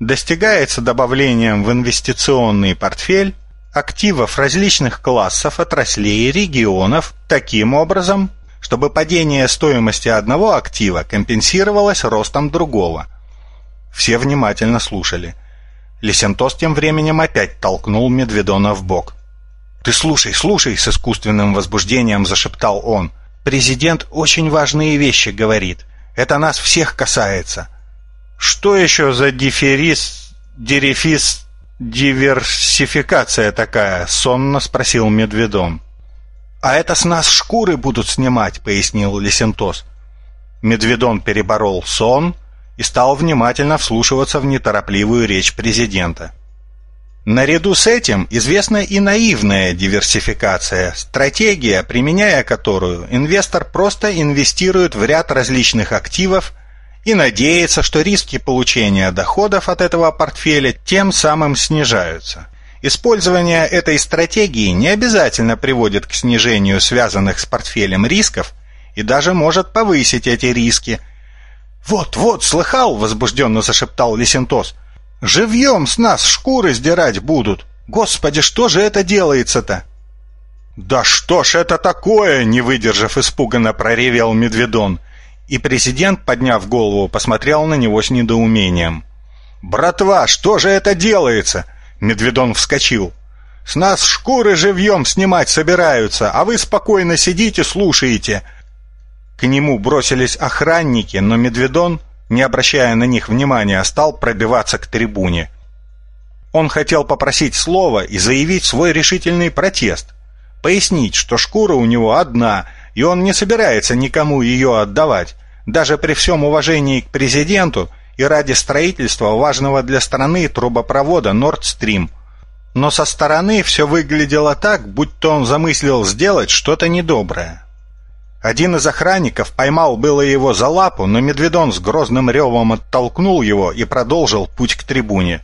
достигается добавлением в инвестиционный портфель активов различных классов, отраслей и регионов таким образом, чтобы падение стоимости одного актива компенсировалось ростом другого. Все внимательно слушали. Лисентос тем временем опять толкнул Медведона в бок. «Ты слушай, слушай!» — с искусственным возбуждением зашептал он. «Президент очень важные вещи говорит. Это нас всех касается». «Что еще за диферис, дерефис, диверсификация такая?» — сонно спросил Медведон. «А это с нас шкуры будут снимать», — пояснил Лисентос. Медведон переборол сон и стал внимательно вслушиваться в неторопливую речь президента. Наряду с этим известна и наивная диверсификация, стратегия, применяя которую инвестор просто инвестирует в ряд различных активов и надеется, что риски получения доходов от этого портфеля тем самым снижаются. Использование этой стратегии не обязательно приводит к снижению связанных с портфелем рисков и даже может повысить эти риски. «Вот, вот, слыхал!» — возбужденно зашептал Лисентос — Живьем с нас шкуры сдирать будут. Господи, что же это делается-то? Да что ж это такое, не выдержав испуганно проревел Медведон. И президент, подняв голову, посмотрел на него с недоумением. «Братва, что же это делается?» Медведон вскочил. «С нас шкуры живьем снимать собираются, а вы спокойно сидите, слушаете». К нему бросились охранники, но Медведон не обращая на них внимания, стал пробиваться к трибуне. Он хотел попросить слова и заявить свой решительный протест, пояснить, что шкура у него одна, и он не собирается никому ее отдавать, даже при всем уважении к президенту и ради строительства важного для страны трубопровода Nord Stream. Но со стороны все выглядело так, будто он замыслил сделать что-то недоброе. Один из охранников поймал было его за лапу, но Медведон с грозным ревом оттолкнул его и продолжил путь к трибуне.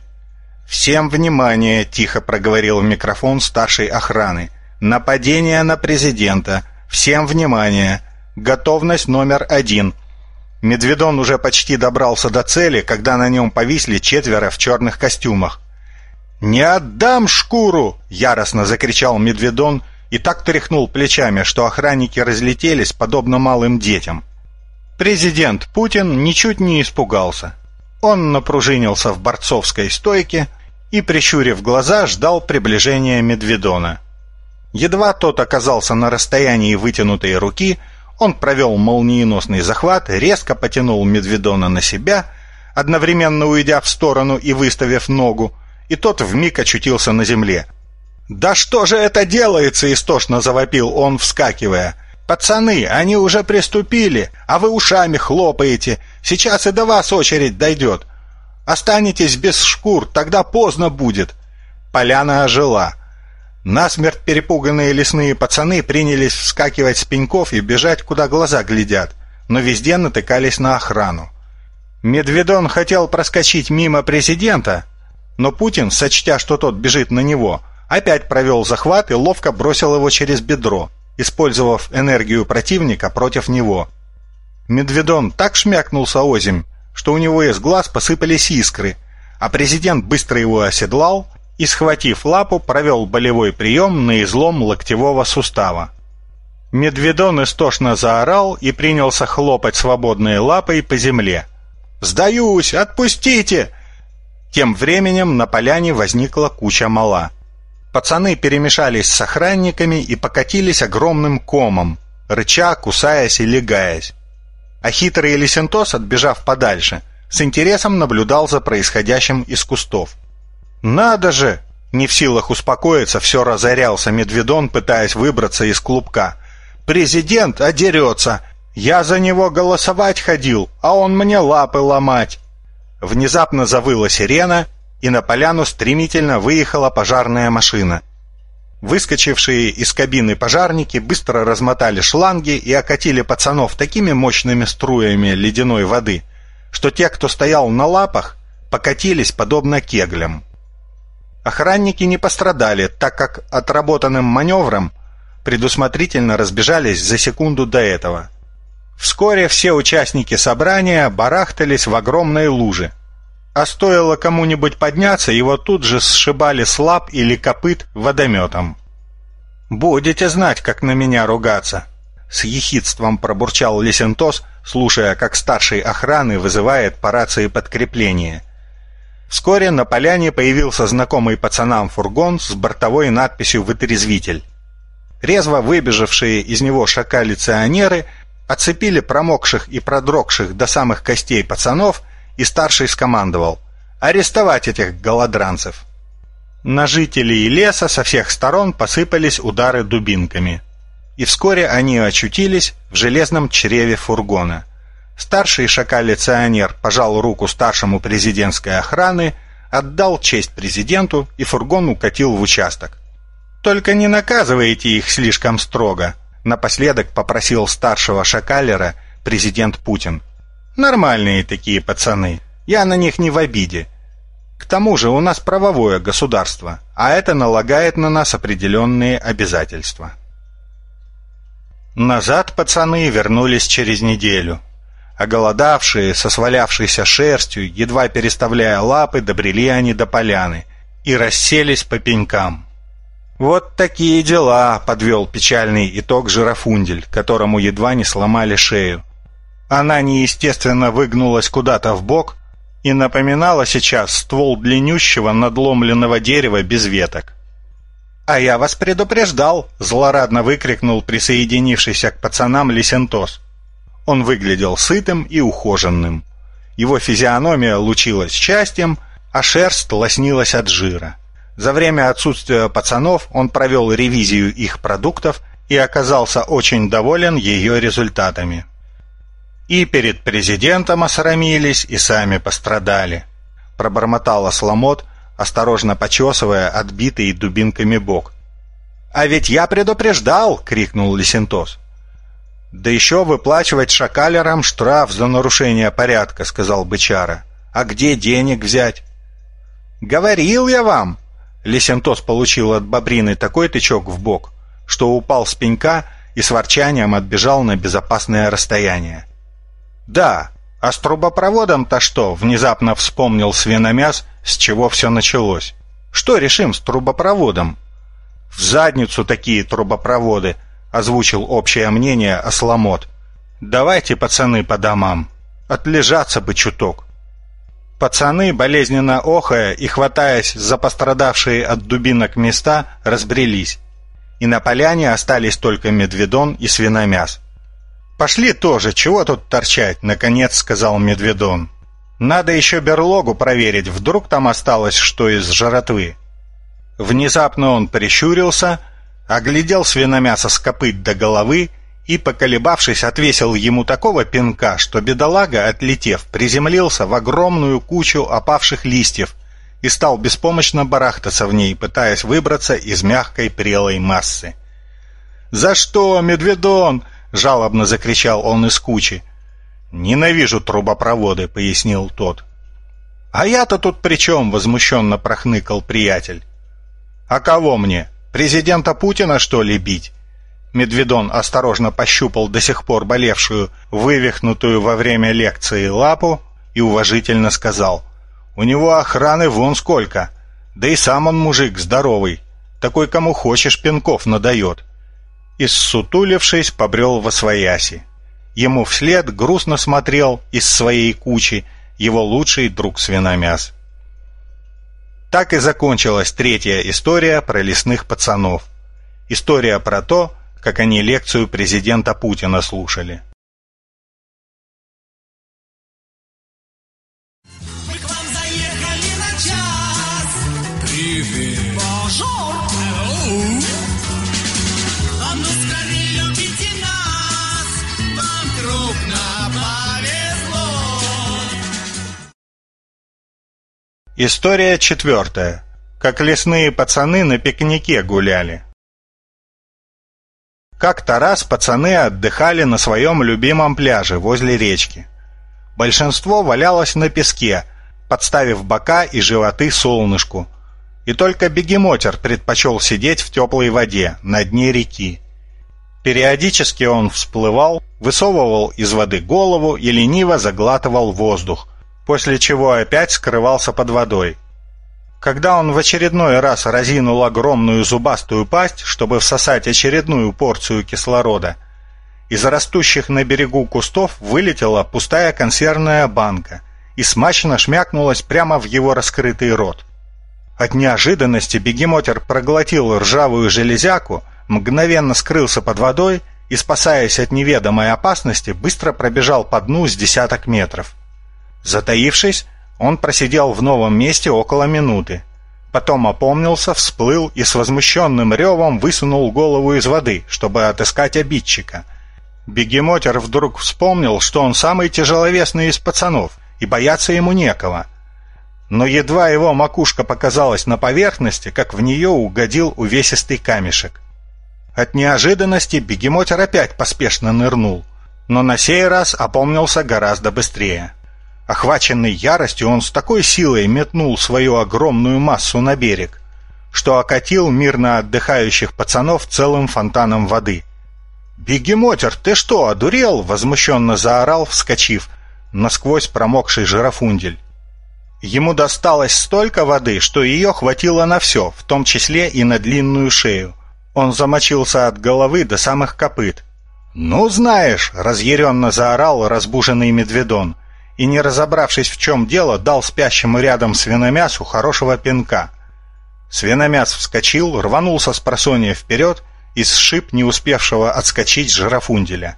«Всем внимание!» — тихо проговорил в микрофон старшей охраны. «Нападение на президента! Всем внимание! Готовность номер один!» Медведон уже почти добрался до цели, когда на нем повисли четверо в черных костюмах. «Не отдам шкуру!» — яростно закричал Медведон и так тряхнул плечами, что охранники разлетелись, подобно малым детям. Президент Путин ничуть не испугался. Он напружинился в борцовской стойке и, прищурив глаза, ждал приближения Медведона. Едва тот оказался на расстоянии вытянутой руки, он провел молниеносный захват, резко потянул Медведона на себя, одновременно уйдя в сторону и выставив ногу, и тот вмиг очутился на земле, «Да что же это делается?» — истошно завопил он, вскакивая. «Пацаны, они уже приступили, а вы ушами хлопаете. Сейчас и до вас очередь дойдет. Останетесь без шкур, тогда поздно будет». Поляна ожила. Насмерть перепуганные лесные пацаны принялись вскакивать с пеньков и бежать, куда глаза глядят, но везде натыкались на охрану. Медведон хотел проскочить мимо президента, но Путин, сочтя, что тот бежит на него, — Опять провел захват и ловко бросил его через бедро, использовав энергию противника против него. Медведон так шмякнулся озимь, что у него из глаз посыпались искры, а президент быстро его оседлал и, схватив лапу, провел болевой прием на излом локтевого сустава. Медведон истошно заорал и принялся хлопать свободной лапой по земле. «Сдаюсь! Отпустите!» Тем временем на поляне возникла куча мала. Пацаны перемешались с охранниками и покатились огромным комом, рыча, кусаясь и легаясь. А хитрый Лисентос, отбежав подальше, с интересом наблюдал за происходящим из кустов. «Надо же!» Не в силах успокоиться, все разорялся Медведон, пытаясь выбраться из клубка. «Президент одерется! Я за него голосовать ходил, а он мне лапы ломать!» Внезапно завыла сирена, и на поляну стремительно выехала пожарная машина. Выскочившие из кабины пожарники быстро размотали шланги и окатили пацанов такими мощными струями ледяной воды, что те, кто стоял на лапах, покатились подобно кеглям. Охранники не пострадали, так как отработанным маневром предусмотрительно разбежались за секунду до этого. Вскоре все участники собрания барахтались в огромной луже – а стоило кому-нибудь подняться, его тут же сшибали с лап или копыт водометом. «Будете знать, как на меня ругаться!» С ехидством пробурчал Лесентос, слушая, как старший охраны вызывает по рации подкрепление. Вскоре на поляне появился знакомый пацанам фургон с бортовой надписью «Вытрезвитель». Резво выбежавшие из него шакалиционеры оцепили промокших и продрогших до самых костей пацанов, и старший скомандовал «Арестовать этих голодранцев!». На жителей леса со всех сторон посыпались удары дубинками. И вскоре они очутились в железном чреве фургона – Старший шакалиционер пожал руку старшему президентской охраны, отдал честь президенту и фургон укатил в участок. «Только не наказывайте их слишком строго», напоследок попросил старшего шакалера президент Путин. «Нормальные такие пацаны, я на них не в обиде. К тому же у нас правовое государство, а это налагает на нас определенные обязательства». Назад пацаны вернулись через неделю. Оголодавшие, со свалявшейся шерстью, едва переставляя лапы, добрели они до поляны и расселись по пенькам. «Вот такие дела», — подвел печальный итог жирафундель, которому едва не сломали шею. Она неестественно выгнулась куда-то в бок и напоминала сейчас ствол длиннющего надломленного дерева без веток. «А я вас предупреждал!» — злорадно выкрикнул присоединившийся к пацанам Лисентос. Он выглядел сытым и ухоженным. Его физиономия лучилась счастьем, а шерсть лоснилась от жира. За время отсутствия пацанов он провел ревизию их продуктов и оказался очень доволен ее результатами. И перед президентом осрамились, и сами пострадали. Пробормотал Осламот, осторожно почесывая отбитый дубинками бок. «А ведь я предупреждал!» — крикнул Лисентос. «Да еще выплачивать шакалерам штраф за нарушение порядка», — сказал бычара. «А где денег взять?» «Говорил я вам!» Лисентос получил от бобрины такой тычок в бок, что упал с пенька и с ворчанием отбежал на безопасное расстояние. «Да, а с трубопроводом-то что?» — внезапно вспомнил свиномяс, с чего все началось. «Что решим с трубопроводом?» «В задницу такие трубопроводы!» Озвучил общее мнение Осламот. «Давайте, пацаны, по домам. Отлежаться бы чуток». Пацаны, болезненно охая и хватаясь за пострадавшие от дубинок места, разбрелись. И на поляне остались только Медведон и Свиномяс. «Пошли тоже, чего тут торчать?» — наконец сказал Медведон. «Надо еще берлогу проверить, вдруг там осталось что из жратвы». Внезапно он прищурился — оглядел свиномясо с копыт до головы и, поколебавшись, отвесил ему такого пинка, что бедолага, отлетев, приземлился в огромную кучу опавших листьев и стал беспомощно барахтаться в ней, пытаясь выбраться из мягкой прелой массы. «За что, Медведон?» — жалобно закричал он из кучи. «Ненавижу трубопроводы», — пояснил тот. «А я-то тут при чем?» — возмущенно прохныкал приятель. «А кого мне? Президента Путина, что ли, бить? Медведон осторожно пощупал до сих пор болевшую, вывихнутую во время лекции лапу и уважительно сказал. «У него охраны вон сколько. Да и сам он мужик здоровый. Такой, кому хочешь, пинков надает». И ссутулившись, побрел во свояси. Ему вслед грустно смотрел из своей кучи его лучший друг свиномяс. Так и закончилась третья история про лесных пацанов. История про то, как они лекцию президента Путина слушали. История четвертая. Как лесные пацаны на пикнике гуляли. Как-то раз пацаны отдыхали на своем любимом пляже возле речки. Большинство валялось на песке, подставив бока и животы солнышку. И только бегемотер предпочел сидеть в теплой воде на дне реки. Периодически он всплывал, высовывал из воды голову и лениво заглатывал воздух, после чего опять скрывался под водой. Когда он в очередной раз разинул огромную зубастую пасть, чтобы всосать очередную порцию кислорода, из растущих на берегу кустов вылетела пустая консервная банка и смачно шмякнулась прямо в его раскрытый рот. От неожиданности бегемотер проглотил ржавую железяку, мгновенно скрылся под водой и, спасаясь от неведомой опасности, быстро пробежал по дну с десяток метров. Затаившись, он просидел в новом месте около минуты. Потом опомнился, всплыл и с возмущенным ревом высунул голову из воды, чтобы отыскать обидчика. Бегемотер вдруг вспомнил, что он самый тяжеловесный из пацанов, и бояться ему некого. Но едва его макушка показалась на поверхности, как в нее угодил увесистый камешек. От неожиданности бегемотер опять поспешно нырнул, но на сей раз опомнился гораздо быстрее. Охваченный яростью, он с такой силой метнул свою огромную массу на берег, что окатил мирно отдыхающих пацанов целым фонтаном воды. «Бегемотер, ты что, одурел?» — возмущенно заорал, вскочив, насквозь промокший жирафундель. Ему досталось столько воды, что ее хватило на все, в том числе и на длинную шею. Он замочился от головы до самых копыт. «Ну, знаешь!» — разъяренно заорал разбуженный медведон и, не разобравшись в чем дело, дал спящему рядом свиномясу хорошего пинка. Свиномяс вскочил, рванулся с просонья вперед и сшиб не успевшего отскочить жирафунделя.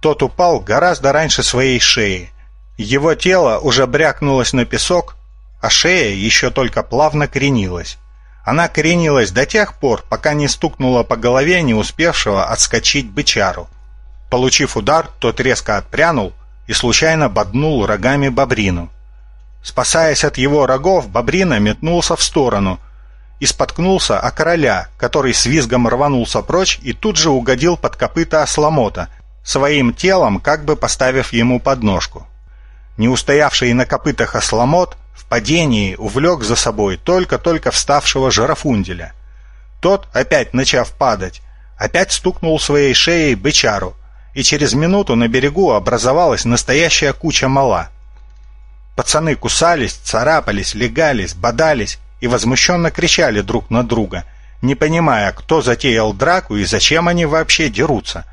Тот упал гораздо раньше своей шеи. Его тело уже брякнулось на песок, а шея еще только плавно кренилась. Она кренилась до тех пор, пока не стукнула по голове не успевшего отскочить бычару. Получив удар, тот резко отпрянул и случайно боднул рогами бобрину. Спасаясь от его рогов, бобрина метнулся в сторону и споткнулся о короля, который с визгом рванулся прочь и тут же угодил под копыта осломота, своим телом как бы поставив ему подножку. Не устоявший на копытах осломот в падении увлек за собой только-только вставшего жирафунделя. Тот, опять начав падать, опять стукнул своей шеей бычару, и через минуту на берегу образовалась настоящая куча мала. Пацаны кусались, царапались, легались, бодались и возмущенно кричали друг на друга, не понимая, кто затеял драку и зачем они вообще дерутся.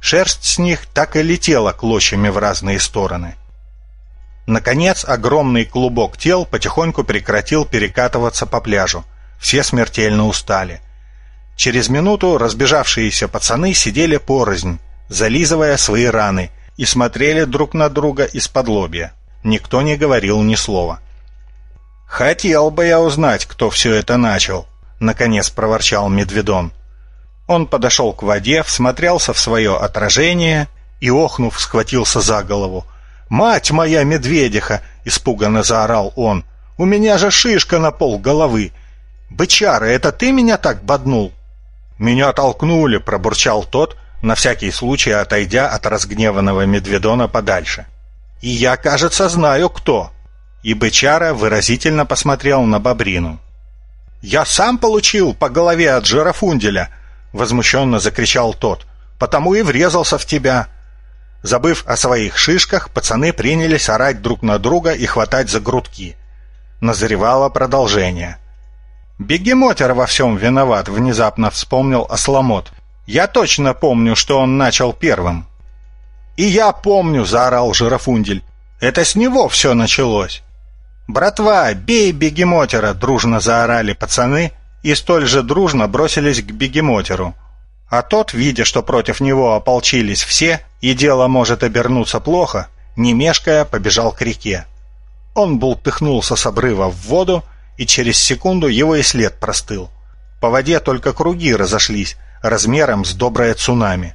Шерсть с них так и летела клочьями в разные стороны. Наконец, огромный клубок тел потихоньку прекратил перекатываться по пляжу. Все смертельно устали. Через минуту разбежавшиеся пацаны сидели порознь, зализывая свои раны, и смотрели друг на друга из-под лобья. Никто не говорил ни слова. «Хотел бы я узнать, кто все это начал», — наконец проворчал Медведон. Он подошел к воде, всмотрелся в свое отражение и, охнув, схватился за голову. «Мать моя медведиха!» — испуганно заорал он. «У меня же шишка на пол головы! Бычара, это ты меня так боднул?» «Меня толкнули», — пробурчал тот, на всякий случай отойдя от разгневанного Медведона подальше. «И я, кажется, знаю, кто». И бычара выразительно посмотрел на Бобрину. «Я сам получил по голове от жирафунделя!» — возмущенно закричал тот. «Потому и врезался в тебя!» Забыв о своих шишках, пацаны принялись орать друг на друга и хватать за грудки. Назревало продолжение. «Бегемотер во всем виноват», — внезапно вспомнил Осломот. Я точно помню, что он начал первым. «И я помню!» — заорал Жирафундель. «Это с него все началось!» «Братва, бей бегемотера!» — дружно заорали пацаны и столь же дружно бросились к бегемотеру. А тот, видя, что против него ополчились все, и дело может обернуться плохо, не мешкая, побежал к реке. Он бултыхнулся с обрыва в воду, и через секунду его и след простыл. По воде только круги разошлись, размером с доброе цунами.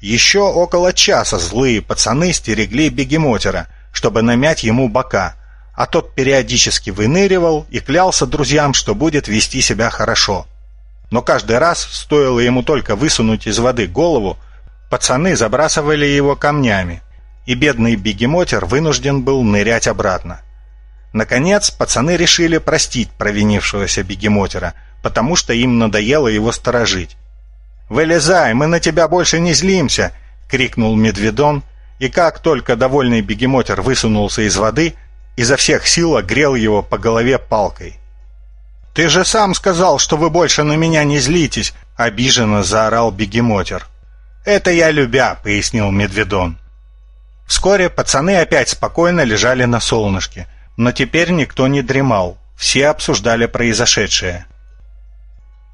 Еще около часа злые пацаны стерегли бегемотера, чтобы намять ему бока, а тот периодически выныривал и клялся друзьям, что будет вести себя хорошо. Но каждый раз, стоило ему только высунуть из воды голову, пацаны забрасывали его камнями, и бедный бегемотер вынужден был нырять обратно. Наконец, пацаны решили простить провинившегося бегемотера, потому что им надоело его сторожить. «Вылезай, мы на тебя больше не злимся!» — крикнул Медведон, и как только довольный бегемотер высунулся из воды, изо всех сил огрел его по голове палкой. «Ты же сам сказал, что вы больше на меня не злитесь!» — обиженно заорал бегемотер. «Это я любя», — пояснил Медведон. Вскоре пацаны опять спокойно лежали на солнышке, но теперь никто не дремал, все обсуждали произошедшее.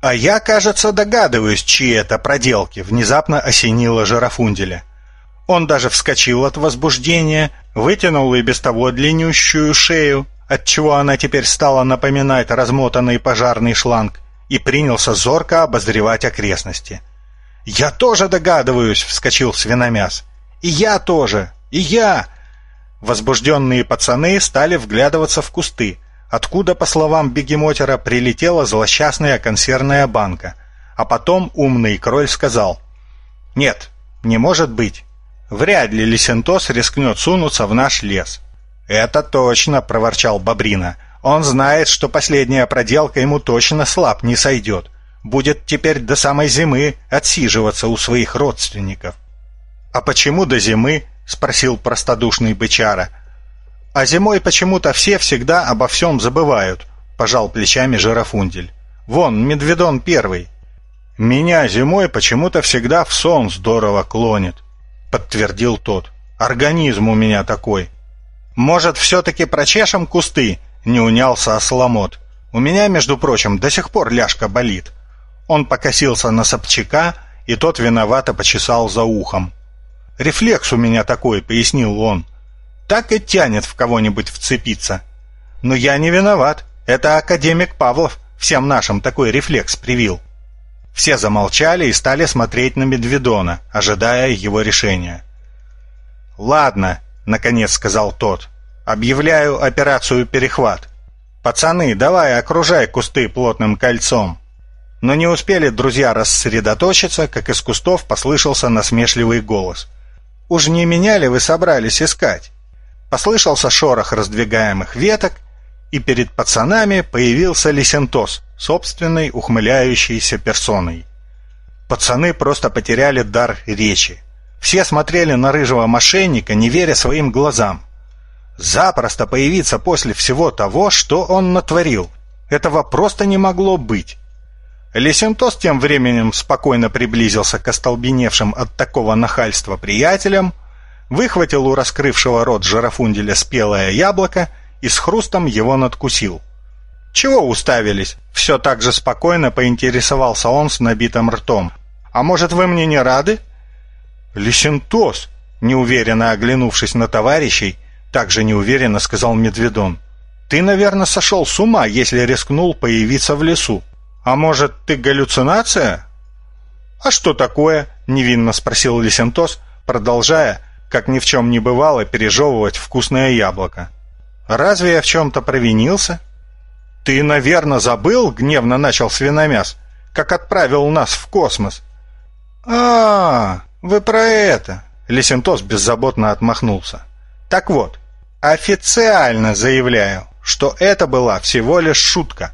«А я, кажется, догадываюсь, чьи это проделки», — внезапно осенило Жирафунделя. Он даже вскочил от возбуждения, вытянул и без того длиннющую шею, отчего она теперь стала напоминать размотанный пожарный шланг, и принялся зорко обозревать окрестности. «Я тоже догадываюсь!» — вскочил свиномяс. «И я тоже! И я!» Возбужденные пацаны стали вглядываться в кусты, откуда, по словам бегемотера, прилетела злосчастная консервная банка. А потом умный кроль сказал, «Нет, не может быть. Вряд ли Лисентос рискнет сунуться в наш лес». «Это точно», — проворчал Бобрина. «Он знает, что последняя проделка ему точно слаб не сойдет. Будет теперь до самой зимы отсиживаться у своих родственников». «А почему до зимы?» — спросил простодушный бычара. «А зимой почему-то все всегда обо всем забывают», — пожал плечами Жирафундель. «Вон, Медведон первый». «Меня зимой почему-то всегда в сон здорово клонит», — подтвердил тот. «Организм у меня такой». «Может, все-таки прочешем кусты?» — не унялся Осламот. «У меня, между прочим, до сих пор ляжка болит». Он покосился на Собчака, и тот виновато почесал за ухом. «Рефлекс у меня такой», — пояснил он так и тянет в кого-нибудь вцепиться. Но я не виноват. Это академик Павлов всем нашим такой рефлекс привил. Все замолчали и стали смотреть на Медведона, ожидая его решения. «Ладно», — наконец сказал тот, — «объявляю операцию «Перехват». Пацаны, давай окружай кусты плотным кольцом». Но не успели друзья рассредоточиться, как из кустов послышался насмешливый голос. «Уж не меня ли вы собрались искать?» Послышался шорох раздвигаемых веток, и перед пацанами появился Лисентос, собственной ухмыляющейся персоной. Пацаны просто потеряли дар речи. Все смотрели на рыжего мошенника, не веря своим глазам. Запросто появиться после всего того, что он натворил. Этого просто не могло быть. Лисентос тем временем спокойно приблизился к остолбеневшим от такого нахальства приятелям, выхватил у раскрывшего рот жирафунделя спелое яблоко и с хрустом его надкусил. «Чего уставились?» — все так же спокойно поинтересовался он с набитым ртом. «А может, вы мне не рады?» «Лисентос!» — неуверенно оглянувшись на товарищей, также неуверенно сказал Медведон. «Ты, наверное, сошел с ума, если рискнул появиться в лесу. А может, ты галлюцинация?» «А что такое?» — невинно спросил Лисентос, продолжая, как ни в чем не бывало, пережевывать вкусное яблоко. «Разве я в чем-то провинился?» «Ты, наверное, забыл?» — гневно начал свиномяс. «Как отправил нас в космос?» а, -а, вы про это!» Лисентос беззаботно отмахнулся. «Так вот, официально заявляю, что это была всего лишь шутка».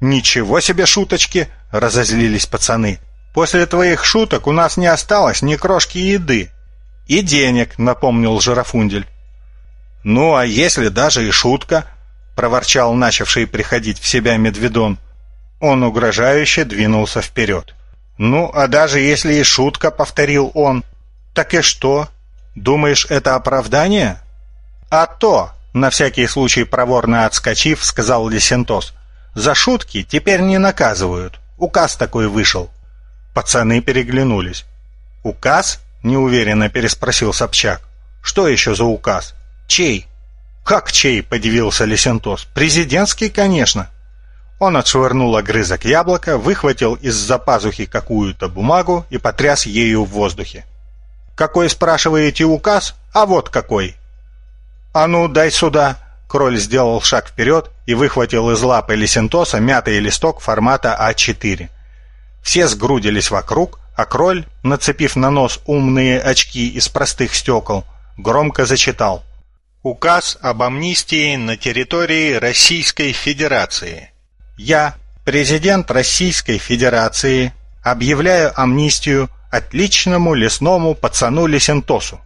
«Ничего себе шуточки!» — разозлились пацаны. «После твоих шуток у нас не осталось ни крошки еды. «И денег», — напомнил Жирафундель. «Ну, а если даже и шутка?» — проворчал начавший приходить в себя Медведон. Он угрожающе двинулся вперед. «Ну, а даже если и шутка», — повторил он, — «так и что? Думаешь, это оправдание?» «А то!» — на всякий случай проворно отскочив, сказал Лисентос. «За шутки теперь не наказывают. Указ такой вышел». Пацаны переглянулись. «Указ?» Неуверенно переспросил Собчак. Что еще за указ? Чей? Как чей? подивился Лисентос. Президентский, конечно. Он отшвырнул огрызок яблока, выхватил из-за пазухи какую-то бумагу и потряс ею в воздухе. «Какой, спрашиваете, указ? А вот какой!» «А ну, дай сюда!» Кроль сделал шаг вперед и выхватил из лапы Лисентоса мятый листок формата А4. Все сгрудились вокруг, а кроль, нацепив на нос умные очки из простых стекол, громко зачитал. Указ об амнистии на территории Российской Федерации. Я, президент Российской Федерации, объявляю амнистию отличному лесному пацану Лесентосу.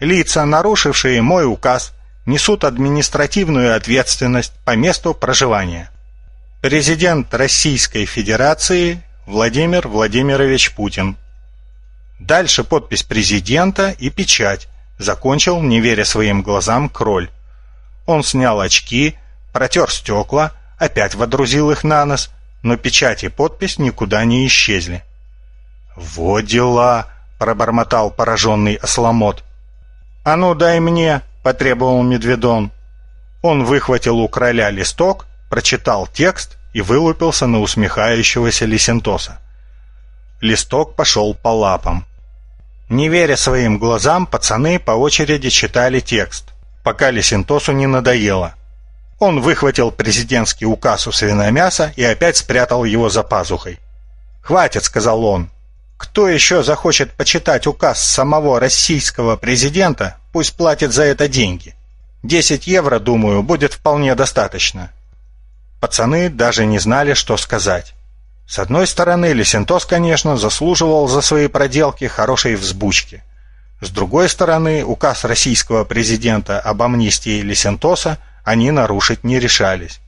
Лица, нарушившие мой указ, несут административную ответственность по месту проживания. Президент Российской Федерации Владимир Владимирович Путин. Дальше подпись президента и печать, Закончил, не веря своим глазам, кроль. Он снял очки, протер стекла, опять водрузил их на нос, но печать и подпись никуда не исчезли. «Вот дела!» — пробормотал пораженный осломот. «А ну дай мне!» — потребовал Медведон. Он выхватил у короля листок, прочитал текст и вылупился на усмехающегося Лисентоса. Листок пошел по лапам. Не веря своим глазам, пацаны по очереди читали текст, пока Лисентосу не надоело. Он выхватил президентский указ у свиномяса и опять спрятал его за пазухой. «Хватит», — сказал он. «Кто еще захочет почитать указ самого российского президента, пусть платит за это деньги. Десять евро, думаю, будет вполне достаточно». Пацаны даже не знали, что сказать. С одной стороны, Лисентос, конечно, заслуживал за свои проделки хорошей взбучки. С другой стороны, указ российского президента об амнистии Лисентоса они нарушить не решались.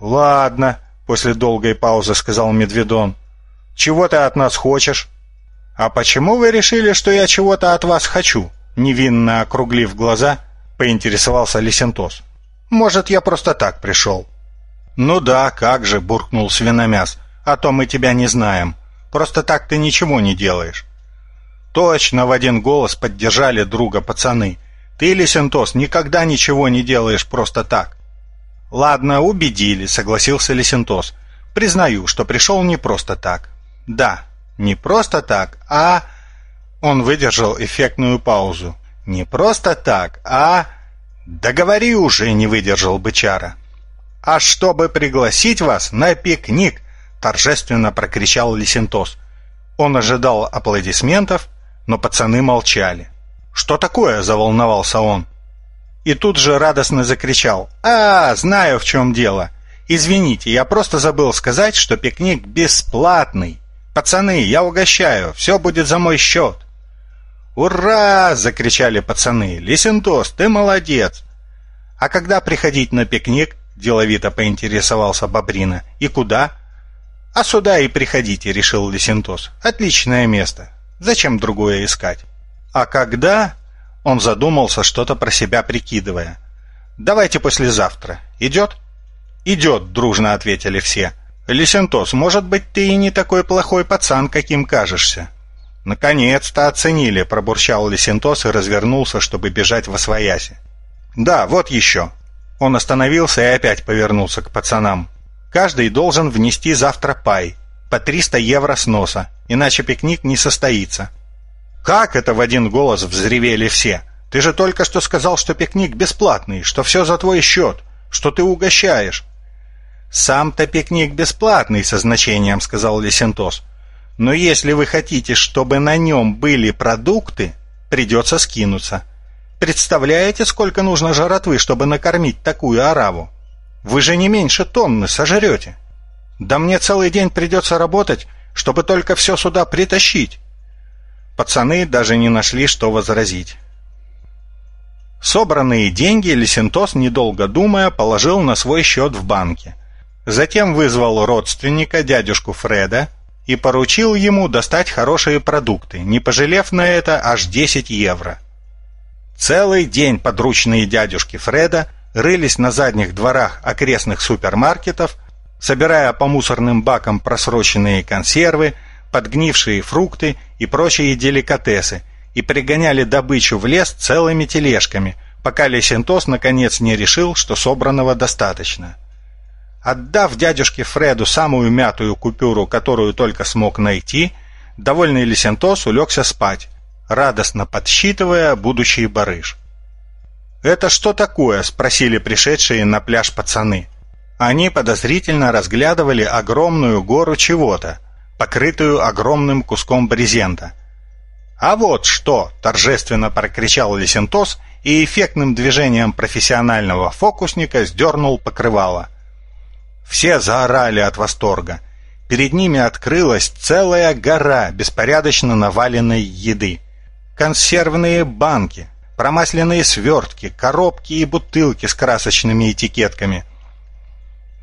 «Ладно», — после долгой паузы сказал Медведон. «Чего ты от нас хочешь?» «А почему вы решили, что я чего-то от вас хочу?» Невинно округлив глаза, поинтересовался Лисентос. «Может, я просто так пришел?» «Ну да, как же», — буркнул свиномяс а то мы тебя не знаем. Просто так ты ничего не делаешь». Точно в один голос поддержали друга пацаны. «Ты, Лисентос, никогда ничего не делаешь просто так». «Ладно, убедили», — согласился Лисентос. «Признаю, что пришел не просто так». «Да, не просто так, а...» Он выдержал эффектную паузу. «Не просто так, а...» «Да говори уже», — не выдержал бычара. «А чтобы пригласить вас на пикник торжественно прокричал Лисентос. Он ожидал аплодисментов, но пацаны молчали. «Что такое?» – заволновался он. И тут же радостно закричал. «А, знаю, в чем дело. Извините, я просто забыл сказать, что пикник бесплатный. Пацаны, я угощаю, все будет за мой счет». «Ура!» – закричали пацаны. «Лисентос, ты молодец!» «А когда приходить на пикник?» – деловито поинтересовался Бобрина. «И куда?» «А сюда и приходите», — решил Лисентос. «Отличное место. Зачем другое искать?» «А когда?» Он задумался, что-то про себя прикидывая. «Давайте послезавтра. Идет?» «Идет», — дружно ответили все. «Лисентос, может быть, ты и не такой плохой пацан, каким кажешься?» «Наконец-то оценили», — пробурчал Лисентос и развернулся, чтобы бежать во свояси. «Да, вот еще». Он остановился и опять повернулся к пацанам. Каждый должен внести завтра пай, по 300 евро с носа, иначе пикник не состоится. «Как это?» — в один голос взревели все. «Ты же только что сказал, что пикник бесплатный, что все за твой счет, что ты угощаешь». «Сам-то пикник бесплатный», — со значением сказал Лесентос. «Но если вы хотите, чтобы на нем были продукты, придется скинуться. Представляете, сколько нужно жратвы, чтобы накормить такую ораву?» Вы же не меньше тонны сожрете. Да мне целый день придется работать, чтобы только все сюда притащить. Пацаны даже не нашли, что возразить. Собранные деньги Лисентос, недолго думая, положил на свой счет в банке. Затем вызвал родственника, дядюшку Фреда, и поручил ему достать хорошие продукты, не пожалев на это аж 10 евро. Целый день подручные дядюшки Фреда рылись на задних дворах окрестных супермаркетов, собирая по мусорным бакам просроченные консервы, подгнившие фрукты и прочие деликатесы, и пригоняли добычу в лес целыми тележками, пока Лесентос наконец не решил, что собранного достаточно. Отдав дядюшке Фреду самую мятую купюру, которую только смог найти, довольный Лесентос улегся спать, радостно подсчитывая будущий барыш. «Это что такое?» – спросили пришедшие на пляж пацаны. Они подозрительно разглядывали огромную гору чего-то, покрытую огромным куском брезента. «А вот что!» – торжественно прокричал Лисентос и эффектным движением профессионального фокусника сдернул покрывало. Все заорали от восторга. Перед ними открылась целая гора беспорядочно наваленной еды. Консервные банки, промасленные свертки, коробки и бутылки с красочными этикетками.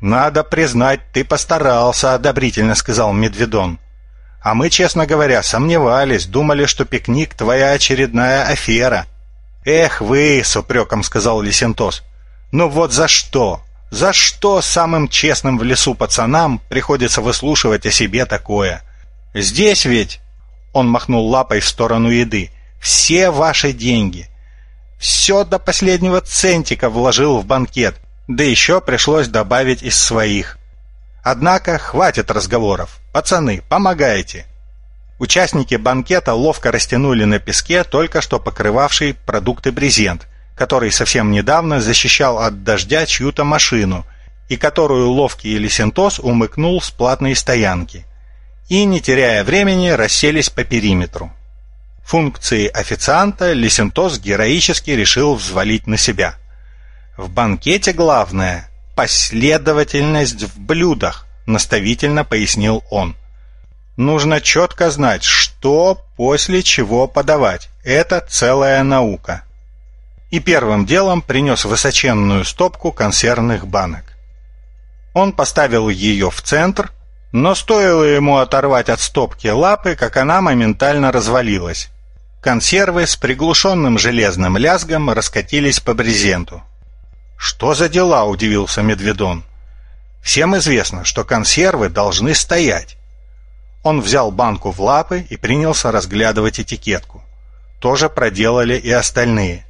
«Надо признать, ты постарался», — одобрительно сказал Медведон. «А мы, честно говоря, сомневались, думали, что пикник — твоя очередная афера. «Эх вы!» — с упреком сказал Лисентос. «Ну вот за что? За что самым честным в лесу пацанам приходится выслушивать о себе такое? Здесь ведь...» Он махнул лапой в сторону еды. «Все ваши деньги. Все до последнего центика вложил в банкет, да еще пришлось добавить из своих. Однако хватит разговоров. Пацаны, помогайте!» Участники банкета ловко растянули на песке только что покрывавший продукты брезент, который совсем недавно защищал от дождя чью-то машину и которую ловкий Лисентос умыкнул с платной стоянки. И, не теряя времени, расселись по периметру. Функции официанта Лисентос героически решил взвалить на себя. В банкете главное – последовательность в блюдах, наставительно пояснил он. Нужно четко знать, что после чего подавать. Это целая наука. И первым делом принес высоченную стопку консервных банок. Он поставил ее в центр, но стоило ему оторвать от стопки лапы, как она моментально развалилась. Консервы с приглушенным железным лязгом раскатились по брезенту. «Что за дела?» – удивился Медведон. «Всем известно, что консервы должны стоять. Он взял банку в лапы и принялся разглядывать этикетку. То же проделали и остальные.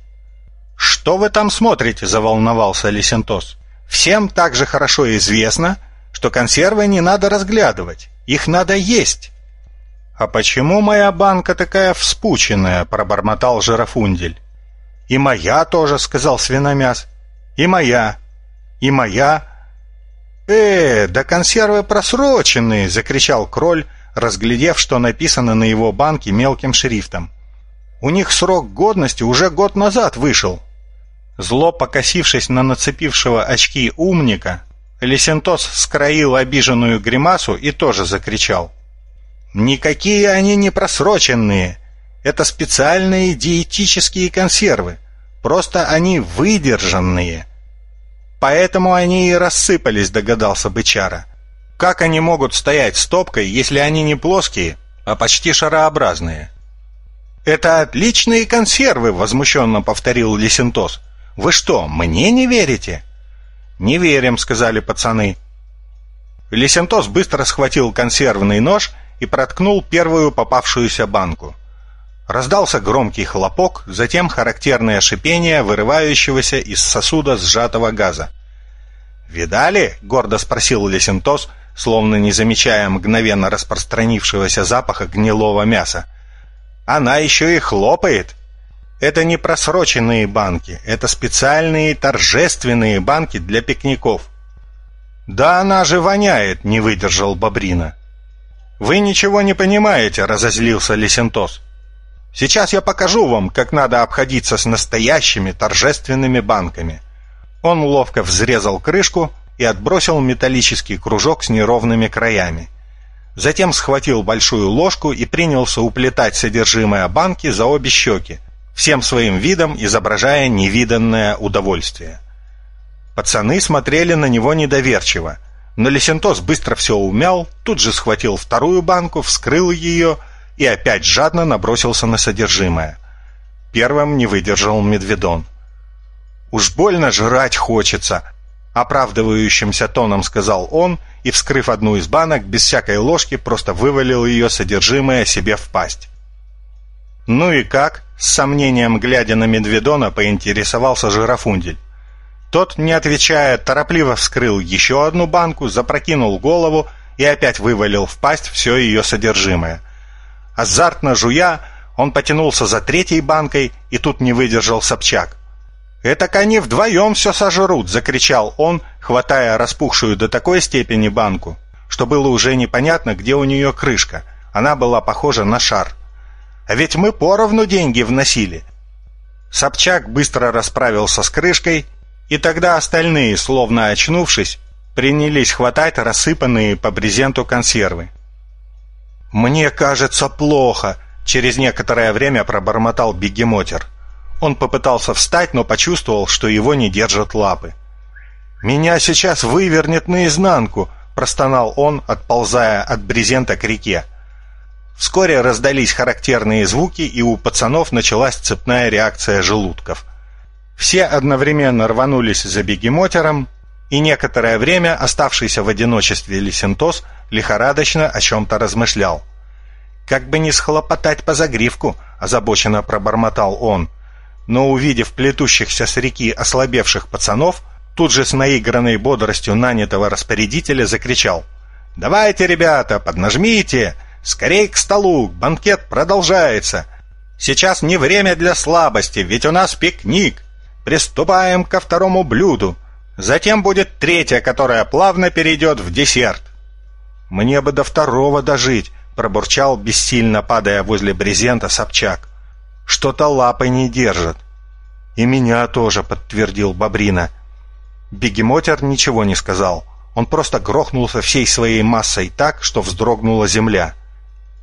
«Что вы там смотрите?» – заволновался Лисентос. «Всем также хорошо известно, что консервы не надо разглядывать, их надо есть». «А почему моя банка такая вспученная?» – пробормотал Жирафундель. «И моя тоже», – сказал свиномяс. «И моя. И моя». «Э, да консервы просроченные!» – закричал Кроль, разглядев, что написано на его банке мелким шрифтом. «У них срок годности уже год назад вышел». Зло покосившись на нацепившего очки умника, Лисентос скроил обиженную гримасу и тоже закричал. «Никакие они не просроченные. Это специальные диетические консервы. Просто они выдержанные». «Поэтому они и рассыпались», — догадался бычара. Как они могут стоять стопкой, если они не плоские, а почти шарообразные? «Это отличные консервы!» — возмущенно повторил Лисентос. «Вы что, мне не верите?» «Не верим», — сказали пацаны. Лисентос быстро схватил консервный нож и проткнул первую попавшуюся банку. Раздался громкий хлопок, затем характерное шипение вырывающегося из сосуда сжатого газа. «Видали?» — гордо спросил Лисентос — словно не замечая мгновенно распространившегося запаха гнилого мяса. «Она еще и хлопает!» Это не просроченные банки, это специальные торжественные банки для пикников. «Да она же воняет!» — не выдержал Бобрина. «Вы ничего не понимаете!» — разозлился Лисентос. «Сейчас я покажу вам, как надо обходиться с настоящими торжественными банками». Он ловко взрезал крышку, и отбросил металлический кружок с неровными краями. Затем схватил большую ложку и принялся уплетать содержимое банки за обе щеки, всем своим видом изображая невиданное удовольствие. Пацаны смотрели на него недоверчиво, но Лесентос быстро все умял, тут же схватил вторую банку, вскрыл ее и опять жадно набросился на содержимое. Первым не выдержал Медведон. «Уж больно жрать хочется», Оправдывающимся тоном сказал он и, вскрыв одну из банок, без всякой ложки просто вывалил ее содержимое себе в пасть. «Ну и как?» — с сомнением глядя на Медведона, поинтересовался Жирафундель. Тот, не отвечая, торопливо вскрыл еще одну банку, запрокинул голову и опять вывалил в пасть все ее содержимое. Азартно жуя, он потянулся за третьей банкой, и тут не выдержал Собчак. «Этак они вдвоем все сожрут!» — закричал он, хватая распухшую до такой степени банку, что было уже непонятно, где у нее крышка. Она была похожа на шар. «А ведь мы поровну деньги вносили!» Собчак быстро расправился с крышкой, и тогда остальные, словно очнувшись, принялись хватать рассыпанные по брезенту консервы. «Мне кажется, плохо», — через некоторое время пробормотал бегемотер. Он попытался встать, но почувствовал, что его не держат лапы. «Меня сейчас вывернет наизнанку!» – простонал он, отползая от брезента к реке. Вскоре раздались характерные звуки, и у пацанов началась цепная реакция желудков. Все одновременно рванулись за бегемотером, и некоторое время оставшийся в одиночестве Лисентос лихорадочно о чем-то размышлял. «Как бы не схлопотать по загривку», — озабоченно пробормотал он. Но, увидев плетущихся с реки ослабевших пацанов, тут же с наигранной бодростью нанятого распорядителя закричал. «Давайте, ребята, поднажмите! Скорей к столу, банкет продолжается! Сейчас не время для слабости, ведь у нас пикник! Приступаем ко второму блюду!» Затем будет третья, которая плавно перейдет в десерт. «Мне бы до второго дожить», — пробурчал, бессильно падая возле брезента Собчак. «Что-то лапы не держит». «И меня тоже», — подтвердил Бобрина. Бегемотер ничего не сказал. Он просто грохнулся всей своей массой так, что вздрогнула земля.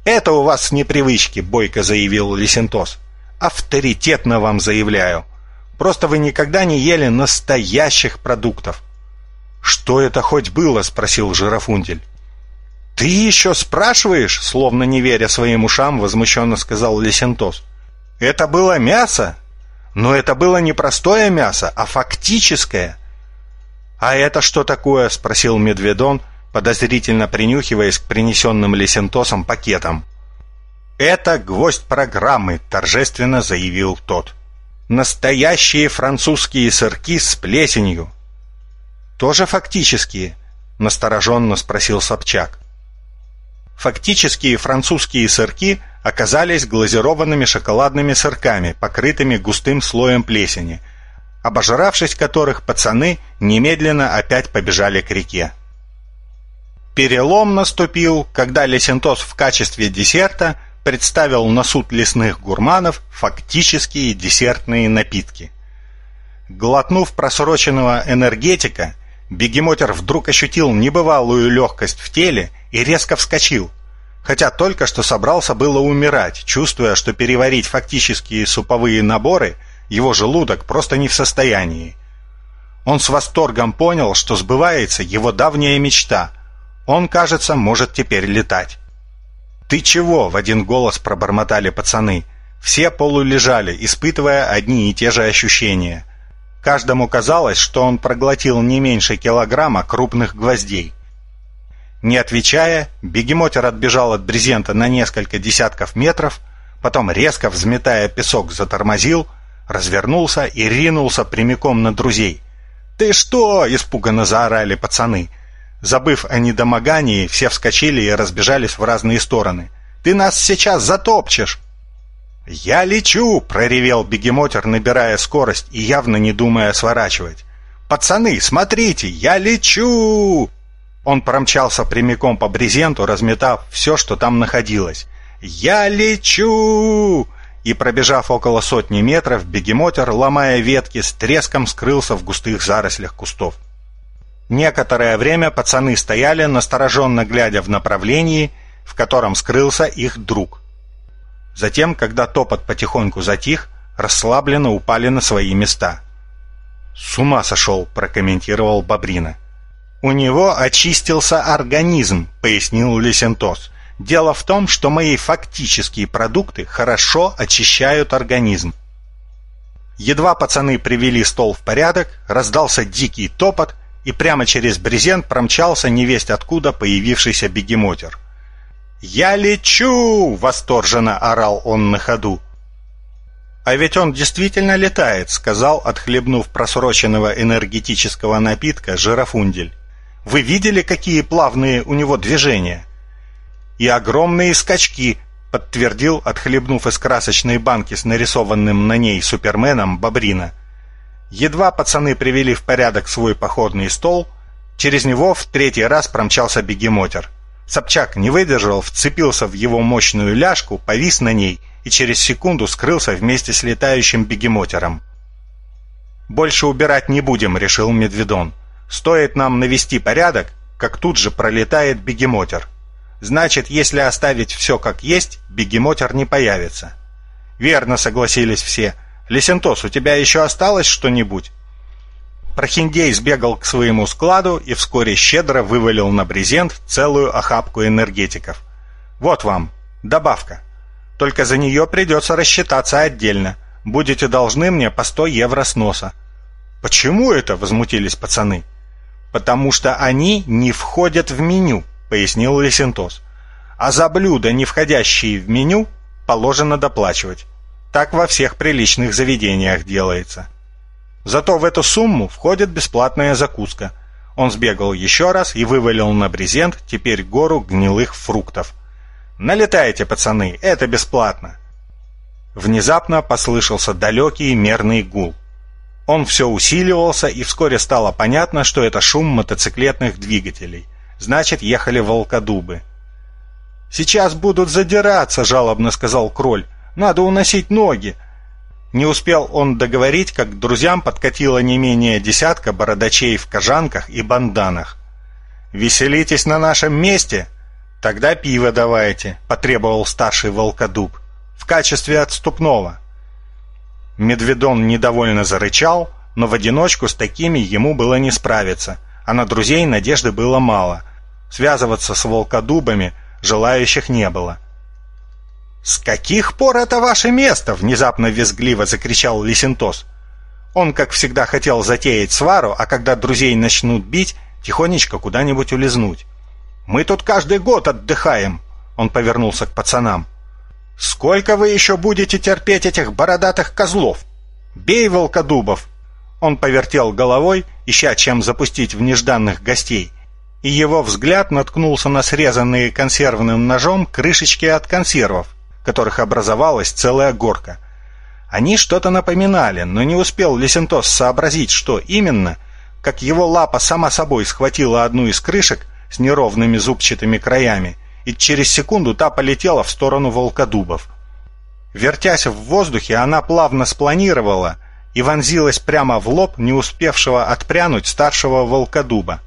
«Это у вас с непривычки», — бойко заявил Лисентос. «Авторитетно вам заявляю. Просто вы никогда не ели настоящих продуктов. «Что это хоть было?» — спросил Жирафундель. «Ты еще спрашиваешь?» — словно не веря своим ушам, возмущенно сказал Лесентос. «Это было мясо? Но это было не простое мясо, а фактическое». «А это что такое?» — спросил Медведон, подозрительно принюхиваясь к принесенным Лесентосом пакетам. «Это гвоздь программы», — торжественно заявил тот. Настоящие французские сырки с плесенью. Тоже фактические? Настороженно спросил Собчак. Фактические французские сырки оказались глазированными шоколадными сырками, покрытыми густым слоем плесени, обожравшись которых пацаны немедленно опять побежали к реке. Перелом наступил, когда Лесентос в качестве десерта – представил на суд лесных гурманов фактические десертные напитки. Глотнув просроченного энергетика, бегемотер вдруг ощутил небывалую легкость в теле и резко вскочил, хотя только что собрался было умирать, чувствуя, что переварить фактические суповые наборы его желудок просто не в состоянии. Он с восторгом понял, что сбывается его давняя мечта. Он, кажется, может теперь летать. «Ты чего?» — в один голос пробормотали пацаны. Все полулежали, испытывая одни и те же ощущения. Каждому казалось, что он проглотил не меньше килограмма крупных гвоздей. Не отвечая, бегемотер отбежал от брезента на несколько десятков метров, потом, резко взметая песок, затормозил, развернулся и ринулся прямиком на друзей. «Ты что?» — испуганно заорали пацаны — Забыв о недомогании, все вскочили и разбежались в разные стороны. «Ты нас сейчас затопчешь!» «Я лечу!» — проревел бегемотер, набирая скорость и явно не думая сворачивать. «Пацаны, смотрите, я лечу!» Он промчался прямиком по брезенту, разметав все, что там находилось. «Я лечу!» И, пробежав около сотни метров, бегемотер, ломая ветки, с треском скрылся в густых зарослях кустов. Некоторое время пацаны стояли, настороженно глядя в направлении, в котором скрылся их друг. Затем, когда топот потихоньку затих, расслабленно упали на свои места. «С ума сошел», — прокомментировал Бобрина. «У него очистился организм», — пояснил Лесентос. «Дело в том, что мои фактические продукты хорошо очищают организм. Едва пацаны привели стол в порядок, раздался дикий топот, и прямо через брезент промчался невесть откуда появившийся бегемотер. «Я лечу!» — восторженно орал он на ходу. «А ведь он действительно летает», — сказал, отхлебнув просроченного энергетического напитка жирафундель. «Вы видели, какие плавные у него движения?» «И огромные скачки», — подтвердил, отхлебнув из красочной банки с нарисованным на ней Суперменом Бобрина. Едва пацаны привели в порядок свой походный стол, через него в третий раз промчался бегемотер. Собчак не выдержал, вцепился в его мощную ляжку, повис на ней и через секунду скрылся вместе с летающим бегемотером. «Больше убирать не будем», — решил Медведон. «Стоит нам навести порядок, как тут же пролетает бегемотер. Значит, если оставить все как есть, бегемотер не появится». «Верно», — согласились все, — «Лесентос, у тебя еще осталось что-нибудь?» Прохиндей сбегал к своему складу и вскоре щедро вывалил на брезент целую охапку энергетиков. «Вот вам, Добавка. Только за нее придется рассчитаться отдельно. Будете должны мне по 100 евро с носа. Почему это? Возмутились пацаны. Потому что они не входят в меню, пояснил Лесентос. А за блюда, не входящие в меню, положено доплачивать. Так во всех приличных заведениях делается. Зато в эту сумму входит бесплатная закуска. Он сбегал еще раз и вывалил на брезент теперь гору гнилых фруктов. «Налетайте, пацаны, это бесплатно!» Внезапно послышался далекий мерный гул. Он все усиливался, и вскоре стало понятно, что это шум мотоциклетных двигателей. Значит, ехали волкодубы. «Сейчас будут задираться», — жалобно сказал Кроль. «Надо уносить ноги». Не успел он договорить, как к друзьям подкатило не менее десятка бородачей в кожанках и банданах. «Веселитесь на нашем месте?» «Тогда пиво давайте», — потребовал старший волкодуб. «В качестве отступного». Медведон недовольно зарычал, но в одиночку с такими ему было не справиться, а на друзей надежды было мало. Связываться с волкодубами желающих не было. «С каких пор это ваше место?» — внезапно визгливо закричал Лисентос. Он, как всегда, хотел затеять свару, а когда друзей начнут бить, тихонечко куда-нибудь улизнуть. «Мы тут каждый год отдыхаем!» — он повернулся к пацанам. «Сколько вы еще будете терпеть этих бородатых козлов? Бей, волкодубов!» Он повертел головой, ища чем запустить в нежданных гостей, и его взгляд наткнулся на срезанные консервным ножом крышечки от консервов, которых образовалась целая горка. Они что-то напоминали, но не успел Лесентос сообразить, что именно, как его лапа сама собой схватила одну из крышек с неровными зубчатыми краями и через секунду та полетела в сторону волкодубов. Вертясь в воздухе, она плавно спланировала и вонзилась прямо в лоб не успевшего отпрянуть старшего волкодуба.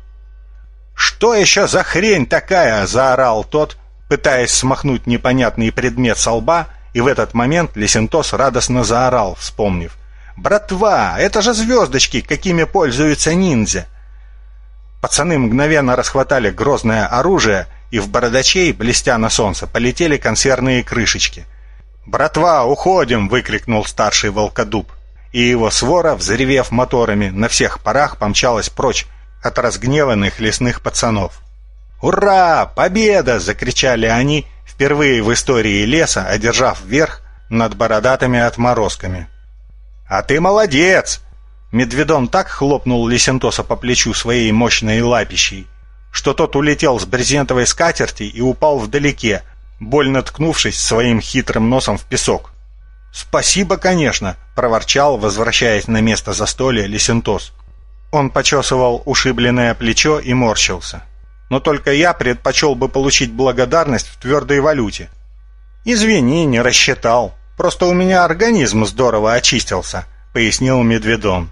«Что еще за хрень такая?» — заорал тот, пытаясь смахнуть непонятный предмет со лба, и в этот момент Лесентос радостно заорал, вспомнив. «Братва, это же звездочки, какими пользуются ниндзя!» Пацаны мгновенно расхватали грозное оружие и в бородачей, блестя на солнце, полетели консервные крышечки. «Братва, уходим!» — выкрикнул старший волкодуб. И его свора, взревев моторами, на всех парах помчалась прочь от разгневанных лесных пацанов. «Ура! Победа!» — закричали они, впервые в истории леса одержав верх над бородатыми отморозками. «А ты молодец!» Медведон так хлопнул Лисентоса по плечу своей мощной лапищей, что тот улетел с брезентовой скатерти и упал вдалеке, больно ткнувшись своим хитрым носом в песок. «Спасибо, конечно», — проворчал, возвращаясь на место застолья Лисентос. Он почесывал ушибленное плечо и морщился. «Но только я предпочел бы получить благодарность в твердой валюте». «Извини, не рассчитал. Просто у меня организм здорово очистился», — пояснил Медведон.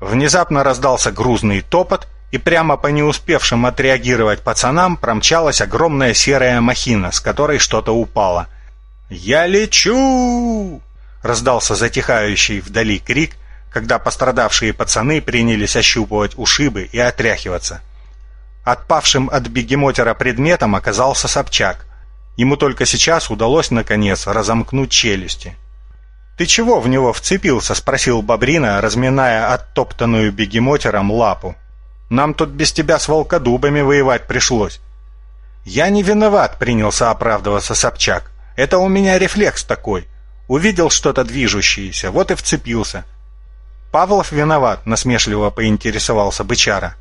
Внезапно раздался грузный топот, и прямо по не успевшим отреагировать пацанам промчалась огромная серая махина, с которой что-то упало. «Я лечу!» — раздался затихающий вдали крик, когда пострадавшие пацаны принялись ощупывать ушибы и отряхиваться. Отпавшим от бегемотера предметом оказался Собчак. Ему только сейчас удалось, наконец, разомкнуть челюсти. «Ты чего в него вцепился?» — спросил Бобрина, разминая оттоптанную бегемотером лапу. Нам тут без тебя с волкодубами воевать пришлось». «Я не виноват», — принялся оправдываться Собчак. «Это у меня рефлекс такой. Увидел что-то движущееся, вот и вцепился». «Павлов виноват», — насмешливо поинтересовался бычара.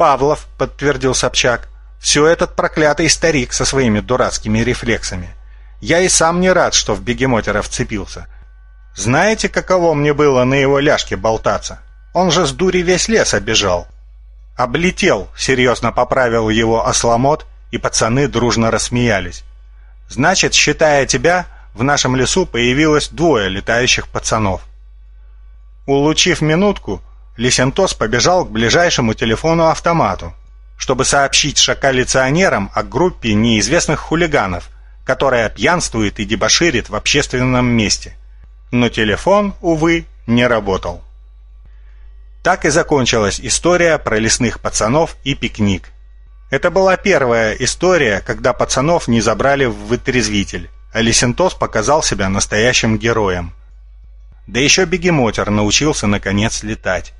«Павлов», — подтвердил Собчак, — «все этот проклятый старик со своими дурацкими рефлексами. Я и сам не рад, что в бегемотера вцепился. Знаете, каково мне было на его ляжке болтаться? Он же с дури весь лес обежал. «Облетел», — серьезно поправил его осломот, и пацаны дружно рассмеялись. «Значит, считая тебя, в нашем лесу появилось двое летающих пацанов». Улучив минутку, Лисентос побежал к ближайшему телефону-автомату, чтобы сообщить шакалиционерам о группе неизвестных хулиганов, которая пьянствует и дебоширит в общественном месте. Но телефон, увы, не работал. Так и закончилась история про лесных пацанов и пикник. Это была первая история, когда пацанов не забрали в вытрезвитель, а Лисентос показал себя настоящим героем. Да еще бегемотер научился наконец летать.